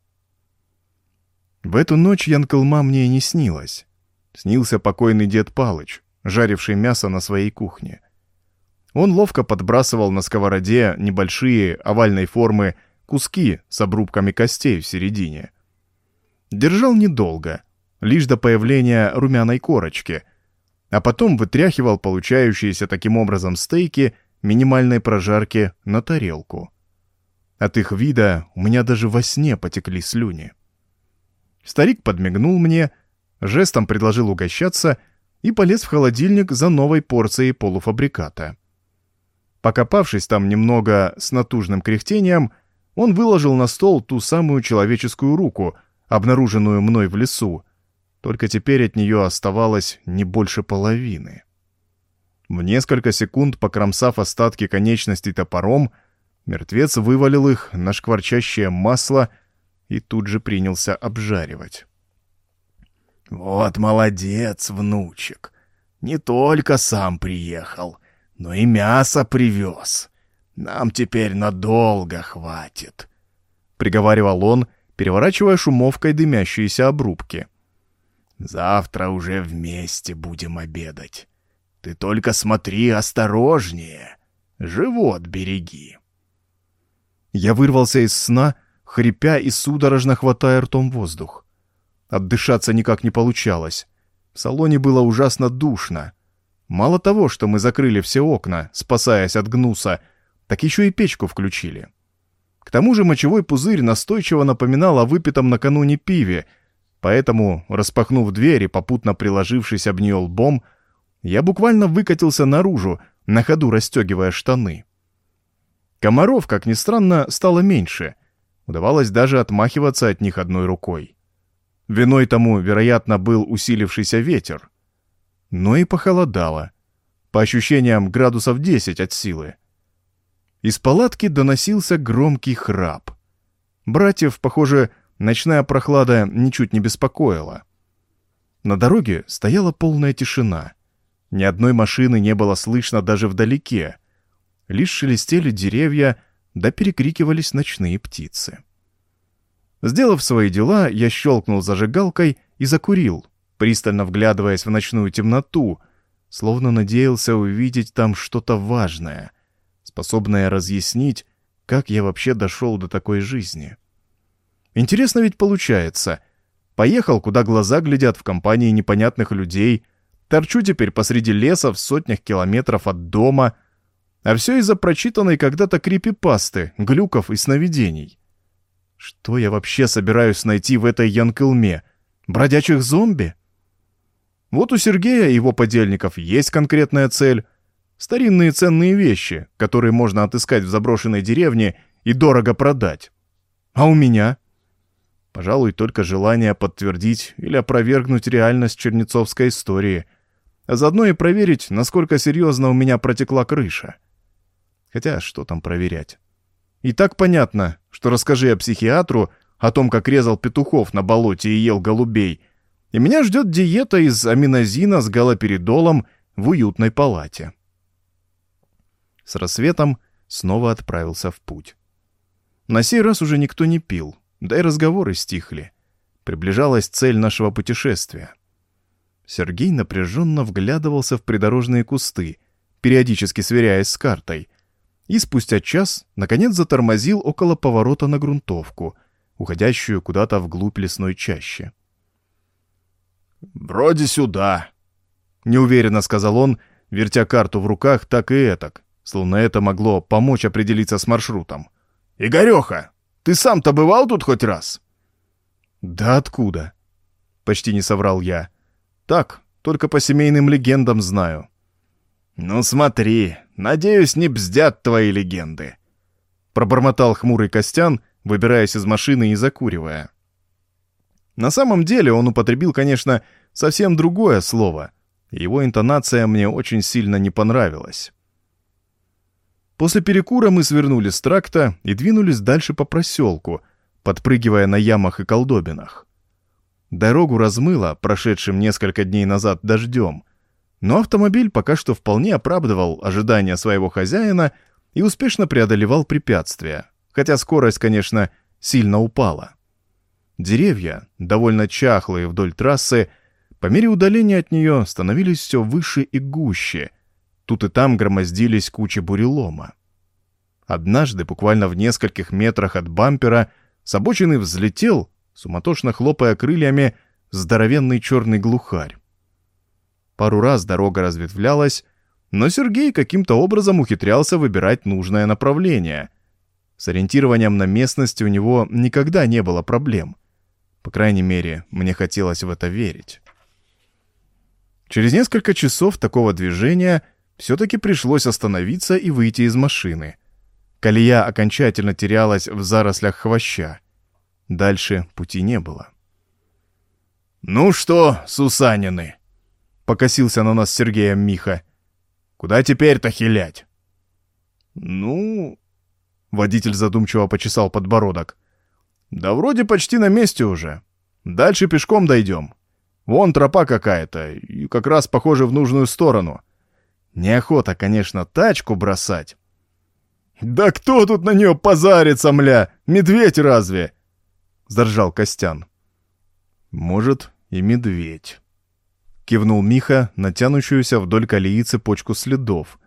В эту ночь Янкалма мне не снилась. Снился покойный дед Палыч, жаривший мясо на своей кухне. Он ловко подбрасывал на сковороде небольшие овальной формы куски с обрубками костей в середине — Держал недолго, лишь до появления румяной корочки, а потом вытряхивал получающиеся таким образом стейки минимальной прожарки на тарелку. От их вида у меня даже во сне потекли слюни. Старик подмигнул мне, жестом предложил угощаться и полез в холодильник за новой порцией полуфабриката. Покопавшись там немного с натужным кряхтением, он выложил на стол ту самую человеческую руку — обнаруженную мной в лесу, только теперь от нее оставалось не больше половины. В несколько секунд, покромсав остатки конечностей топором, мертвец вывалил их на шкварчащее масло и тут же принялся обжаривать. «Вот молодец, внучек! Не только сам приехал, но и мясо привез. Нам теперь надолго хватит», — приговаривал он, — переворачивая шумовкой дымящиеся обрубки. «Завтра уже вместе будем обедать. Ты только смотри осторожнее, живот береги». Я вырвался из сна, хрипя и судорожно хватая ртом воздух. Отдышаться никак не получалось. В салоне было ужасно душно. Мало того, что мы закрыли все окна, спасаясь от гнуса, так еще и печку включили. К тому же мочевой пузырь настойчиво напоминал о выпитом накануне пиве, поэтому, распахнув дверь и попутно приложившись об нее лбом, я буквально выкатился наружу, на ходу расстегивая штаны. Комаров, как ни странно, стало меньше. Удавалось даже отмахиваться от них одной рукой. Виной тому, вероятно, был усилившийся ветер. Но и похолодало. По ощущениям, градусов 10 от силы. Из палатки доносился громкий храп. Братьев, похоже, ночная прохлада ничуть не беспокоила. На дороге стояла полная тишина. Ни одной машины не было слышно даже вдалеке. Лишь шелестели деревья, да перекрикивались ночные птицы. Сделав свои дела, я щелкнул зажигалкой и закурил, пристально вглядываясь в ночную темноту, словно надеялся увидеть там что-то важное, способное разъяснить, как я вообще дошел до такой жизни. Интересно ведь получается. Поехал, куда глаза глядят в компании непонятных людей, торчу теперь посреди леса в сотнях километров от дома, а все из-за прочитанной когда-то крипипасты, глюков и сновидений. Что я вообще собираюсь найти в этой Янкылме? Бродячих зомби? Вот у Сергея и его подельников есть конкретная цель. Старинные ценные вещи, которые можно отыскать в заброшенной деревне и дорого продать. А у меня? Пожалуй, только желание подтвердить или опровергнуть реальность чернецовской истории, а заодно и проверить, насколько серьезно у меня протекла крыша. Хотя что там проверять? И так понятно, что расскажи я психиатру о том, как резал петухов на болоте и ел голубей, и меня ждет диета из аминозина с галоперидолом в уютной палате. С рассветом снова отправился в путь. На сей раз уже никто не пил, да и разговоры стихли. Приближалась цель нашего путешествия. Сергей напряженно вглядывался в придорожные кусты, периодически сверяясь с картой — и спустя час, наконец, затормозил около поворота на грунтовку, уходящую куда-то вглубь лесной чащи. «Вроде сюда», — неуверенно сказал он, вертя карту в руках так и этак, словно это могло помочь определиться с маршрутом. «Игореха, ты сам-то бывал тут хоть раз?» «Да откуда?» — почти не соврал я. «Так, только по семейным легендам знаю». «Ну смотри, надеюсь, не бздят твои легенды», — пробормотал хмурый Костян, выбираясь из машины и закуривая. На самом деле он употребил, конечно, совсем другое слово. Его интонация мне очень сильно не понравилась. После перекура мы свернули с тракта и двинулись дальше по проселку, подпрыгивая на ямах и колдобинах. Дорогу размыло прошедшим несколько дней назад дождем, но автомобиль пока что вполне оправдывал ожидания своего хозяина и успешно преодолевал препятствия, хотя скорость, конечно, сильно упала. Деревья, довольно чахлые вдоль трассы, по мере удаления от нее становились все выше и гуще. Тут и там громоздились кучи бурелома. Однажды, буквально в нескольких метрах от бампера, с обочины взлетел, суматошно хлопая крыльями, здоровенный черный глухарь. Пару раз дорога разветвлялась, но Сергей каким-то образом ухитрялся выбирать нужное направление. С ориентированием на местность у него никогда не было проблем. По крайней мере, мне хотелось в это верить. Через несколько часов такого движения все-таки пришлось остановиться и выйти из машины. Колея окончательно терялась в зарослях хвоща. Дальше пути не было. «Ну что, Сусанины?» покосился на нас Сергеем Миха. «Куда теперь-то хилять?» «Ну...» Водитель задумчиво почесал подбородок. «Да вроде почти на месте уже. Дальше пешком дойдем. Вон тропа какая-то, и как раз похоже в нужную сторону. Неохота, конечно, тачку бросать». «Да кто тут на нее позарится, мля? Медведь разве?» Заржал Костян. «Может, и медведь» кивнул Миха на вдоль колеи цепочку следов.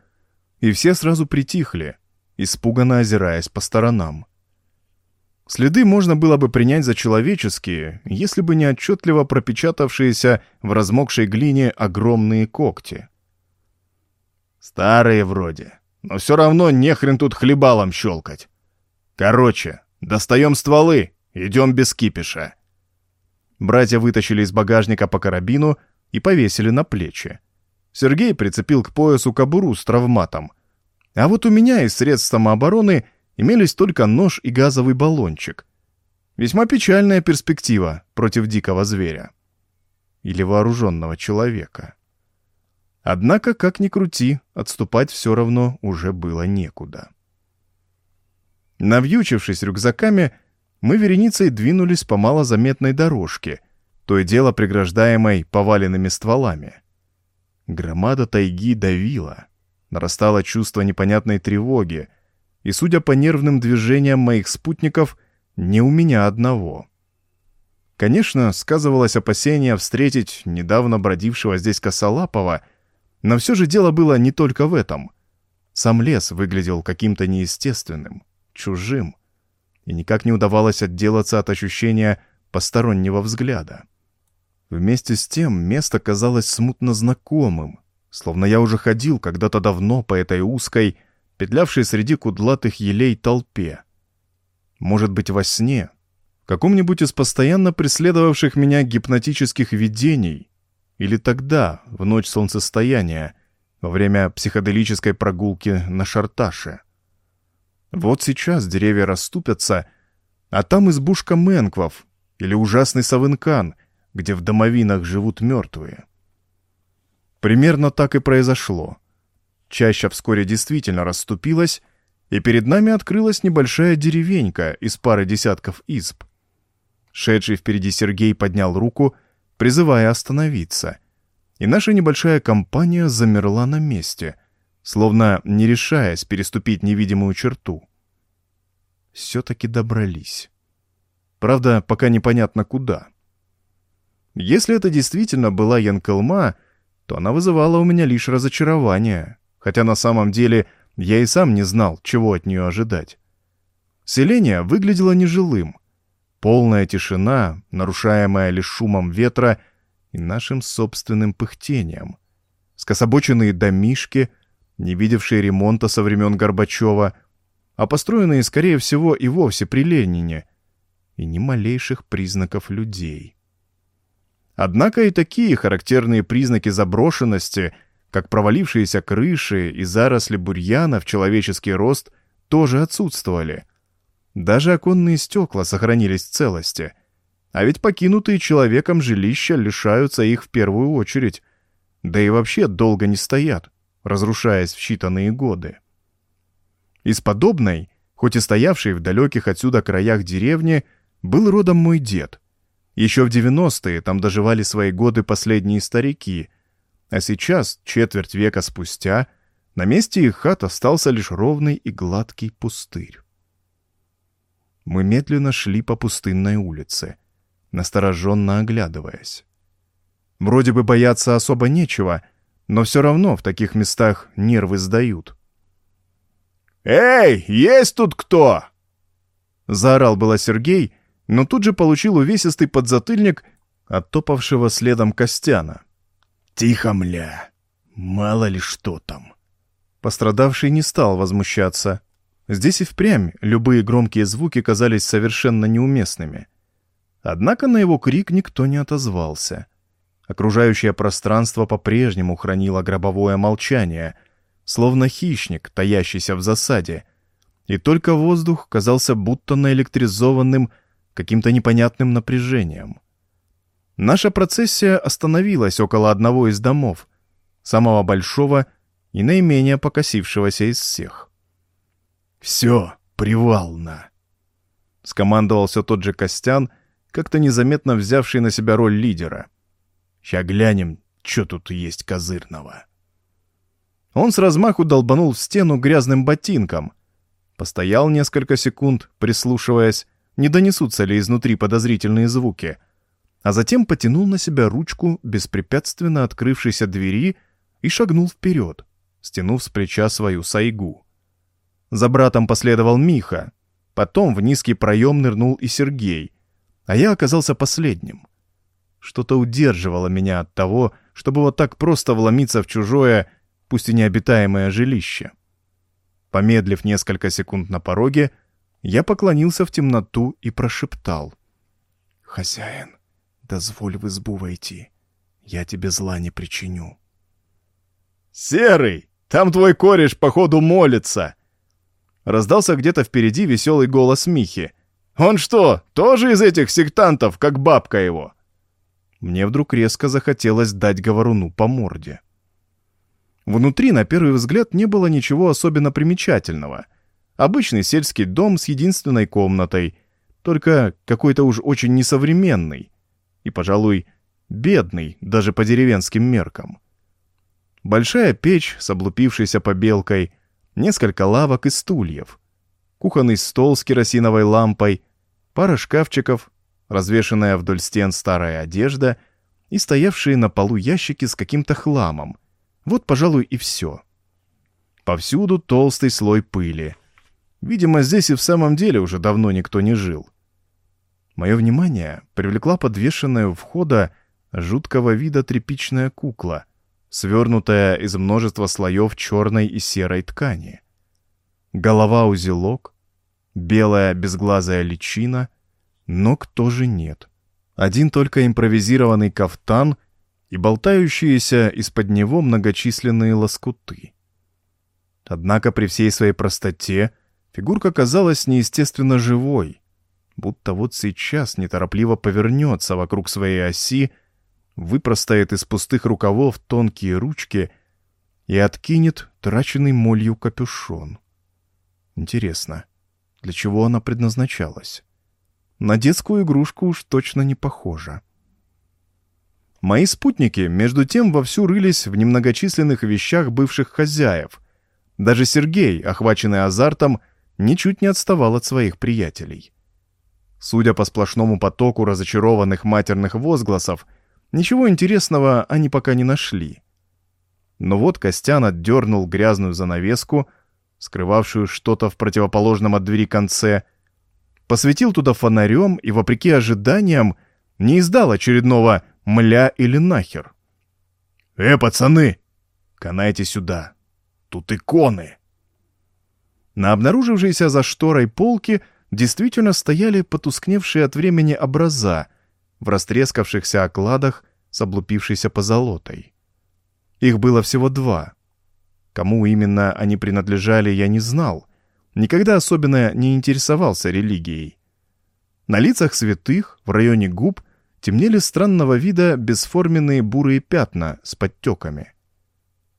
И все сразу притихли, испуганно озираясь по сторонам. Следы можно было бы принять за человеческие, если бы не отчетливо пропечатавшиеся в размокшей глине огромные когти. «Старые вроде, но все равно нехрен тут хлебалом щелкать», — Короче, достаем стволы, идем без кипиша. Братья вытащили из багажника по карабину и повесили на плечи. Сергей прицепил к поясу кобуру с травматом. А вот у меня из средств самообороны имелись только нож и газовый баллончик. Весьма печальная перспектива против дикого зверя. Или вооруженного человека. Однако, как ни крути, отступать все равно уже было некуда. Навьючившись рюкзаками, мы вереницей двинулись по малозаметной дорожке, то и дело преграждаемой поваленными стволами. Громада тайги давила, нарастало чувство непонятной тревоги, и, судя по нервным движениям моих спутников, не у меня одного. Конечно, сказывалось опасение встретить недавно бродившего здесь косолапого, но все же дело было не только в этом. Сам лес выглядел каким-то неестественным, чужим, и никак не удавалось отделаться от ощущения постороннего взгляда. Вместе с тем место казалось смутно знакомым, словно я уже ходил когда-то давно по этой узкой, петлявшей среди кудлатых елей толпе. Может быть, во сне, в каком-нибудь из постоянно преследовавших меня гипнотических видений, или тогда, в ночь солнцестояния, во время психоделической прогулки на Шарташе. Вот сейчас деревья расступятся, а там избушка Менквов или ужасный Савынкан, где в домовинах живут мертвые. Примерно так и произошло. Чаща вскоре действительно расступилась, и перед нами открылась небольшая деревенька из пары десятков изб. Шедший впереди Сергей поднял руку, призывая остановиться, и наша небольшая компания замерла на месте, словно не решаясь переступить невидимую черту. Все-таки добрались. Правда, пока непонятно куда. Если это действительно была Янкелма, то она вызывала у меня лишь разочарование, хотя на самом деле я и сам не знал, чего от нее ожидать. Селение выглядело нежилым. Полная тишина, нарушаемая лишь шумом ветра и нашим собственным пыхтением. Скособоченные домишки, не видевшие ремонта со времен Горбачева, а построенные, скорее всего, и вовсе при Ленине, и ни малейших признаков людей. Однако и такие характерные признаки заброшенности, как провалившиеся крыши и заросли бурьяна в человеческий рост, тоже отсутствовали. Даже оконные стекла сохранились в целости. А ведь покинутые человеком жилища лишаются их в первую очередь, да и вообще долго не стоят, разрушаясь в считанные годы. Из подобной, хоть и стоявшей в далеких отсюда краях деревни, был родом мой дед. Еще в 90-е там доживали свои годы последние старики, а сейчас, четверть века спустя, на месте их хат остался лишь ровный и гладкий пустырь. Мы медленно шли по пустынной улице, настороженно оглядываясь. Вроде бы бояться особо нечего, но все равно в таких местах нервы сдают. «Эй, есть тут кто?» Заорал было Сергей, но тут же получил увесистый подзатыльник от топавшего следом Костяна. «Тихо, мля! Мало ли что там!» Пострадавший не стал возмущаться. Здесь и впрямь любые громкие звуки казались совершенно неуместными. Однако на его крик никто не отозвался. Окружающее пространство по-прежнему хранило гробовое молчание — словно хищник, таящийся в засаде, и только воздух казался будто наэлектризованным каким-то непонятным напряжением. Наша процессия остановилась около одного из домов, самого большого и наименее покосившегося из всех. «Все, привал на!» — скомандовал тот же Костян, как-то незаметно взявший на себя роль лидера. «Ща глянем, что тут есть козырного». Он с размаху долбанул в стену грязным ботинком. Постоял несколько секунд, прислушиваясь, не донесутся ли изнутри подозрительные звуки, а затем потянул на себя ручку беспрепятственно открывшейся двери и шагнул вперед, стянув с плеча свою сайгу. За братом последовал Миха, потом в низкий проем нырнул и Сергей, а я оказался последним. Что-то удерживало меня от того, чтобы вот так просто вломиться в чужое пусть и необитаемое жилище. Помедлив несколько секунд на пороге, Я поклонился в темноту и прошептал. «Хозяин, дозволь в избу войти. Я тебе зла не причиню». «Серый, там твой кореш, походу, молится!» Раздался где-то впереди веселый голос Михи. «Он что, тоже из этих сектантов, как бабка его?» Мне вдруг резко захотелось дать говоруну по морде. Внутри, на первый взгляд, не было ничего особенно примечательного. Обычный сельский дом с единственной комнатой, только какой-то уж очень несовременный и, пожалуй, бедный даже по деревенским меркам. Большая печь с облупившейся побелкой, несколько лавок и стульев, кухонный стол с керосиновой лампой, пара шкафчиков, развешенная вдоль стен старая одежда и стоявшие на полу ящики с каким-то хламом. Вот, пожалуй, и все. Повсюду толстый слой пыли. Видимо, здесь и в самом деле уже давно никто не жил. Мое внимание привлекла подвешенная у входа жуткого вида тряпичная кукла, свернутая из множества слоев черной и серой ткани. Голова-узелок, белая безглазая личина, ног тоже нет. Один только импровизированный кафтан и болтающиеся из-под него многочисленные лоскуты. Однако при всей своей простоте фигурка казалась неестественно живой, будто вот сейчас неторопливо повернется вокруг своей оси, выпростает из пустых рукавов тонкие ручки и откинет траченный молью капюшон. Интересно, для чего она предназначалась? На детскую игрушку уж точно не похожа. Мои спутники, между тем, вовсю рылись в немногочисленных вещах бывших хозяев. Даже Сергей, охваченный азартом, ничуть не отставал от своих приятелей. Судя по сплошному потоку разочарованных матерных возгласов, ничего интересного они пока не нашли. Но вот Костян отдернул грязную занавеску, скрывавшую что-то в противоположном от двери конце, посветил туда фонарем и, вопреки ожиданиям, не издал очередного «мля» или «нахер». «Э, пацаны! Канайте сюда! Тут иконы!» На обнаружившейся за шторой полке действительно стояли потускневшие от времени образа в растрескавшихся окладах с облупившейся позолотой. Их было всего два. Кому именно они принадлежали, я не знал. Никогда особенно не интересовался религией. На лицах святых, в районе губ, темнели странного вида бесформенные бурые пятна с подтеками.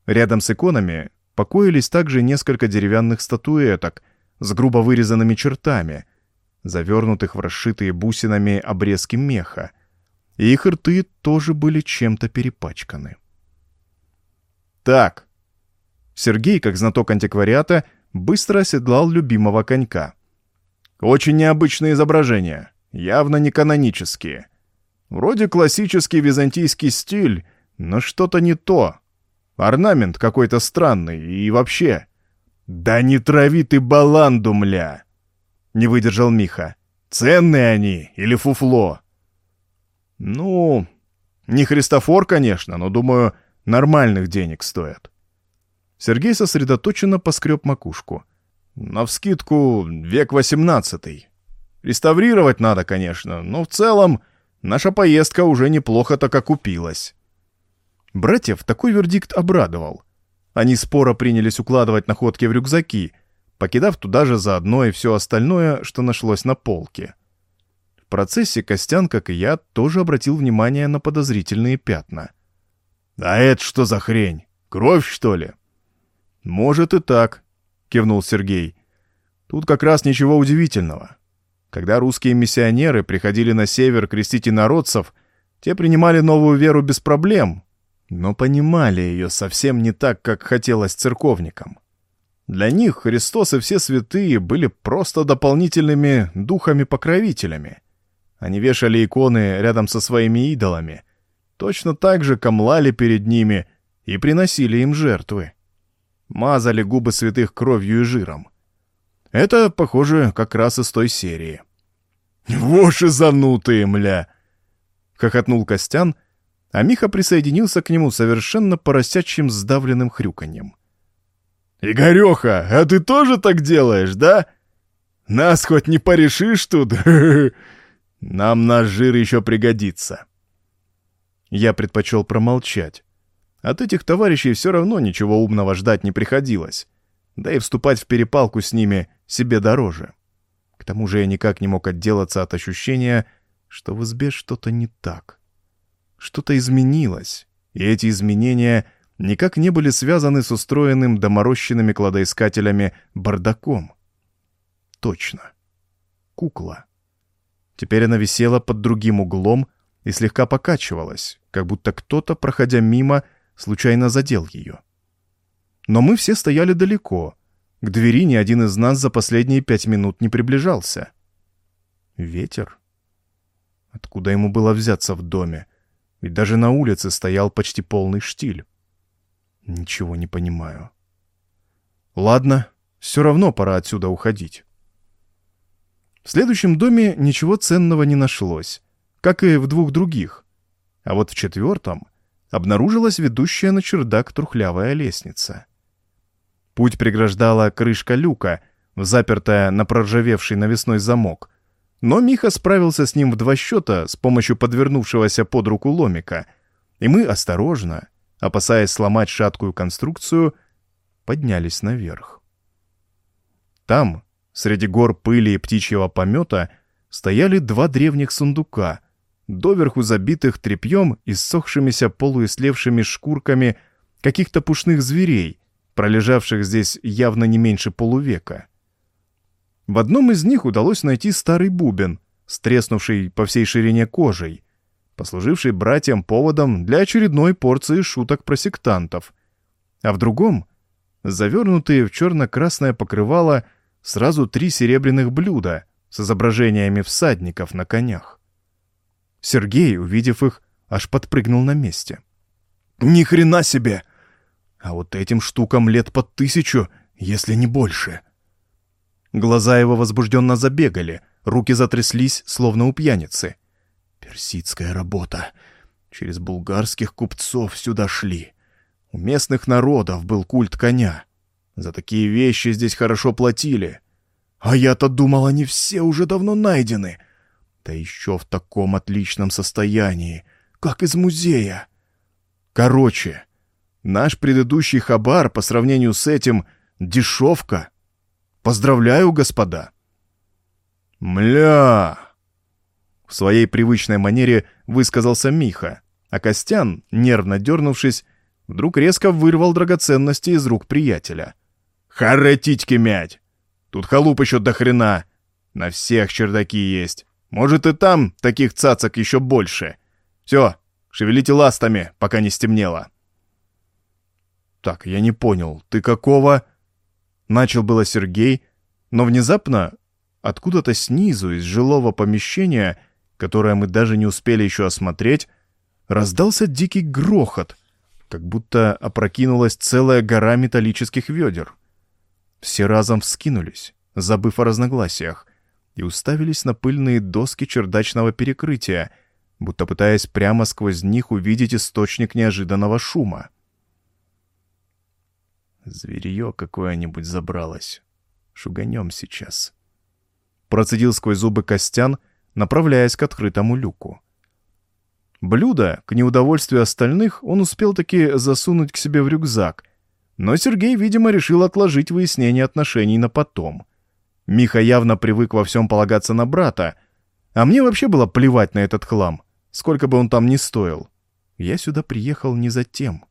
Рядом с иконами покоились также несколько деревянных статуэток с грубо вырезанными чертами, завернутых в расшитые бусинами обрезки меха, и их рты тоже были чем-то перепачканы. «Так!» Сергей, как знаток антиквариата, быстро оседлал любимого конька. «Очень необычные изображения, явно не канонические. Вроде классический византийский стиль, но что-то не то. Орнамент какой-то странный и вообще...» «Да не трави ты баланду, мля!» — не выдержал Миха. «Ценные они или фуфло?» «Ну, не Христофор, конечно, но, думаю, нормальных денег стоят». Сергей сосредоточенно поскреб макушку. «Навскидку век восемнадцатый. Реставрировать надо, конечно, но в целом наша поездка уже неплохо так окупилась». Братьев такой вердикт обрадовал. Они споро принялись укладывать находки в рюкзаки, покидав туда же заодно и все остальное, что нашлось на полке. В процессе Костян, как и я, тоже обратил внимание на подозрительные пятна. «А это что за хрень? Кровь, что ли?» «Может и так», — кивнул Сергей. «Тут как раз ничего удивительного. Когда русские миссионеры приходили на север крестить инородцев, те принимали новую веру без проблем, но понимали ее совсем не так, как хотелось церковникам. Для них Христос и все святые были просто дополнительными духами-покровителями. Они вешали иконы рядом со своими идолами, точно так же камлали перед ними и приносили им жертвы. Мазали губы святых кровью и жиром. Это, похоже, как раз из той серии. «Воши занутые, мля!» — хохотнул Костян, а Миха присоединился к нему совершенно поросячьим сдавленным хрюканьем. «Игореха, а ты тоже так делаешь, да?» Нас хоть не порешишь тут? Нам наш жир еще пригодится. Я предпочел промолчать. От этих товарищей все равно ничего умного ждать не приходилось. Да и вступать в перепалку с ними себе дороже. К тому же я никак не мог отделаться от ощущения, что в избе что-то не так. Что-то изменилось, и эти изменения никак не были связаны с устроенным доморощенными кладоискателями бардаком. Точно. Кукла. Теперь она висела под другим углом и слегка покачивалась, как будто кто-то, проходя мимо, случайно задел ее. Но мы все стояли далеко. К двери ни один из нас за последние пять минут не приближался. Ветер? Откуда ему было взяться в доме? Ведь даже на улице стоял почти полный штиль. Ничего не понимаю. Ладно, все равно пора отсюда уходить. В следующем доме ничего ценного не нашлось, как и в двух других. А вот в четвертом обнаружилась ведущая на чердак трухлявая лестница. Путь преграждала крышка люка, запертая на проржавевший навесной замок. Но Миха справился с ним в два счета с помощью подвернувшегося под руку ломика, и мы осторожно, опасаясь сломать шаткую конструкцию, поднялись наверх. Там, среди гор пыли и птичьего помета, стояли два древних сундука, доверху забитых тряпьем и ссохшимися полуислевшими шкурками каких-то пушных зверей, пролежавших здесь явно не меньше полувека. В одном из них удалось найти старый бубен, стреснувший по всей ширине кожей, послуживший братьям поводом для очередной порции шуток про сектантов, а в другом — завернутые в черно-красное покрывало сразу три серебряных блюда с изображениями всадников на конях. Сергей, увидев их, аж подпрыгнул на месте. «Ни хрена себе! А вот этим штукам лет под тысячу, если не больше!» Глаза его возбужденно забегали, руки затряслись, словно у пьяницы. «Персидская работа. Через булгарских купцов сюда шли. У местных народов был культ коня. За такие вещи здесь хорошо платили. А я-то думал, они все уже давно найдены. Да еще в таком отличном состоянии, как из музея. Короче, наш предыдущий хабар по сравнению с этим — дешевка. Поздравляю, господа. Мля! Своей привычной манере высказался Миха, а Костян, нервно дернувшись, вдруг резко вырвал драгоценности из рук приятеля. «Харе титьки мять! Тут халуп еще до хрена! На всех чердаки есть!» Может, и там таких цацок еще больше. Все, шевелите ластами, пока не стемнело. Так, я не понял, ты какого? Начал было Сергей, но внезапно откуда-то снизу, из жилого помещения, которое мы даже не успели еще осмотреть, раздался дикий грохот, как будто опрокинулась целая гора металлических ведер. Все разом вскинулись, забыв о разногласиях, и уставились на пыльные доски чердачного перекрытия, будто пытаясь прямо сквозь них увидеть источник неожиданного шума. Зверье какое-нибудь забралось. Шуганем сейчас. Процедил сквозь зубы Костян, направляясь к открытому люку. Блюдо, к неудовольствию остальных, он успел таки засунуть к себе в рюкзак, но Сергей, видимо, решил отложить выяснение отношений на потом — Миха явно привык во всем полагаться на брата, а мне вообще было плевать на этот хлам, сколько бы он там ни стоил. Я сюда приехал не за тем.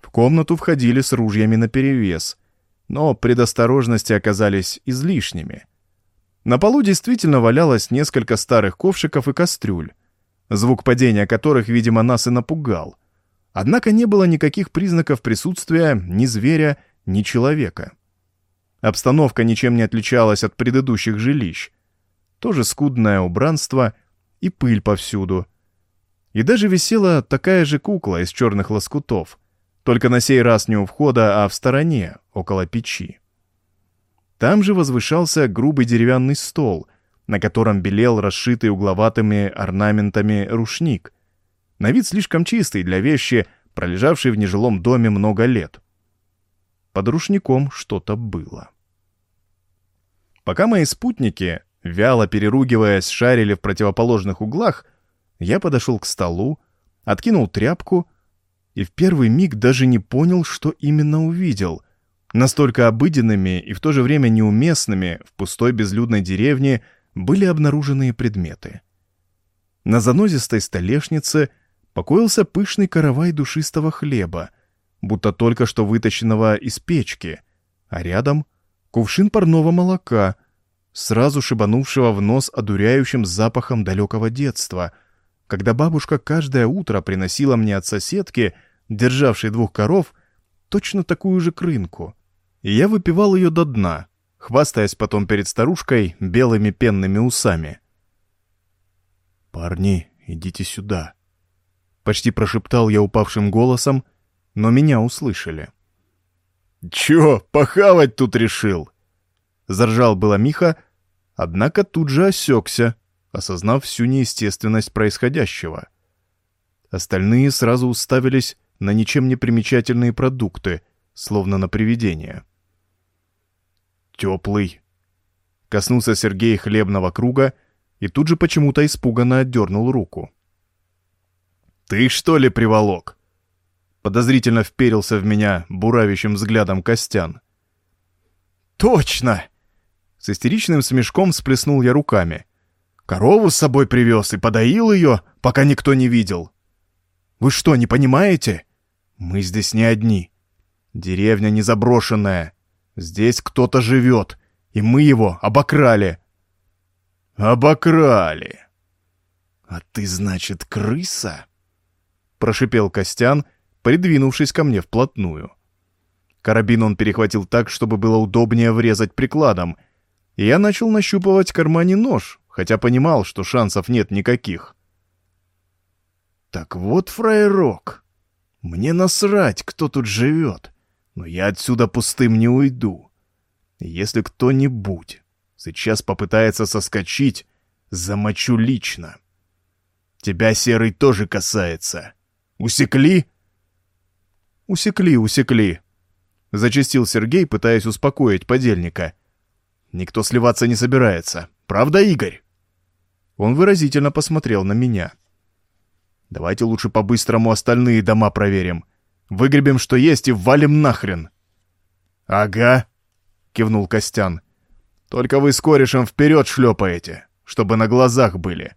В комнату входили с ружьями наперевес, но предосторожности оказались излишними. На полу действительно валялось несколько старых ковшиков и кастрюль, звук падения которых, видимо, нас и напугал. Однако не было никаких признаков присутствия ни зверя, ни человека. Обстановка ничем не отличалась от предыдущих жилищ. Тоже скудное убранство и пыль повсюду. И даже висела такая же кукла из черных лоскутов, только на сей раз не у входа, а в стороне, около печи. Там же возвышался грубый деревянный стол, на котором белел расшитый угловатыми орнаментами рушник. На вид слишком чистый для вещи, пролежавшей в нежилом доме много лет. Под рушником что-то было. Пока мои спутники, вяло переругиваясь, шарили в противоположных углах, я подошел к столу, откинул тряпку и в первый миг даже не понял, что именно увидел. Настолько обыденными и в то же время неуместными в пустой безлюдной деревне были обнаруженные предметы. На занозистой столешнице покоился пышный каравай душистого хлеба, будто только что вытащенного из печки, а рядом кувшин парного молока, сразу шибанувшего в нос одуряющим запахом далекого детства, когда бабушка каждое утро приносила мне от соседки, державшей двух коров, точно такую же крынку. И я выпивал ее до дна, хвастаясь потом перед старушкой белыми пенными усами. «Парни, идите сюда», — почти прошептал я упавшим голосом, но меня услышали. «Чё, похавать тут решил?» Заржал было Миха, однако тут же осекся, осознав всю неестественность происходящего. Остальные сразу уставились на ничем не примечательные продукты, словно на привидение. «Теплый», — коснулся Сергей хлебного круга и тут же почему-то испуганно отдернул руку. «Ты что ли приволок?» Подозрительно вперился в меня буравящим взглядом Костян. «Точно!» С истеричным смешком всплеснул я руками. «Корову с собой привез и подоил ее, пока никто не видел. Вы что, не понимаете? Мы здесь не одни. Деревня не заброшенная. Здесь кто-то живет, и мы его обокрали». «Обокрали!» «А ты, значит, крыса?» — прошипел Костян, придвинувшись ко мне вплотную. Карабин он перехватил так, чтобы было удобнее врезать прикладом, и я начал нащупывать в кармане нож, хотя понимал, что шансов нет никаких. «Так вот, фраерок, мне насрать, кто тут живет, но я отсюда пустым не уйду. Если кто-нибудь сейчас попытается соскочить, замочу лично. Тебя, Серый, тоже касается. Усекли?» «Усекли, усекли», — зачастил Сергей, пытаясь успокоить подельника. «Никто сливаться не собирается. Правда, Игорь?» Он выразительно посмотрел на меня. «Давайте лучше по-быстрому остальные дома проверим. Выгребем, что есть, и валим нахрен!» «Ага», — кивнул Костян. «Только вы с корешем вперед шлепаете, чтобы на глазах были.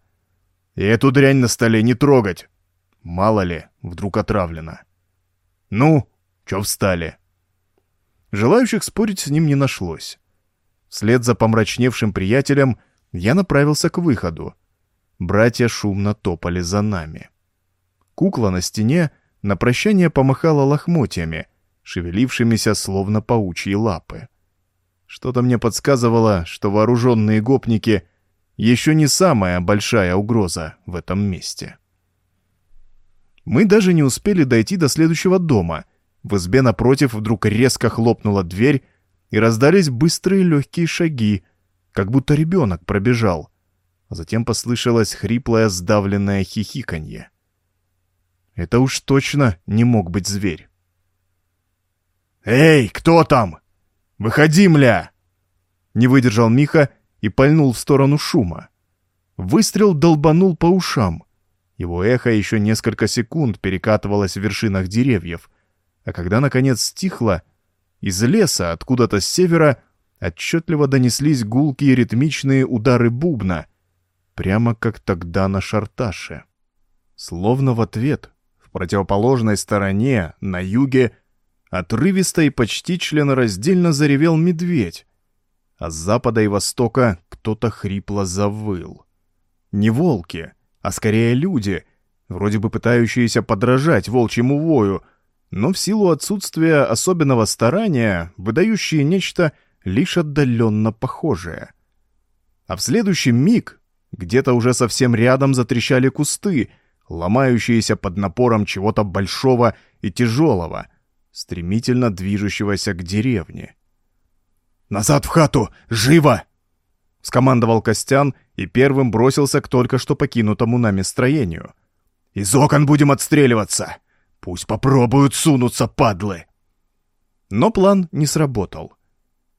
И эту дрянь на столе не трогать. Мало ли, вдруг отравлена». «Ну, чё встали?» Желающих спорить с ним не нашлось. Вслед за помрачневшим приятелем я направился к выходу. Братья шумно топали за нами. Кукла на стене на прощание помахала лохмотьями, шевелившимися словно паучьи лапы. Что-то мне подсказывало, что вооруженные гопники еще не самая большая угроза в этом месте. Мы даже не успели дойти до следующего дома. В избе напротив вдруг резко хлопнула дверь, и раздались быстрые легкие шаги, как будто ребенок пробежал. А затем послышалось хриплое сдавленное хихиканье. Это уж точно не мог быть зверь. «Эй, кто там? Выходи, мля!» Не выдержал Миха и пальнул в сторону шума. Выстрел долбанул по ушам. Его эхо еще несколько секунд перекатывалось в вершинах деревьев, а когда наконец стихло, из леса, откуда-то с севера, отчетливо донеслись гулкие ритмичные удары бубна, прямо как тогда на шарташе. Словно в ответ, в противоположной стороне, на юге, отрывисто и почти членораздельно заревел медведь, а с запада и востока кто-то хрипло завыл. Не волки — а скорее люди, вроде бы пытающиеся подражать волчьему вою, но в силу отсутствия особенного старания, выдающие нечто лишь отдаленно похожее. А в следующий миг где-то уже совсем рядом затрещали кусты, ломающиеся под напором чего-то большого и тяжелого, стремительно движущегося к деревне. «Назад в хату! Живо!» — скомандовал Костян и первым бросился к только что покинутому нами строению. «Из окон будем отстреливаться! Пусть попробуют сунуться, падлы!» Но план не сработал.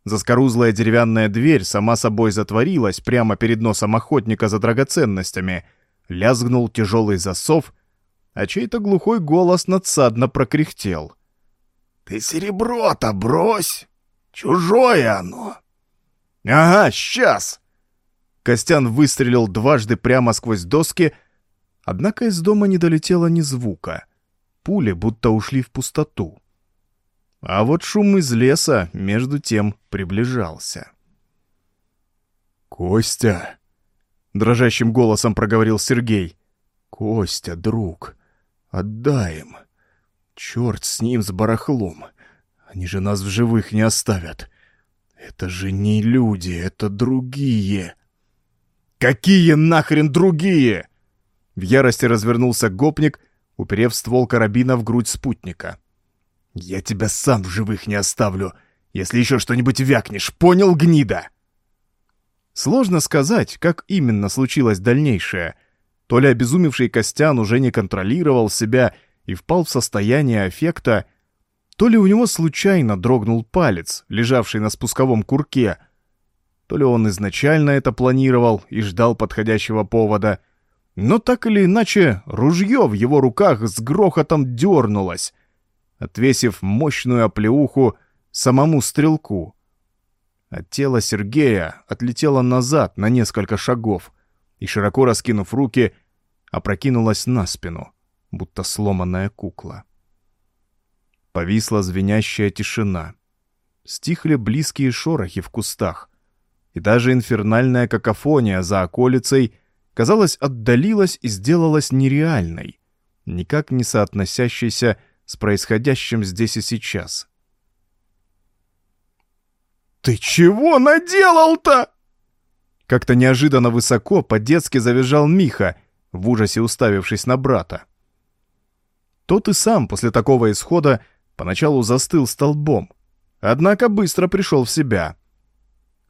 Заскорузлая деревянная дверь сама собой затворилась прямо перед носом охотника за драгоценностями. Лязгнул тяжелый засов, а чей-то глухой голос надсадно прокряхтел. «Ты серебро-то брось! Чужое оно!» «Ага, сейчас!» Костян выстрелил дважды прямо сквозь доски, однако из дома не долетело ни звука. Пули будто ушли в пустоту. А вот шум из леса, между тем, приближался. «Костя!» — дрожащим голосом проговорил Сергей. «Костя, друг, отдай им. Черт с ним, с барахлом. Они же нас в живых не оставят. Это же не люди, это другие». «Какие нахрен другие?» В ярости развернулся гопник, уперев ствол карабина в грудь спутника. «Я тебя сам в живых не оставлю, если еще что-нибудь вякнешь, понял, гнида?» Сложно сказать, как именно случилось дальнейшее. То ли обезумевший Костян уже не контролировал себя и впал в состояние аффекта, то ли у него случайно дрогнул палец, лежавший на спусковом курке, то ли он изначально это планировал и ждал подходящего повода, но так или иначе ружье в его руках с грохотом дернулось, отвесив мощную оплеуху самому стрелку. А тело Сергея отлетело назад на несколько шагов и, широко раскинув руки, опрокинулось на спину, будто сломанная кукла. Повисла звенящая тишина. Стихли близкие шорохи в кустах, и даже инфернальная какофония за околицей, казалось, отдалилась и сделалась нереальной, никак не соотносящейся с происходящим здесь и сейчас. «Ты чего наделал-то?» Как-то неожиданно высоко по-детски завизжал Миха, в ужасе уставившись на брата. Тот и сам после такого исхода поначалу застыл столбом, однако быстро пришел в себя.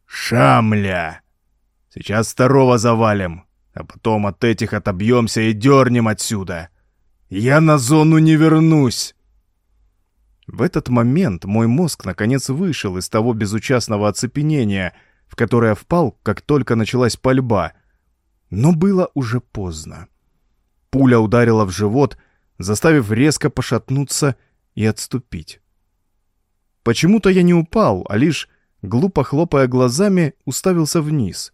«Шамля! Сейчас второго завалим, а потом от этих отобьемся и дернем отсюда!» Я на зону не вернусь!» В этот момент мой мозг наконец вышел из того безучастного оцепенения, в которое впал, как только началась пальба. Но было уже поздно. Пуля ударила в живот, заставив резко пошатнуться и отступить. Почему-то я не упал, а лишь, глупо хлопая глазами, уставился вниз,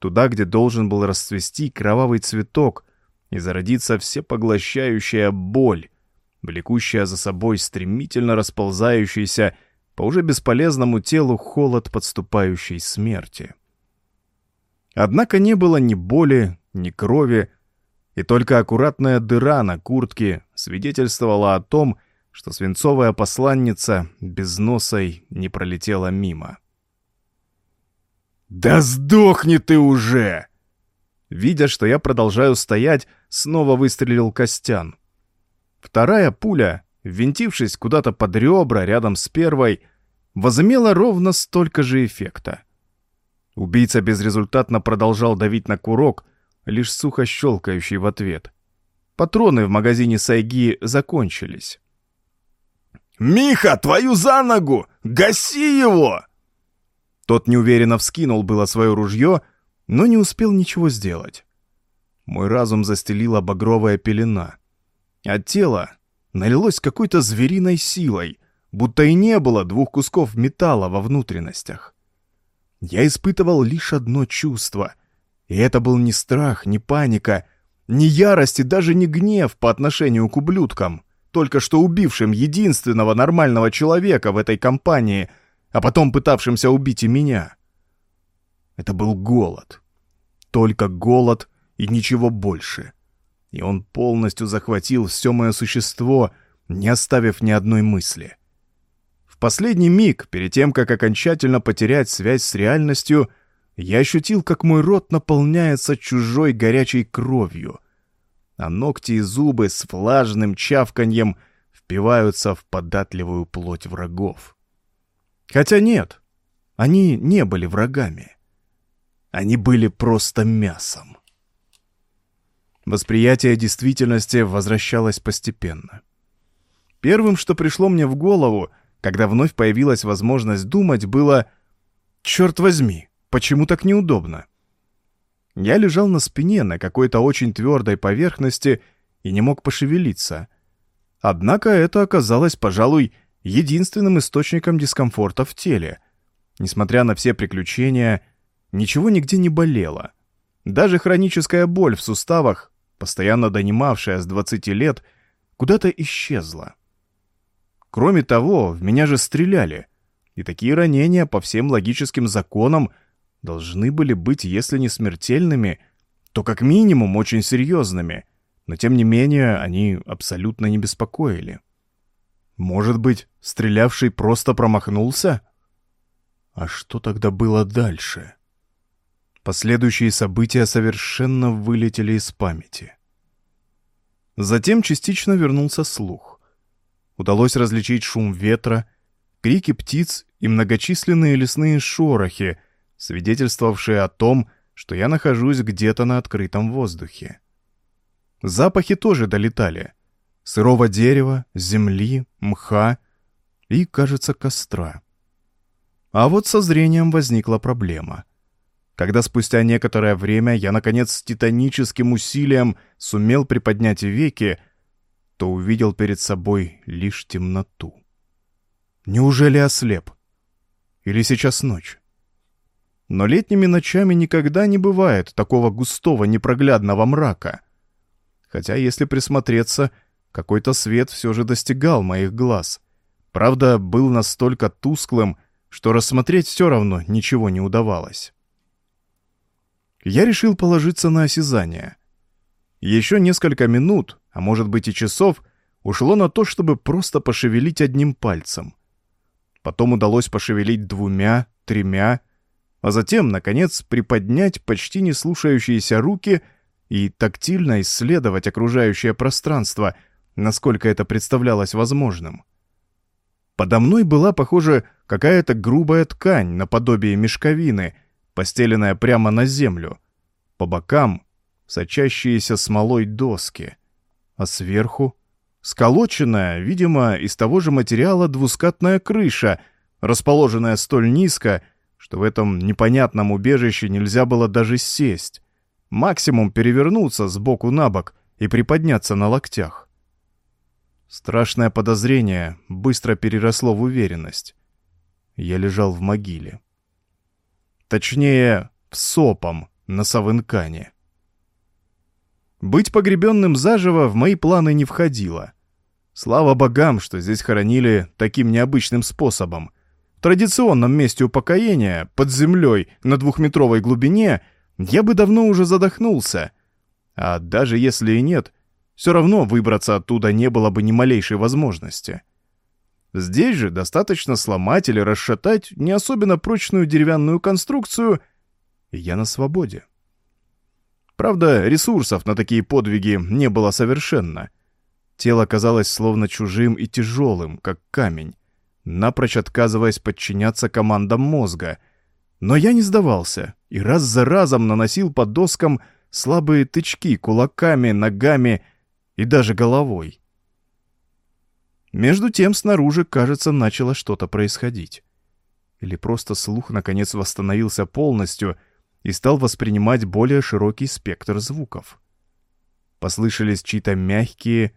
туда, где должен был расцвести кровавый цветок — и зародится всепоглощающая боль, влекущая за собой стремительно расползающийся по уже бесполезному телу холод подступающей смерти. Однако не было ни боли, ни крови, и только аккуратная дыра на куртке свидетельствовала о том, что свинцовая посланница без носой не пролетела мимо. «Да сдохни ты уже!» Видя, что я продолжаю стоять, снова выстрелил Костян. Вторая пуля, ввинтившись куда-то под ребра рядом с первой, возымела ровно столько же эффекта. Убийца безрезультатно продолжал давить на курок, лишь сухо щелкающий в ответ. Патроны в магазине Сайги закончились. «Миха, твою за ногу! Гаси его!» Тот неуверенно вскинул было свое ружье, но не успел ничего сделать. Мой разум застелила багровая пелена. А тело налилось какой-то звериной силой, будто и не было двух кусков металла во внутренностях. Я испытывал лишь одно чувство, и это был не страх, не паника, не ярость и даже не гнев по отношению к ублюдкам, только что убившим единственного нормального человека в этой компании, а потом пытавшимся убить и меня. Это был голод. Только голод и ничего больше. И он полностью захватил все мое существо, не оставив ни одной мысли. В последний миг, перед тем, как окончательно потерять связь с реальностью, я ощутил, как мой рот наполняется чужой горячей кровью, а ногти и зубы с влажным чавканьем впиваются в податливую плоть врагов. Хотя нет, они не были врагами. Они были просто мясом. Восприятие действительности возвращалось постепенно. Первым, что пришло мне в голову, когда вновь появилась возможность думать, было Черт возьми, почему так неудобно? Я лежал на спине на какой-то очень твердой поверхности и не мог пошевелиться. Однако это оказалось, пожалуй, единственным источником дискомфорта в теле. Несмотря на все приключения, ничего нигде не болело. Даже хроническая боль в суставах, постоянно донимавшая с 20 лет, куда-то исчезла. Кроме того, в меня же стреляли, и такие ранения по всем логическим законам должны были быть, если не смертельными, то как минимум очень серьезными, но тем не менее они абсолютно не беспокоили. Может быть, стрелявший просто промахнулся? А что тогда было дальше? Последующие события совершенно вылетели из памяти. Затем частично вернулся слух. Удалось различить шум ветра, крики птиц и многочисленные лесные шорохи, свидетельствовавшие о том, что я нахожусь где-то на открытом воздухе. Запахи тоже долетали. Сырого дерева, земли, мха и, кажется, костра. А вот со зрением возникла проблема. Когда спустя некоторое время я, наконец, с титаническим усилием сумел приподнять веки, то увидел перед собой лишь темноту. Неужели ослеп? Или сейчас ночь? Но летними ночами никогда не бывает такого густого непроглядного мрака. Хотя, если присмотреться, какой-то свет все же достигал моих глаз. Правда, был настолько тусклым, что рассмотреть все равно ничего не удавалось. Я решил положиться на осязание. Еще несколько минут, а может быть и часов, ушло на то, чтобы просто пошевелить одним пальцем. Потом удалось пошевелить двумя, тремя, а затем, наконец, приподнять почти не слушающиеся руки и тактильно исследовать окружающее пространство, насколько это представлялось возможным. Подо мной была, похоже, какая-то грубая ткань наподобие мешковины, постеленная прямо на землю. По бокам — сочащиеся смолой доски, а сверху — сколоченная, видимо, из того же материала двускатная крыша, расположенная столь низко, что в этом непонятном убежище нельзя было даже сесть. Максимум перевернуться с боку на бок и приподняться на локтях. Страшное подозрение быстро переросло в уверенность. Я лежал в могиле. Точнее, в сопом на Савынкане. Быть погребенным заживо в мои планы не входило. Слава богам, что здесь хоронили таким необычным способом — традиционном месте упокоения, под землей, на двухметровой глубине, я бы давно уже задохнулся. А даже если и нет, все равно выбраться оттуда не было бы ни малейшей возможности. Здесь же достаточно сломать или расшатать не особенно прочную деревянную конструкцию, и я на свободе. Правда, ресурсов на такие подвиги не было совершенно. Тело казалось словно чужим и тяжелым, как камень напрочь отказываясь подчиняться командам мозга. Но я не сдавался и раз за разом наносил по доскам слабые тычки кулаками, ногами и даже головой. Между тем снаружи, кажется, начало что-то происходить. Или просто слух наконец восстановился полностью и стал воспринимать более широкий спектр звуков. Послышались чьи-то мягкие,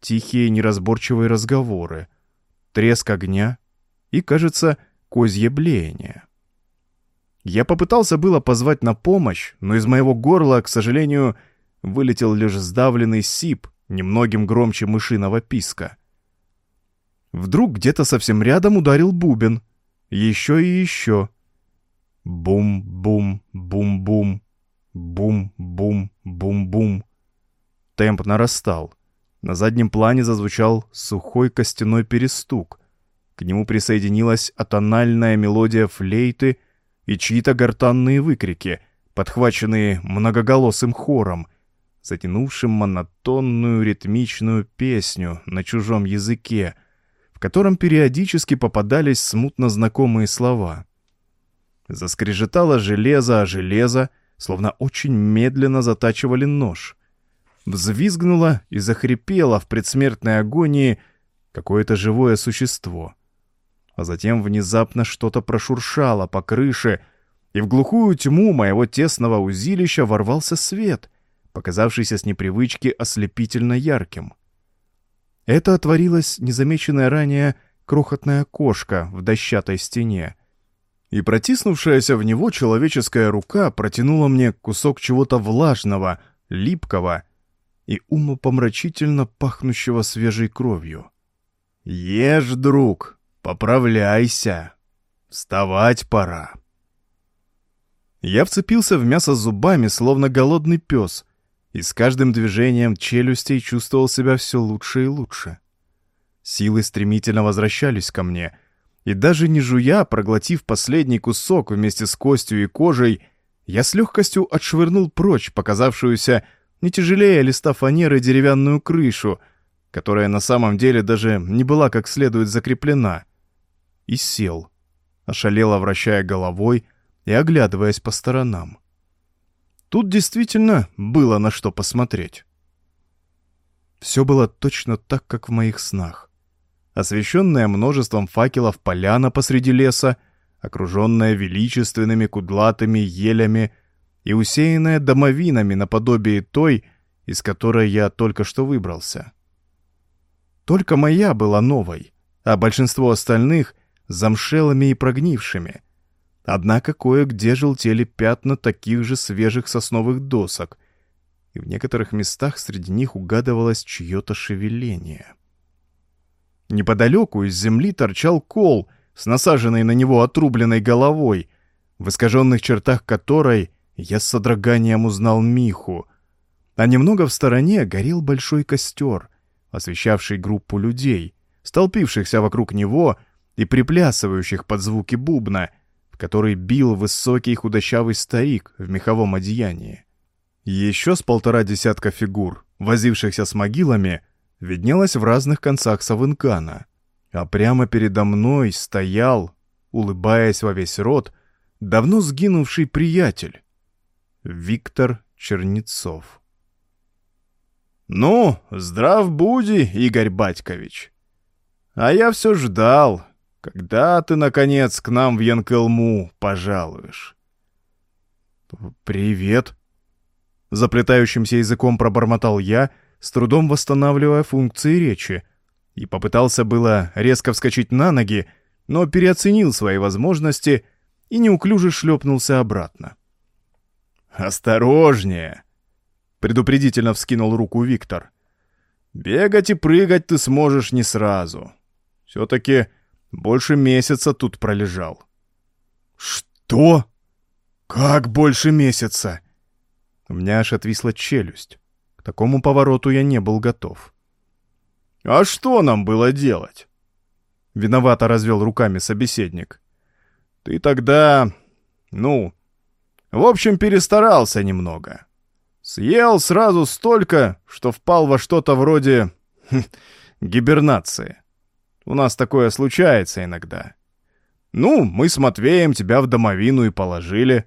тихие, неразборчивые разговоры — треск огня и, кажется, козье блеяние. Я попытался было позвать на помощь, но из моего горла, к сожалению, вылетел лишь сдавленный сип, немногим громче мышиного писка. Вдруг где-то совсем рядом ударил бубен. Еще и еще. Бум-бум-бум-бум. Бум-бум-бум-бум. Темп нарастал. На заднем плане зазвучал сухой костяной перестук. К нему присоединилась атональная мелодия флейты и чьи-то гортанные выкрики, подхваченные многоголосым хором, затянувшим монотонную ритмичную песню на чужом языке, в котором периодически попадались смутно знакомые слова. Заскрежетало железо о железо, словно очень медленно затачивали нож — взвизгнуло и захрипело в предсмертной агонии какое-то живое существо. а затем внезапно что-то прошуршало по крыше, и в глухую тьму моего тесного узилища ворвался свет, показавшийся с непривычки ослепительно ярким. Это отворилось незамеченное ранее крохотное окошко в дощатой стене, и протиснувшаяся в него человеческая рука протянула мне кусок чего-то влажного, липкого и умопомрачительно пахнущего свежей кровью. «Ешь, друг, поправляйся. Вставать пора». Я вцепился в мясо зубами, словно голодный пес, и с каждым движением челюстей чувствовал себя все лучше и лучше. Силы стремительно возвращались ко мне, и даже не жуя, проглотив последний кусок вместе с костью и кожей, я с легкостью отшвырнул прочь показавшуюся не тяжелее листа фанеры деревянную крышу, которая на самом деле даже не была как следует закреплена, и сел, ошалело вращая головой, и оглядываясь по сторонам. Тут действительно было на что посмотреть. Все было точно так, как в моих снах. Освещенная множеством факелов поляна посреди леса, окруженная величественными кудлатыми елями и усеянная домовинами наподобие той, из которой я только что выбрался. Только моя была новой, а большинство остальных — замшелыми и прогнившими — Однако кое-где желтели пятна таких же свежих сосновых досок, и в некоторых местах среди них угадывалось чье-то шевеление. Неподалеку из земли торчал кол с насаженной на него отрубленной головой, в искаженных чертах которой я с содроганием узнал Миху, а немного в стороне горел большой костер, освещавший группу людей, столпившихся вокруг него и приплясывающих под звуки бубна — который бил высокий худощавый старик в меховом одеянии. Еще с полтора десятка фигур, возившихся с могилами, виднелось в разных концах Савынкана, а прямо передо мной стоял, улыбаясь во весь рот, давно сгинувший приятель — Виктор Чернецов. «Ну, здрав буди, Игорь Батькович. А я все ждал, когда ты, наконец, к нам в Янкелму пожалуешь? «Привет!» Заплетающимся языком пробормотал я, с трудом восстанавливая функции речи, и попытался было резко вскочить на ноги, но переоценил свои возможности и неуклюже шлепнулся обратно. «Осторожнее!» — предупредительно вскинул руку Виктор. «Бегать и прыгать ты сможешь не сразу. Все-таки больше месяца тут пролежал. Что? Как больше месяца? У меня аж отвисла челюсть. К такому повороту я не был готов. А что нам было делать? Виновато развел руками собеседник. Ты тогда... Ну... В общем, перестарался немного. Съел сразу столько, что впал во что-то вроде... Хм, гибернации. У нас такое случается иногда. Ну, мы с Матвеем тебя в домовину и положили».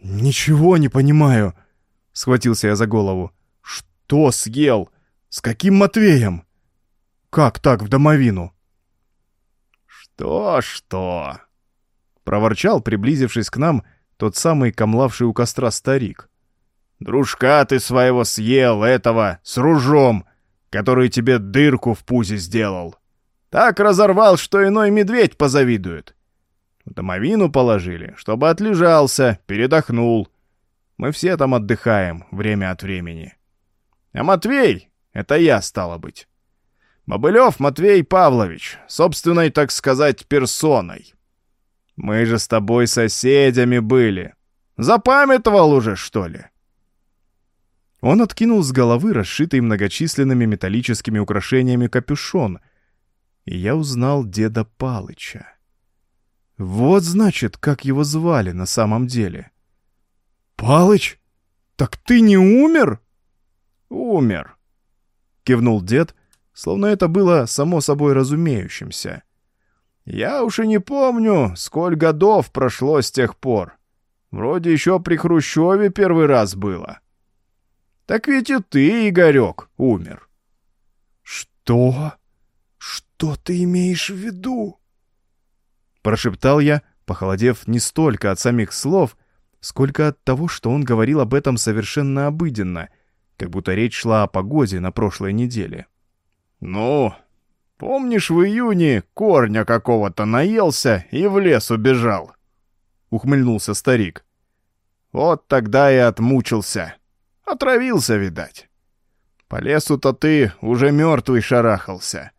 «Ничего не понимаю», — схватился я за голову. «Что съел? С каким Матвеем? Как так в домовину?» «Что-что?» — проворчал, приблизившись к нам, тот самый камлавший у костра старик. «Дружка ты своего съел, этого, с ружом, который тебе дырку в пузе сделал. Так разорвал, что иной медведь позавидует. Домовину положили, чтобы отлежался, передохнул. Мы все там отдыхаем время от времени. А Матвей — это я, стало быть. Бобылев Матвей Павлович, собственной, так сказать, персоной. Мы же с тобой соседями были. Запамятовал уже, что ли?» Он откинул с головы расшитый многочисленными металлическими украшениями капюшон — и я узнал деда Палыча. Вот, значит, как его звали на самом деле. «Палыч, так ты не умер?» «Умер», — кивнул дед, словно это было само собой разумеющимся. «Я уж и не помню, сколь годов прошло с тех пор. Вроде еще при Хрущеве первый раз было. Так ведь и ты, Игорек, умер». «Что?» «Что ты имеешь в виду?» Прошептал я, похолодев не столько от самих слов, сколько от того, что он говорил об этом совершенно обыденно, как будто речь шла о погоде на прошлой неделе. «Ну, помнишь, в июне корня какого-то наелся и в лес убежал?» — ухмыльнулся старик. «Вот тогда и отмучился. Отравился, видать. По лесу-то ты уже мертвый шарахался».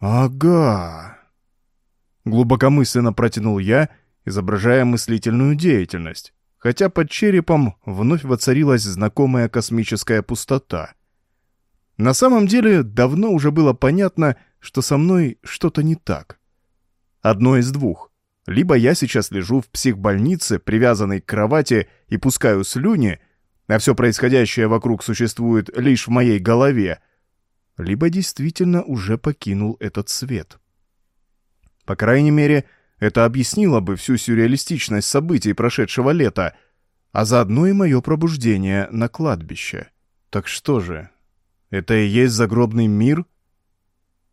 «Ага», — глубокомысленно протянул я, изображая мыслительную деятельность, хотя под черепом вновь воцарилась знакомая космическая пустота. На самом деле, давно уже было понятно, что со мной что-то не так. Одно из двух. Либо я сейчас лежу в психбольнице, привязанной к кровати, и пускаю слюни, а все происходящее вокруг существует лишь в моей голове, либо действительно уже покинул этот свет. По крайней мере, это объяснило бы всю сюрреалистичность событий прошедшего лета, а заодно и мое пробуждение на кладбище. Так что же, это и есть загробный мир?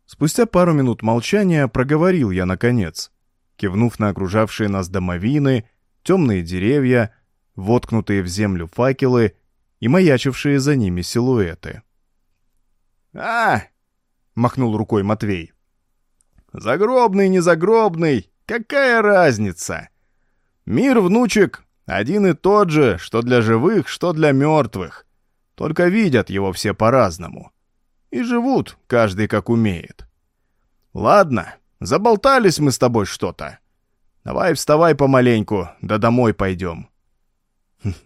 Спустя пару минут молчания проговорил я наконец, кивнув на окружавшие нас домовины, темные деревья, воткнутые в землю факелы и маячившие за ними силуэты. «А!» — махнул рукой Матвей. «Загробный, не загробный, какая разница? Мир, внучек, один и тот же, что для живых, что для мертвых. Только видят его все по-разному. И живут, каждый как умеет. Ладно, заболтались мы с тобой что-то. Давай вставай помаленьку, да домой пойдем».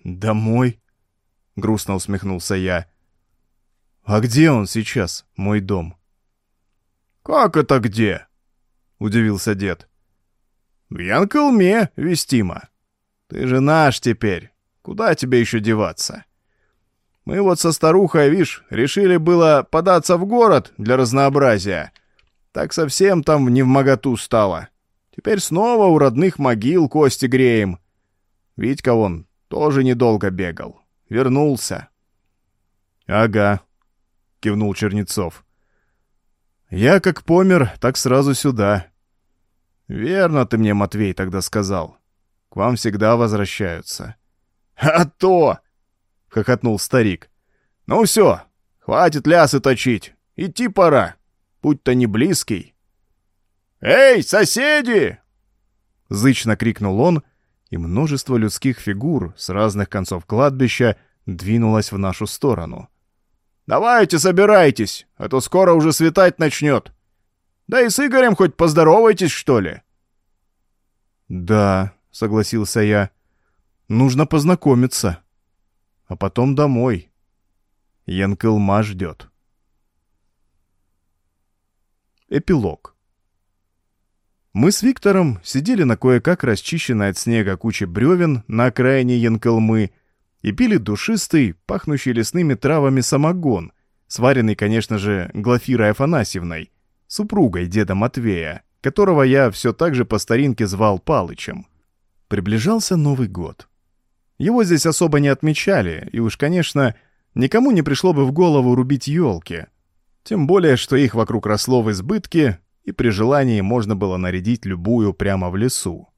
«Домой?» — грустно усмехнулся я. «А где он сейчас, мой дом?» «Как это где?» — удивился дед. «В Янкалме, Вестима. Ты же наш теперь. Куда тебе еще деваться? Мы вот со старухой, вишь, решили было податься в город для разнообразия. Так совсем там не в моготу стало. Теперь снова у родных могил кости греем. Витька вон тоже недолго бегал. Вернулся». «Ага», — кивнул Чернецов. «Я как помер, так сразу сюда». «Верно ты мне, Матвей, тогда сказал. К вам всегда возвращаются». «А то!» — хохотнул старик. «Ну все, хватит лясы точить. Идти пора. Путь-то не близкий». «Эй, соседи!» Зычно крикнул он, и множество людских фигур с разных концов кладбища двинулось в нашу сторону. Давайте собирайтесь, а то скоро уже светать начнет. Да и с Игорем хоть поздоровайтесь, что ли. Да, согласился я. Нужно познакомиться. А потом домой. Янкылма ждет. Эпилог. Мы с Виктором сидели на кое-как расчищенной от снега куче бревен на окраине Янкылмы и пили душистый, пахнущий лесными травами самогон, сваренный, конечно же, Глафирой Афанасьевной, супругой деда Матвея, которого я все так же по старинке звал Палычем. Приближался Новый год. Его здесь особо не отмечали, и уж, конечно, никому не пришло бы в голову рубить елки. Тем более, что их вокруг росло в избытке, и при желании можно было нарядить любую прямо в лесу.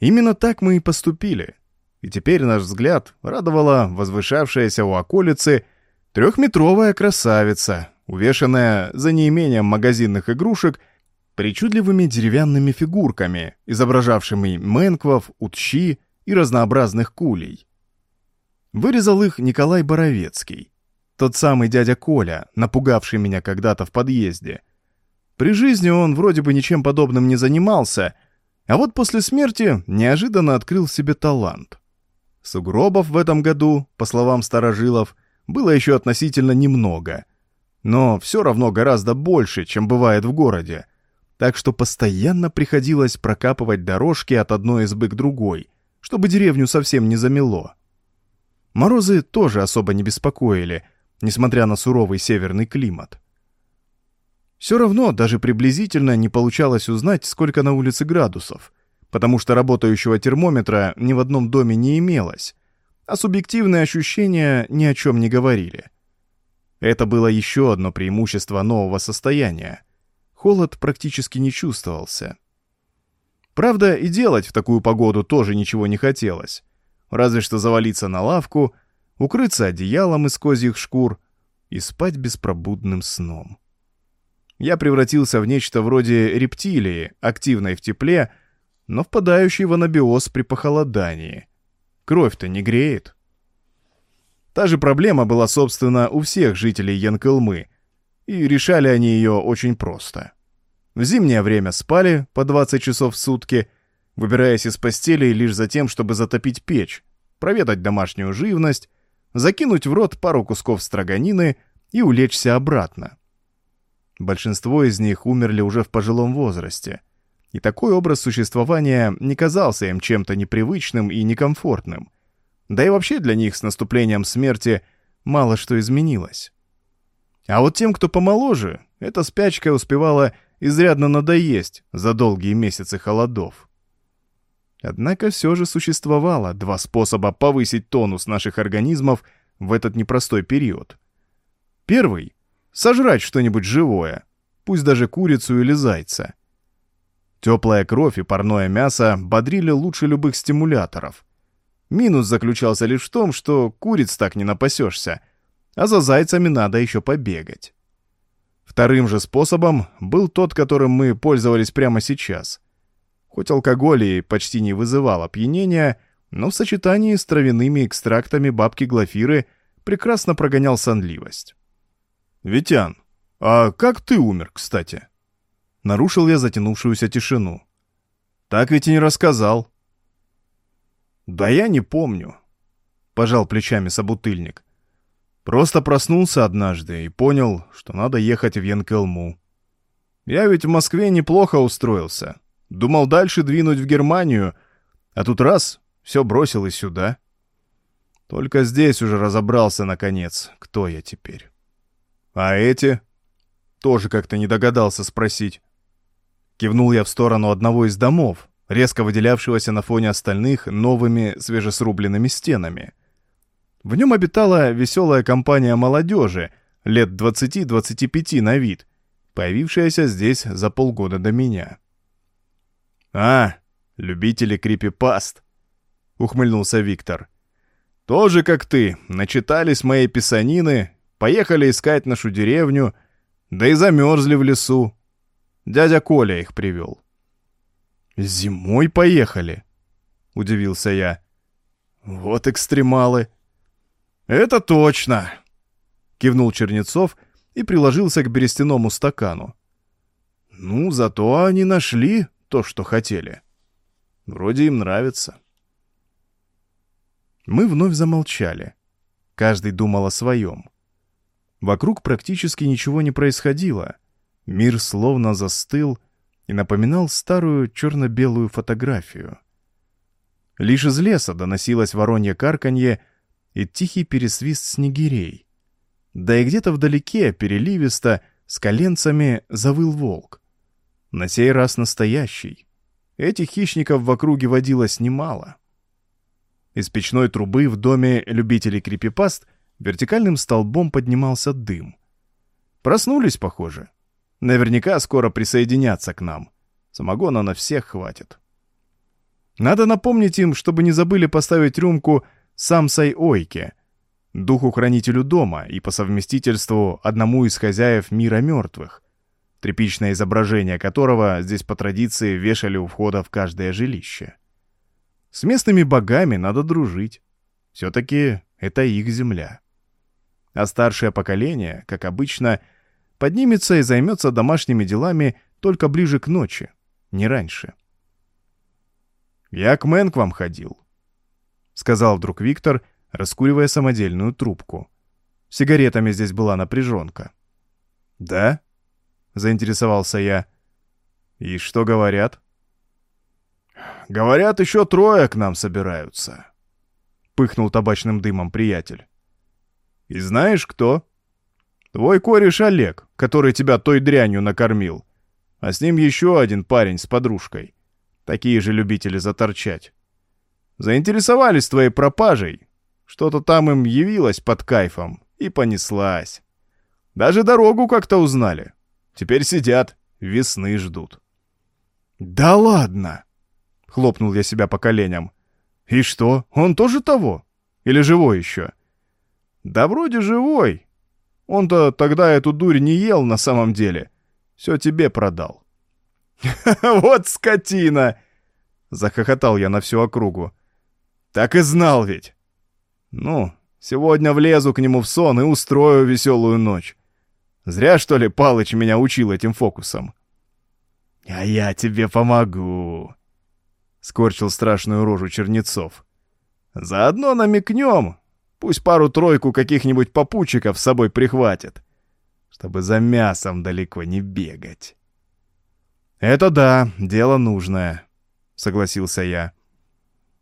Именно так мы и поступили — и теперь наш взгляд радовала возвышавшаяся у околицы трехметровая красавица, увешанная за неимением магазинных игрушек причудливыми деревянными фигурками, изображавшими менквов, утщи и разнообразных кулей. Вырезал их Николай Боровецкий, тот самый дядя Коля, напугавший меня когда-то в подъезде. При жизни он вроде бы ничем подобным не занимался, а вот после смерти неожиданно открыл в себе талант. Сугробов в этом году, по словам старожилов, было еще относительно немного. Но все равно гораздо больше, чем бывает в городе. Так что постоянно приходилось прокапывать дорожки от одной избы к другой, чтобы деревню совсем не замело. Морозы тоже особо не беспокоили, несмотря на суровый северный климат. Все равно даже приблизительно не получалось узнать, сколько на улице градусов — потому что работающего термометра ни в одном доме не имелось, а субъективные ощущения ни о чем не говорили. Это было еще одно преимущество нового состояния. Холод практически не чувствовался. Правда, и делать в такую погоду тоже ничего не хотелось. Разве что завалиться на лавку, укрыться одеялом из козьих шкур и спать беспробудным сном. Я превратился в нечто вроде рептилии, активной в тепле, но впадающей в анабиоз при похолодании. Кровь-то не греет. Та же проблема была, собственно, у всех жителей Янкылмы, и решали они ее очень просто. В зимнее время спали по 20 часов в сутки, выбираясь из постели лишь за тем, чтобы затопить печь, проведать домашнюю живность, закинуть в рот пару кусков строганины и улечься обратно. Большинство из них умерли уже в пожилом возрасте, и такой образ существования не казался им чем-то непривычным и некомфортным. Да и вообще для них с наступлением смерти мало что изменилось. А вот тем, кто помоложе, эта спячка успевала изрядно надоесть за долгие месяцы холодов. Однако все же существовало два способа повысить тонус наших организмов в этот непростой период. Первый — сожрать что-нибудь живое, пусть даже курицу или зайца. Теплая кровь и парное мясо бодрили лучше любых стимуляторов. Минус заключался лишь в том, что куриц так не напасешься, а за зайцами надо еще побегать. Вторым же способом был тот, которым мы пользовались прямо сейчас. Хоть алкоголь и почти не вызывал опьянения, но в сочетании с травяными экстрактами бабки Глафиры прекрасно прогонял сонливость. «Витян, а как ты умер, кстати?» Нарушил я затянувшуюся тишину. «Так ведь и не рассказал». «Да я не помню», — пожал плечами собутыльник. «Просто проснулся однажды и понял, что надо ехать в Янкелму. Я ведь в Москве неплохо устроился. Думал дальше двинуть в Германию, а тут раз — все бросил и сюда. Только здесь уже разобрался, наконец, кто я теперь. А эти?» Тоже как-то не догадался спросить. Кивнул я в сторону одного из домов, резко выделявшегося на фоне остальных новыми свежесрубленными стенами. В нем обитала веселая компания молодежи, лет 20-25 на вид, появившаяся здесь за полгода до меня. «А, любители крипипаст!» — ухмыльнулся Виктор. «Тоже как ты, начитались моей писанины, поехали искать нашу деревню, да и замерзли в лесу, Дядя Коля их привел. «Зимой поехали?» — удивился я. «Вот экстремалы!» «Это точно!» — кивнул Чернецов и приложился к берестяному стакану. «Ну, зато они нашли то, что хотели. Вроде им нравится». Мы вновь замолчали. Каждый думал о своем. Вокруг практически ничего не происходило — Мир словно застыл и напоминал старую черно-белую фотографию. Лишь из леса доносилось воронье карканье и тихий пересвист снегирей. Да и где-то вдалеке, переливисто, с коленцами завыл волк. На сей раз настоящий. Этих хищников в округе водилось немало. Из печной трубы в доме любителей крипипаст вертикальным столбом поднимался дым. Проснулись, похоже. Наверняка скоро присоединятся к нам. Самогона на всех хватит. Надо напомнить им, чтобы не забыли поставить рюмку Самсай Ойке, духу-хранителю дома и по совместительству одному из хозяев мира мертвых, тряпичное изображение которого здесь по традиции вешали у входа в каждое жилище. С местными богами надо дружить. Все-таки это их земля. А старшее поколение, как обычно, — поднимется и займется домашними делами только ближе к ночи, не раньше. «Я к Мэн к вам ходил», — сказал вдруг Виктор, раскуривая самодельную трубку. Сигаретами здесь была напряженка. «Да?» — заинтересовался я. «И что говорят?» «Говорят, еще трое к нам собираются», — пыхнул табачным дымом приятель. «И знаешь кто?» Твой кореш Олег, который тебя той дрянью накормил. А с ним еще один парень с подружкой. Такие же любители заторчать. Заинтересовались твоей пропажей. Что-то там им явилось под кайфом и понеслась. Даже дорогу как-то узнали. Теперь сидят, весны ждут. «Да ладно!» — хлопнул я себя по коленям. «И что, он тоже того? Или живой еще?» «Да вроде живой. Он-то тогда эту дурь не ел на самом деле. Все тебе продал». «Вот скотина!» — захохотал я на всю округу. «Так и знал ведь!» «Ну, сегодня влезу к нему в сон и устрою веселую ночь. Зря, что ли, Палыч меня учил этим фокусом?» «А я тебе помогу!» — скорчил страшную рожу Чернецов. «Заодно намекнем, пусть пару-тройку каких-нибудь попутчиков с собой прихватит, чтобы за мясом далеко не бегать». «Это да, дело нужное», — согласился я.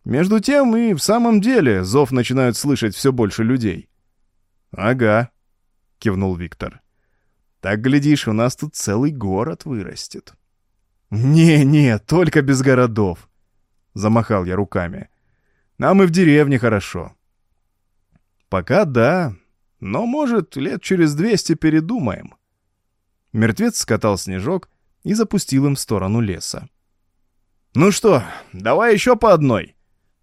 «Между тем и в самом деле зов начинают слышать все больше людей». «Ага», — кивнул Виктор. «Так, глядишь, у нас тут целый город вырастет». «Не-не, только без городов», — замахал я руками. «Нам и в деревне хорошо». «Пока да, но, может, лет через двести передумаем». Мертвец скатал снежок и запустил им в сторону леса. «Ну что, давай еще по одной.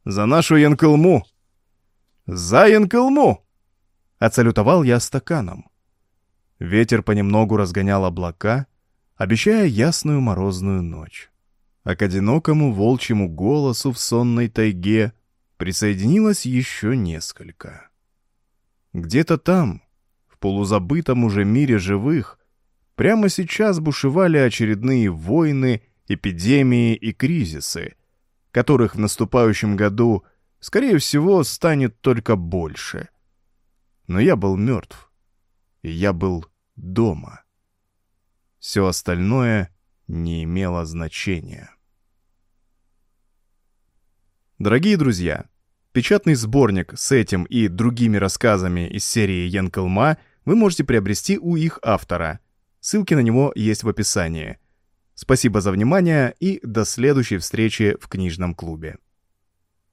За нашу Янкылму!» «За Янкылму!» — отсалютовал я стаканом. Ветер понемногу разгонял облака, обещая ясную морозную ночь. А к одинокому волчьему голосу в сонной тайге присоединилось еще несколько. Где-то там, в полузабытом уже мире живых, Прямо сейчас бушевали очередные войны, эпидемии и кризисы, которых в наступающем году, скорее всего, станет только больше. Но я был мертв, и я был дома. Все остальное не имело значения. Дорогие друзья, печатный сборник с этим и другими рассказами из серии Янкелма вы можете приобрести у их автора – Ссылки на него есть в описании. Спасибо за внимание и до следующей встречи в книжном клубе.